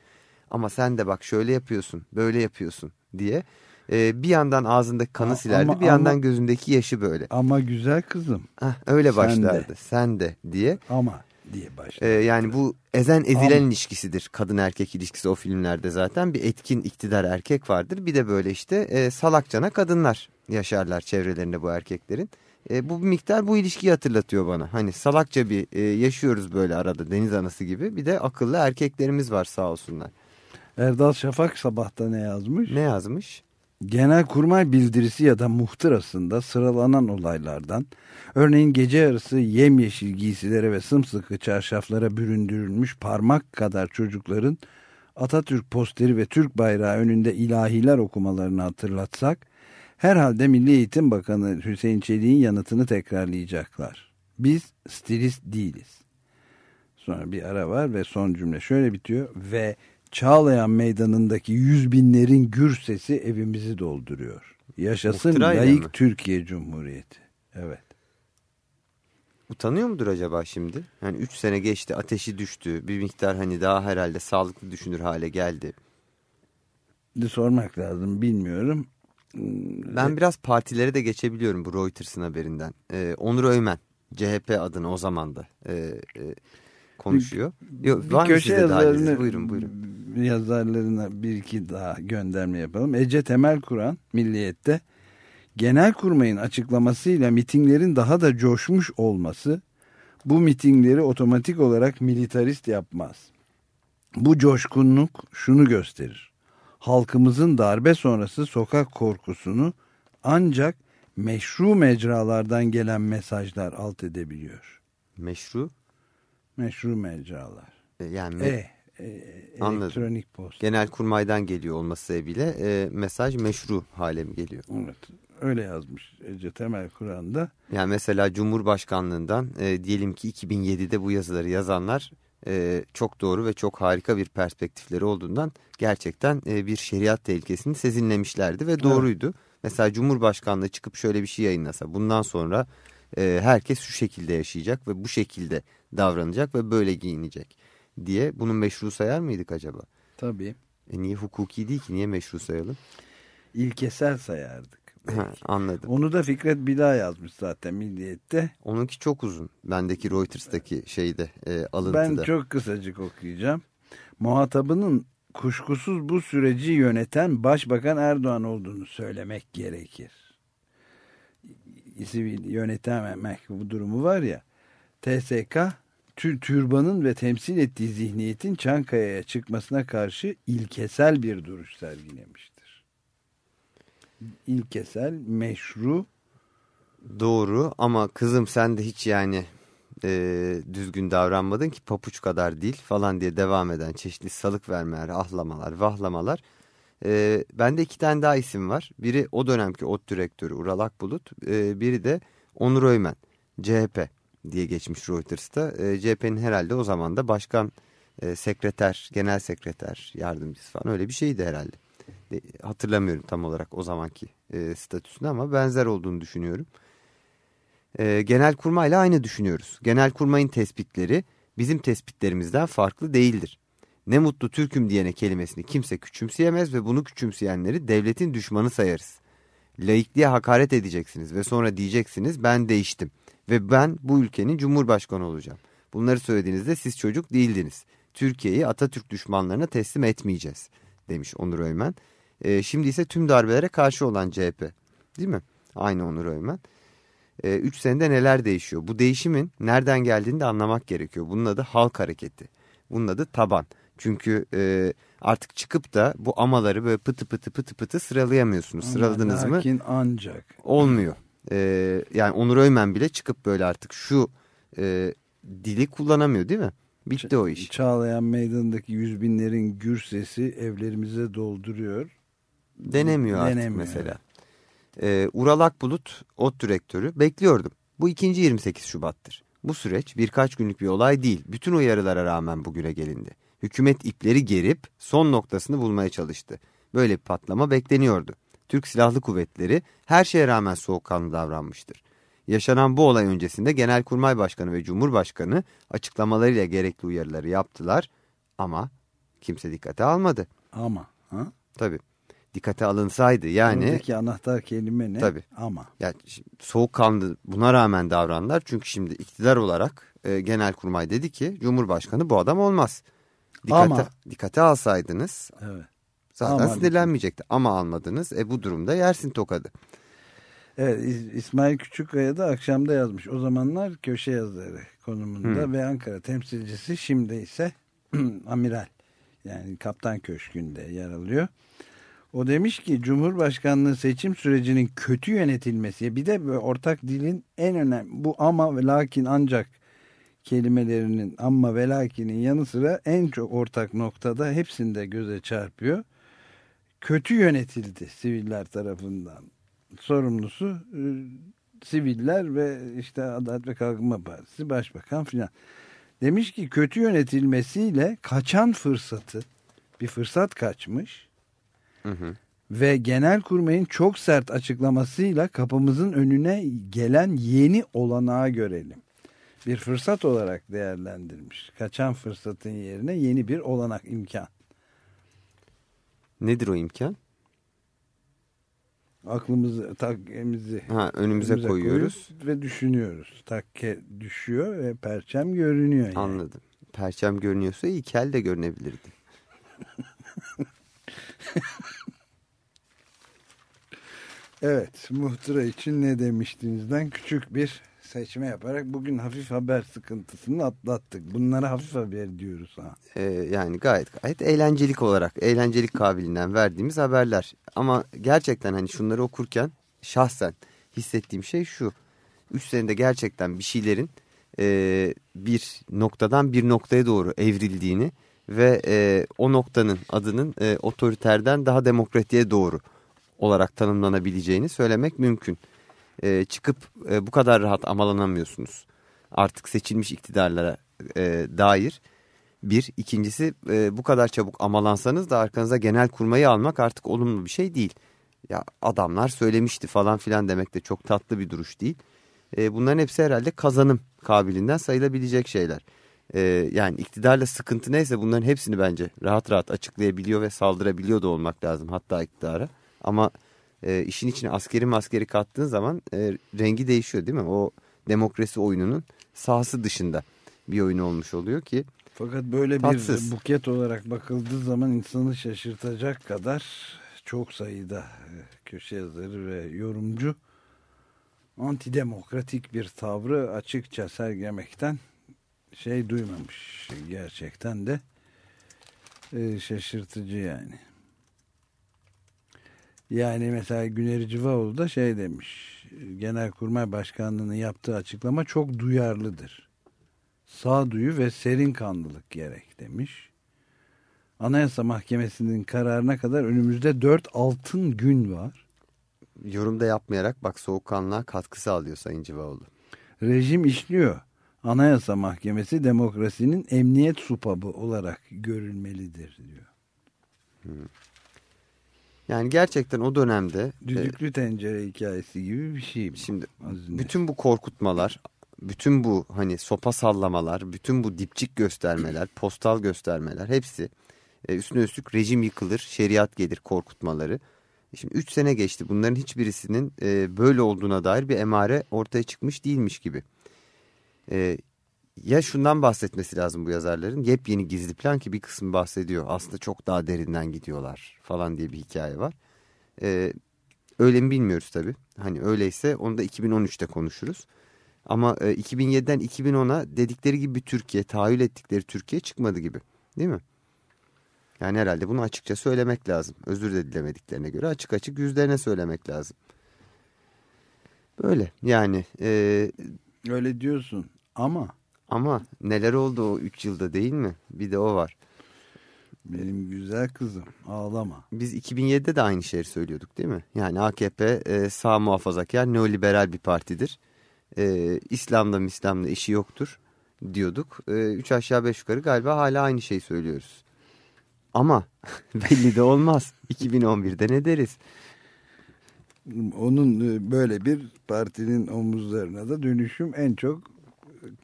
S3: Ama sen de bak şöyle yapıyorsun, böyle yapıyorsun diye. E, bir yandan ağzındaki kanı
S2: A-
S3: silerdi,
S2: ama-
S3: bir yandan
S2: ama-
S3: gözündeki yaşı böyle.
S2: Ama güzel kızım.
S3: Hah, öyle
S2: Sen
S3: başlardı.
S2: de.
S3: Sen de diye.
S2: Ama diye başladı.
S3: Ee, yani bu ezen ezilen
S2: Ama-
S3: ilişkisidir. Kadın erkek ilişkisi o filmlerde zaten. Bir etkin iktidar erkek vardır. Bir de böyle işte e, salakçana kadınlar yaşarlar çevrelerinde bu erkeklerin. E, bu bir miktar bu ilişkiyi hatırlatıyor bana. Hani salakça bir e, yaşıyoruz böyle arada deniz anası gibi. Bir de akıllı erkeklerimiz var sağ olsunlar.
S2: Erdal Şafak sabahta ne yazmış?
S3: Ne yazmış?
S2: Genelkurmay bildirisi ya da muhtırasında sıralanan olaylardan, örneğin gece yarısı yemyeşil giysilere ve sımsıkı çarşaflara büründürülmüş parmak kadar çocukların Atatürk posteri ve Türk bayrağı önünde ilahiler okumalarını hatırlatsak, herhalde Milli Eğitim Bakanı Hüseyin Çelik'in yanıtını tekrarlayacaklar. Biz stilist değiliz. Sonra bir ara var ve son cümle şöyle bitiyor ve Çağlayan Meydanı'ndaki yüz binlerin gür sesi evimizi dolduruyor. Yaşasın layık? Türkiye Cumhuriyeti. Evet.
S3: Utanıyor mudur acaba şimdi? Yani 3 sene geçti ateşi düştü. Bir miktar hani daha herhalde sağlıklı düşünür hale geldi.
S2: Sormak lazım bilmiyorum.
S3: Ben biraz partilere de geçebiliyorum bu Reuters'ın haberinden. Ee, Onur Öymen CHP adına o zaman da e, e, konuşuyor. Yok,
S2: Bir
S3: var
S2: köşe yazarını,
S3: Buyurun buyurun.
S2: yazarlarına bir iki daha gönderme yapalım. Ece Temel Kur'an Milliyet'te Genelkurmay'ın açıklamasıyla mitinglerin daha da coşmuş olması bu mitingleri otomatik olarak militarist yapmaz. Bu coşkunluk şunu gösterir. Halkımızın darbe sonrası sokak korkusunu ancak meşru mecralardan gelen mesajlar alt edebiliyor.
S3: Meşru
S2: Meşru mecralar.
S3: e, yani
S2: E, e,
S3: Anladım.
S2: elektronik posta.
S3: Genelkurmay'dan geliyor olması sebebiyle e, mesaj meşru hale mi geliyor?
S2: Evet, öyle yazmış Ece Temel Kur'an'da.
S3: Yani mesela Cumhurbaşkanlığından e, diyelim ki 2007'de bu yazıları yazanlar e, çok doğru ve çok harika bir perspektifleri olduğundan gerçekten e, bir şeriat tehlikesini sezinlemişlerdi ve doğruydu. Mesela Cumhurbaşkanlığı çıkıp şöyle bir şey yayınlasa bundan sonra e, herkes şu şekilde yaşayacak ve bu şekilde davranacak ve böyle giyinecek diye bunun meşru sayar mıydık acaba?
S2: Tabii.
S3: E niye hukuki değil ki niye meşru sayalım?
S2: İlkesel sayardık.
S3: Ha, anladım.
S2: Onu da Fikret Bila yazmış zaten Milliyet'te.
S3: Onunki çok uzun. Bendeki Reuters'taki şeyde e, alıntıda.
S2: Ben çok kısacık okuyacağım. Muhatabının kuşkusuz bu süreci yöneten Başbakan Erdoğan olduğunu söylemek gerekir. Sivil yönetememek bu durumu var ya. TSK tür türbanın ve temsil ettiği zihniyetin Çankaya'ya çıkmasına karşı ilkesel bir duruş sergilemiştir. İlkesel, meşru,
S3: Doğru ama kızım sen de hiç yani e, düzgün davranmadın ki papuç kadar değil falan diye devam eden çeşitli salık vermeler, ahlamalar, vahlamalar. E, bende iki tane daha isim var. Biri o dönemki ot direktörü Ural Akbulut, e, biri de Onur Öymen. CHP diye geçmiş Reuters'ta. E, CHP'nin herhalde o zaman da başkan e, sekreter, genel sekreter yardımcısı falan öyle bir şeydi herhalde. E, hatırlamıyorum tam olarak o zamanki e, statüsünü ama benzer olduğunu düşünüyorum. E, Genelkurmayla aynı düşünüyoruz. Genelkurmayın tespitleri bizim tespitlerimizden farklı değildir. Ne mutlu Türk'üm diyene kelimesini kimse küçümseyemez ve bunu küçümseyenleri devletin düşmanı sayarız. Laikliğe hakaret edeceksiniz ve sonra diyeceksiniz ben değiştim ve ben bu ülkenin cumhurbaşkanı olacağım. Bunları söylediğinizde siz çocuk değildiniz. Türkiye'yi Atatürk düşmanlarına teslim etmeyeceğiz demiş Onur Öymen. E, şimdi ise tüm darbelere karşı olan CHP değil mi? Aynı Onur Öymen. 3 senede neler değişiyor? Bu değişimin nereden geldiğini de anlamak gerekiyor. Bunun adı halk hareketi. Bunun adı taban. Çünkü e, artık çıkıp da bu amaları böyle pıtı pıtı pıtı pıtı sıralayamıyorsunuz. Sıraladınız mı?
S2: Lakin ancak.
S3: Olmuyor. E, yani Onur Öymen bile çıkıp böyle artık şu e, dili kullanamıyor değil mi? Bitti o iş.
S2: Çağlayan meydanındaki yüz binlerin gür sesi evlerimize dolduruyor.
S3: Denemiyor artık
S2: Denemiyor,
S3: mesela. Ee, Ural Akbulut, ot direktörü bekliyordum. Bu ikinci 28 Şubat'tır. Bu süreç birkaç günlük bir olay değil. Bütün uyarılara rağmen bugüne gelindi. Hükümet ipleri gerip son noktasını bulmaya çalıştı. Böyle bir patlama bekleniyordu. Türk Silahlı Kuvvetleri her şeye rağmen soğukkanlı davranmıştır. Yaşanan bu olay öncesinde Genelkurmay Başkanı ve Cumhurbaşkanı açıklamalarıyla gerekli uyarıları yaptılar ama kimse dikkate almadı.
S2: Ama. Ha?
S3: Tabii dikkate alınsaydı yani
S2: Buradaki anahtar kelime ne?
S3: Tabii.
S2: Ama.
S3: yani soğukkanlı buna rağmen davrandılar. Çünkü şimdi iktidar olarak e, Genelkurmay dedi ki Cumhurbaşkanı bu adam olmaz. Dikkate,
S2: Ama.
S3: dikkate alsaydınız
S2: Evet.
S3: Zaten
S2: Ama-
S3: sinirlenmeyecekti. Ama almadınız. E bu durumda yersin tokadı.
S2: Evet İs- İsmail Küçükkaya da akşamda yazmış. O zamanlar köşe yazarı konumunda
S3: Hı.
S2: ve Ankara temsilcisi şimdi ise amiral yani kaptan köşkünde yer alıyor. O demiş ki Cumhurbaşkanlığı seçim sürecinin kötü yönetilmesi bir de ortak dilin en önemli bu ama ve lakin ancak kelimelerinin ama ve lakinin yanı sıra en çok ortak noktada hepsinde göze çarpıyor. Kötü yönetildi siviller tarafından sorumlusu e, siviller ve işte Adalet ve Kalkınma Partisi Başbakan filan. Demiş ki kötü yönetilmesiyle kaçan fırsatı bir fırsat kaçmış
S3: Hı hı.
S2: ve Genelkurmay'ın çok sert açıklamasıyla kapımızın önüne gelen yeni olanağı görelim. Bir fırsat olarak değerlendirmiş. Kaçan fırsatın yerine yeni bir olanak imkan.
S3: Nedir o imkan?
S2: Aklımızı, takkemizi
S3: Ha, önümüze,
S2: önümüze
S3: koyuyoruz.
S2: ve düşünüyoruz. Takke düşüyor ve perçem görünüyor. Yani.
S3: Anladım. Perçem görünüyorsa iyi kel de görünebilirdi.
S2: Evet, muhtıra için ne demiştinizden küçük bir seçme yaparak bugün hafif haber sıkıntısını atlattık. Bunlara hafif haber diyoruz ha.
S3: Ee, yani gayet gayet eğlencelik olarak, eğlencelik kabiliğinden verdiğimiz haberler. Ama gerçekten hani şunları okurken şahsen hissettiğim şey şu. Üç senede gerçekten bir şeylerin e, bir noktadan bir noktaya doğru evrildiğini ve e, o noktanın adının e, otoriterden daha demokratiğe doğru olarak tanımlanabileceğini söylemek mümkün. E, çıkıp e, bu kadar rahat amalanamıyorsunuz. Artık seçilmiş iktidarlara e, dair bir. ikincisi e, bu kadar çabuk amalansanız da arkanıza genel kurmayı almak artık olumlu bir şey değil. Ya adamlar söylemişti falan filan demek de çok tatlı bir duruş değil. E, bunların hepsi herhalde kazanım kabiliğinden sayılabilecek şeyler. E, yani iktidarla sıkıntı neyse bunların hepsini bence rahat rahat açıklayabiliyor ve saldırabiliyor da olmak lazım hatta iktidara. Ama e, işin içine askeri maskeri kattığın zaman e, rengi değişiyor değil mi? O demokrasi oyununun sahası dışında bir oyun olmuş oluyor ki
S2: Fakat böyle
S3: Tatsız.
S2: bir buket olarak bakıldığı zaman insanı şaşırtacak kadar çok sayıda e, köşe yazarı ve yorumcu antidemokratik bir tavrı açıkça sergilemekten şey duymamış. Gerçekten de e, şaşırtıcı yani. Yani mesela Güner Civaoğlu da şey demiş. Genelkurmay Başkanlığı'nın yaptığı açıklama çok duyarlıdır. Sağduyu ve serin kanlılık gerek demiş. Anayasa Mahkemesi'nin kararına kadar önümüzde dört altın gün var.
S3: yorum da yapmayarak bak soğukkanlığa katkı sağlıyor Sayın Civaoğlu.
S2: Rejim işliyor. Anayasa Mahkemesi demokrasinin emniyet supabı olarak görülmelidir diyor.
S3: Yani gerçekten o dönemde e,
S2: Düdüklü tencere hikayesi gibi bir şey. bu.
S3: Şimdi
S2: Aziz Nesin.
S3: bütün bu korkutmalar, bütün bu hani sopa sallamalar, bütün bu dipçik göstermeler, postal göstermeler hepsi e, üstüne üstlük rejim yıkılır, şeriat gelir korkutmaları. Şimdi 3 sene geçti bunların hiçbirisinin e, böyle olduğuna dair bir emare ortaya çıkmış değilmiş gibi. E, ya şundan bahsetmesi lazım bu yazarların yepyeni gizli plan ki bir kısmı bahsediyor. Aslında çok daha derinden gidiyorlar falan diye bir hikaye var. E, öyle mi bilmiyoruz tabii. Hani öyleyse onu da 2013'te konuşuruz. Ama e, 2007'den 2010'a dedikleri gibi bir Türkiye, tahayyül ettikleri Türkiye çıkmadı gibi. Değil mi? Yani herhalde bunu açıkça söylemek lazım. Özür de dilemediklerine göre açık açık yüzlerine söylemek lazım. Böyle yani e,
S2: Öyle diyorsun ama
S3: ama neler oldu o 3 yılda değil mi? Bir de o var.
S2: benim güzel kızım ağlama.
S3: Biz 2007'de de aynı şeyi söylüyorduk değil mi? Yani AKP e, sağ muhafazakar neoliberal bir partidir. E, İslam'da İslam'da işi yoktur diyorduk. E, üç aşağı beş yukarı galiba hala aynı şeyi söylüyoruz. Ama belli de olmaz. 2011'de ne deriz?
S2: Onun e, böyle bir partinin omuzlarına da dönüşüm en çok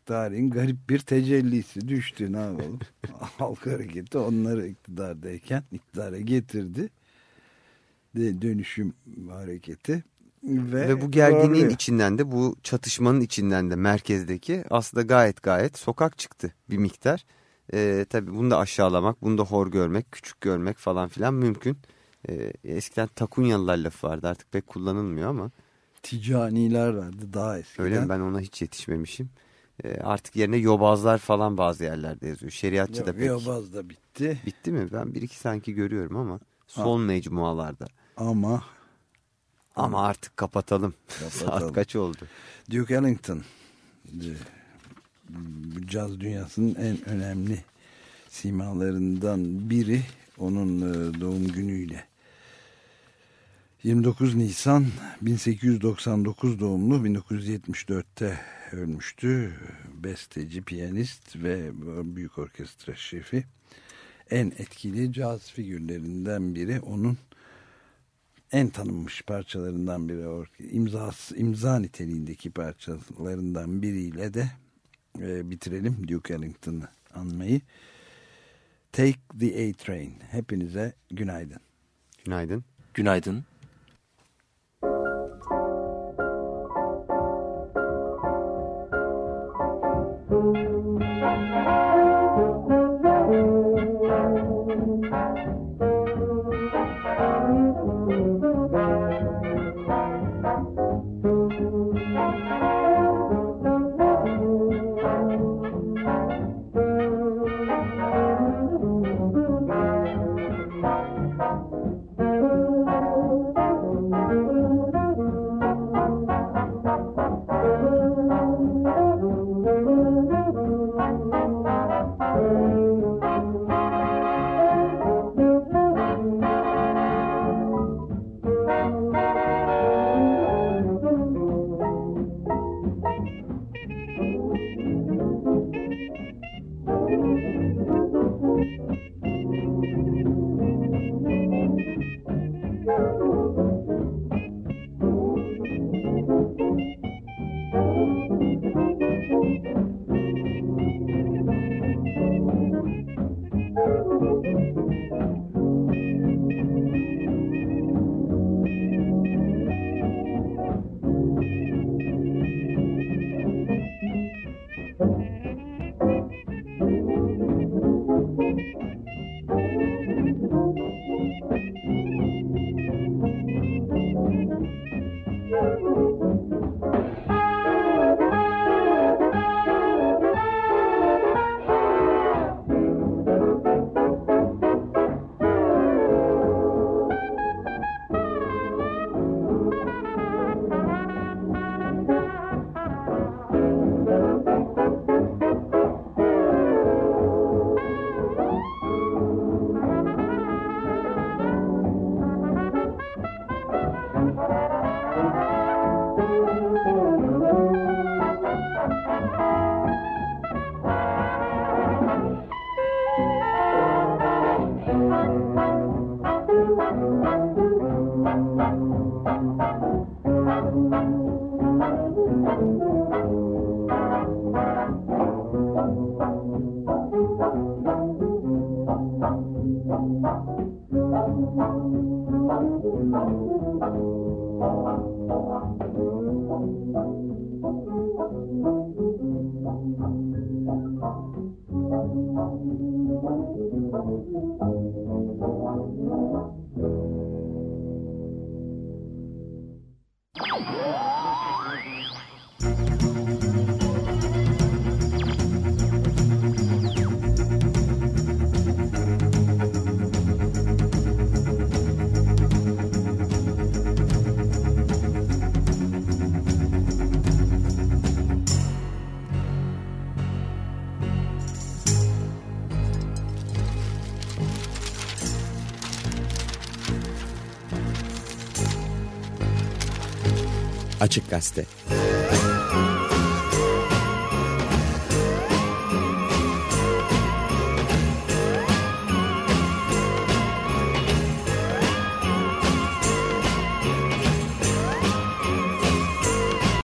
S2: tarihin garip bir tecellisi düştü ne yapalım. Halk hareketi onları iktidardayken iktidara getirdi. De dönüşüm hareketi. Ve,
S3: Ve bu gerginliğin
S2: zorluyor.
S3: içinden de bu çatışmanın içinden de merkezdeki aslında gayet gayet sokak çıktı bir miktar. Ee, tabii bunu da aşağılamak, bunu da hor görmek, küçük görmek falan filan mümkün. Ee, eskiden takunyalılar lafı vardı artık pek kullanılmıyor ama
S2: ticaniler vardı daha eskiden.
S3: öyle mi ben ona hiç yetişmemişim. Ee, artık yerine yobazlar falan bazı yerlerde yazıyor. Şeriatçı da
S2: Yok,
S3: pek.
S2: Yobaz da bitti
S3: Bitti mi? Ben bir iki sanki görüyorum ama son mecmualarda.
S2: ama
S3: Ama artık kapatalım.
S2: Kapatalım.
S3: Saat kaç oldu?
S2: Duke Ellington bu caz dünyasının en önemli simalarından biri onun e, doğum günüyle 29 Nisan 1899 doğumlu 1974'te ölmüştü besteci piyanist ve büyük orkestra şefi en etkili caz figürlerinden biri onun en tanınmış parçalarından biri orke- imzası imza niteliğindeki parçalarından biriyle de e, bitirelim Duke Ellington'ı anmayı. Take the A Train. Hepinize günaydın.
S3: Günaydın.
S8: Günaydın.
S6: Açık Gazete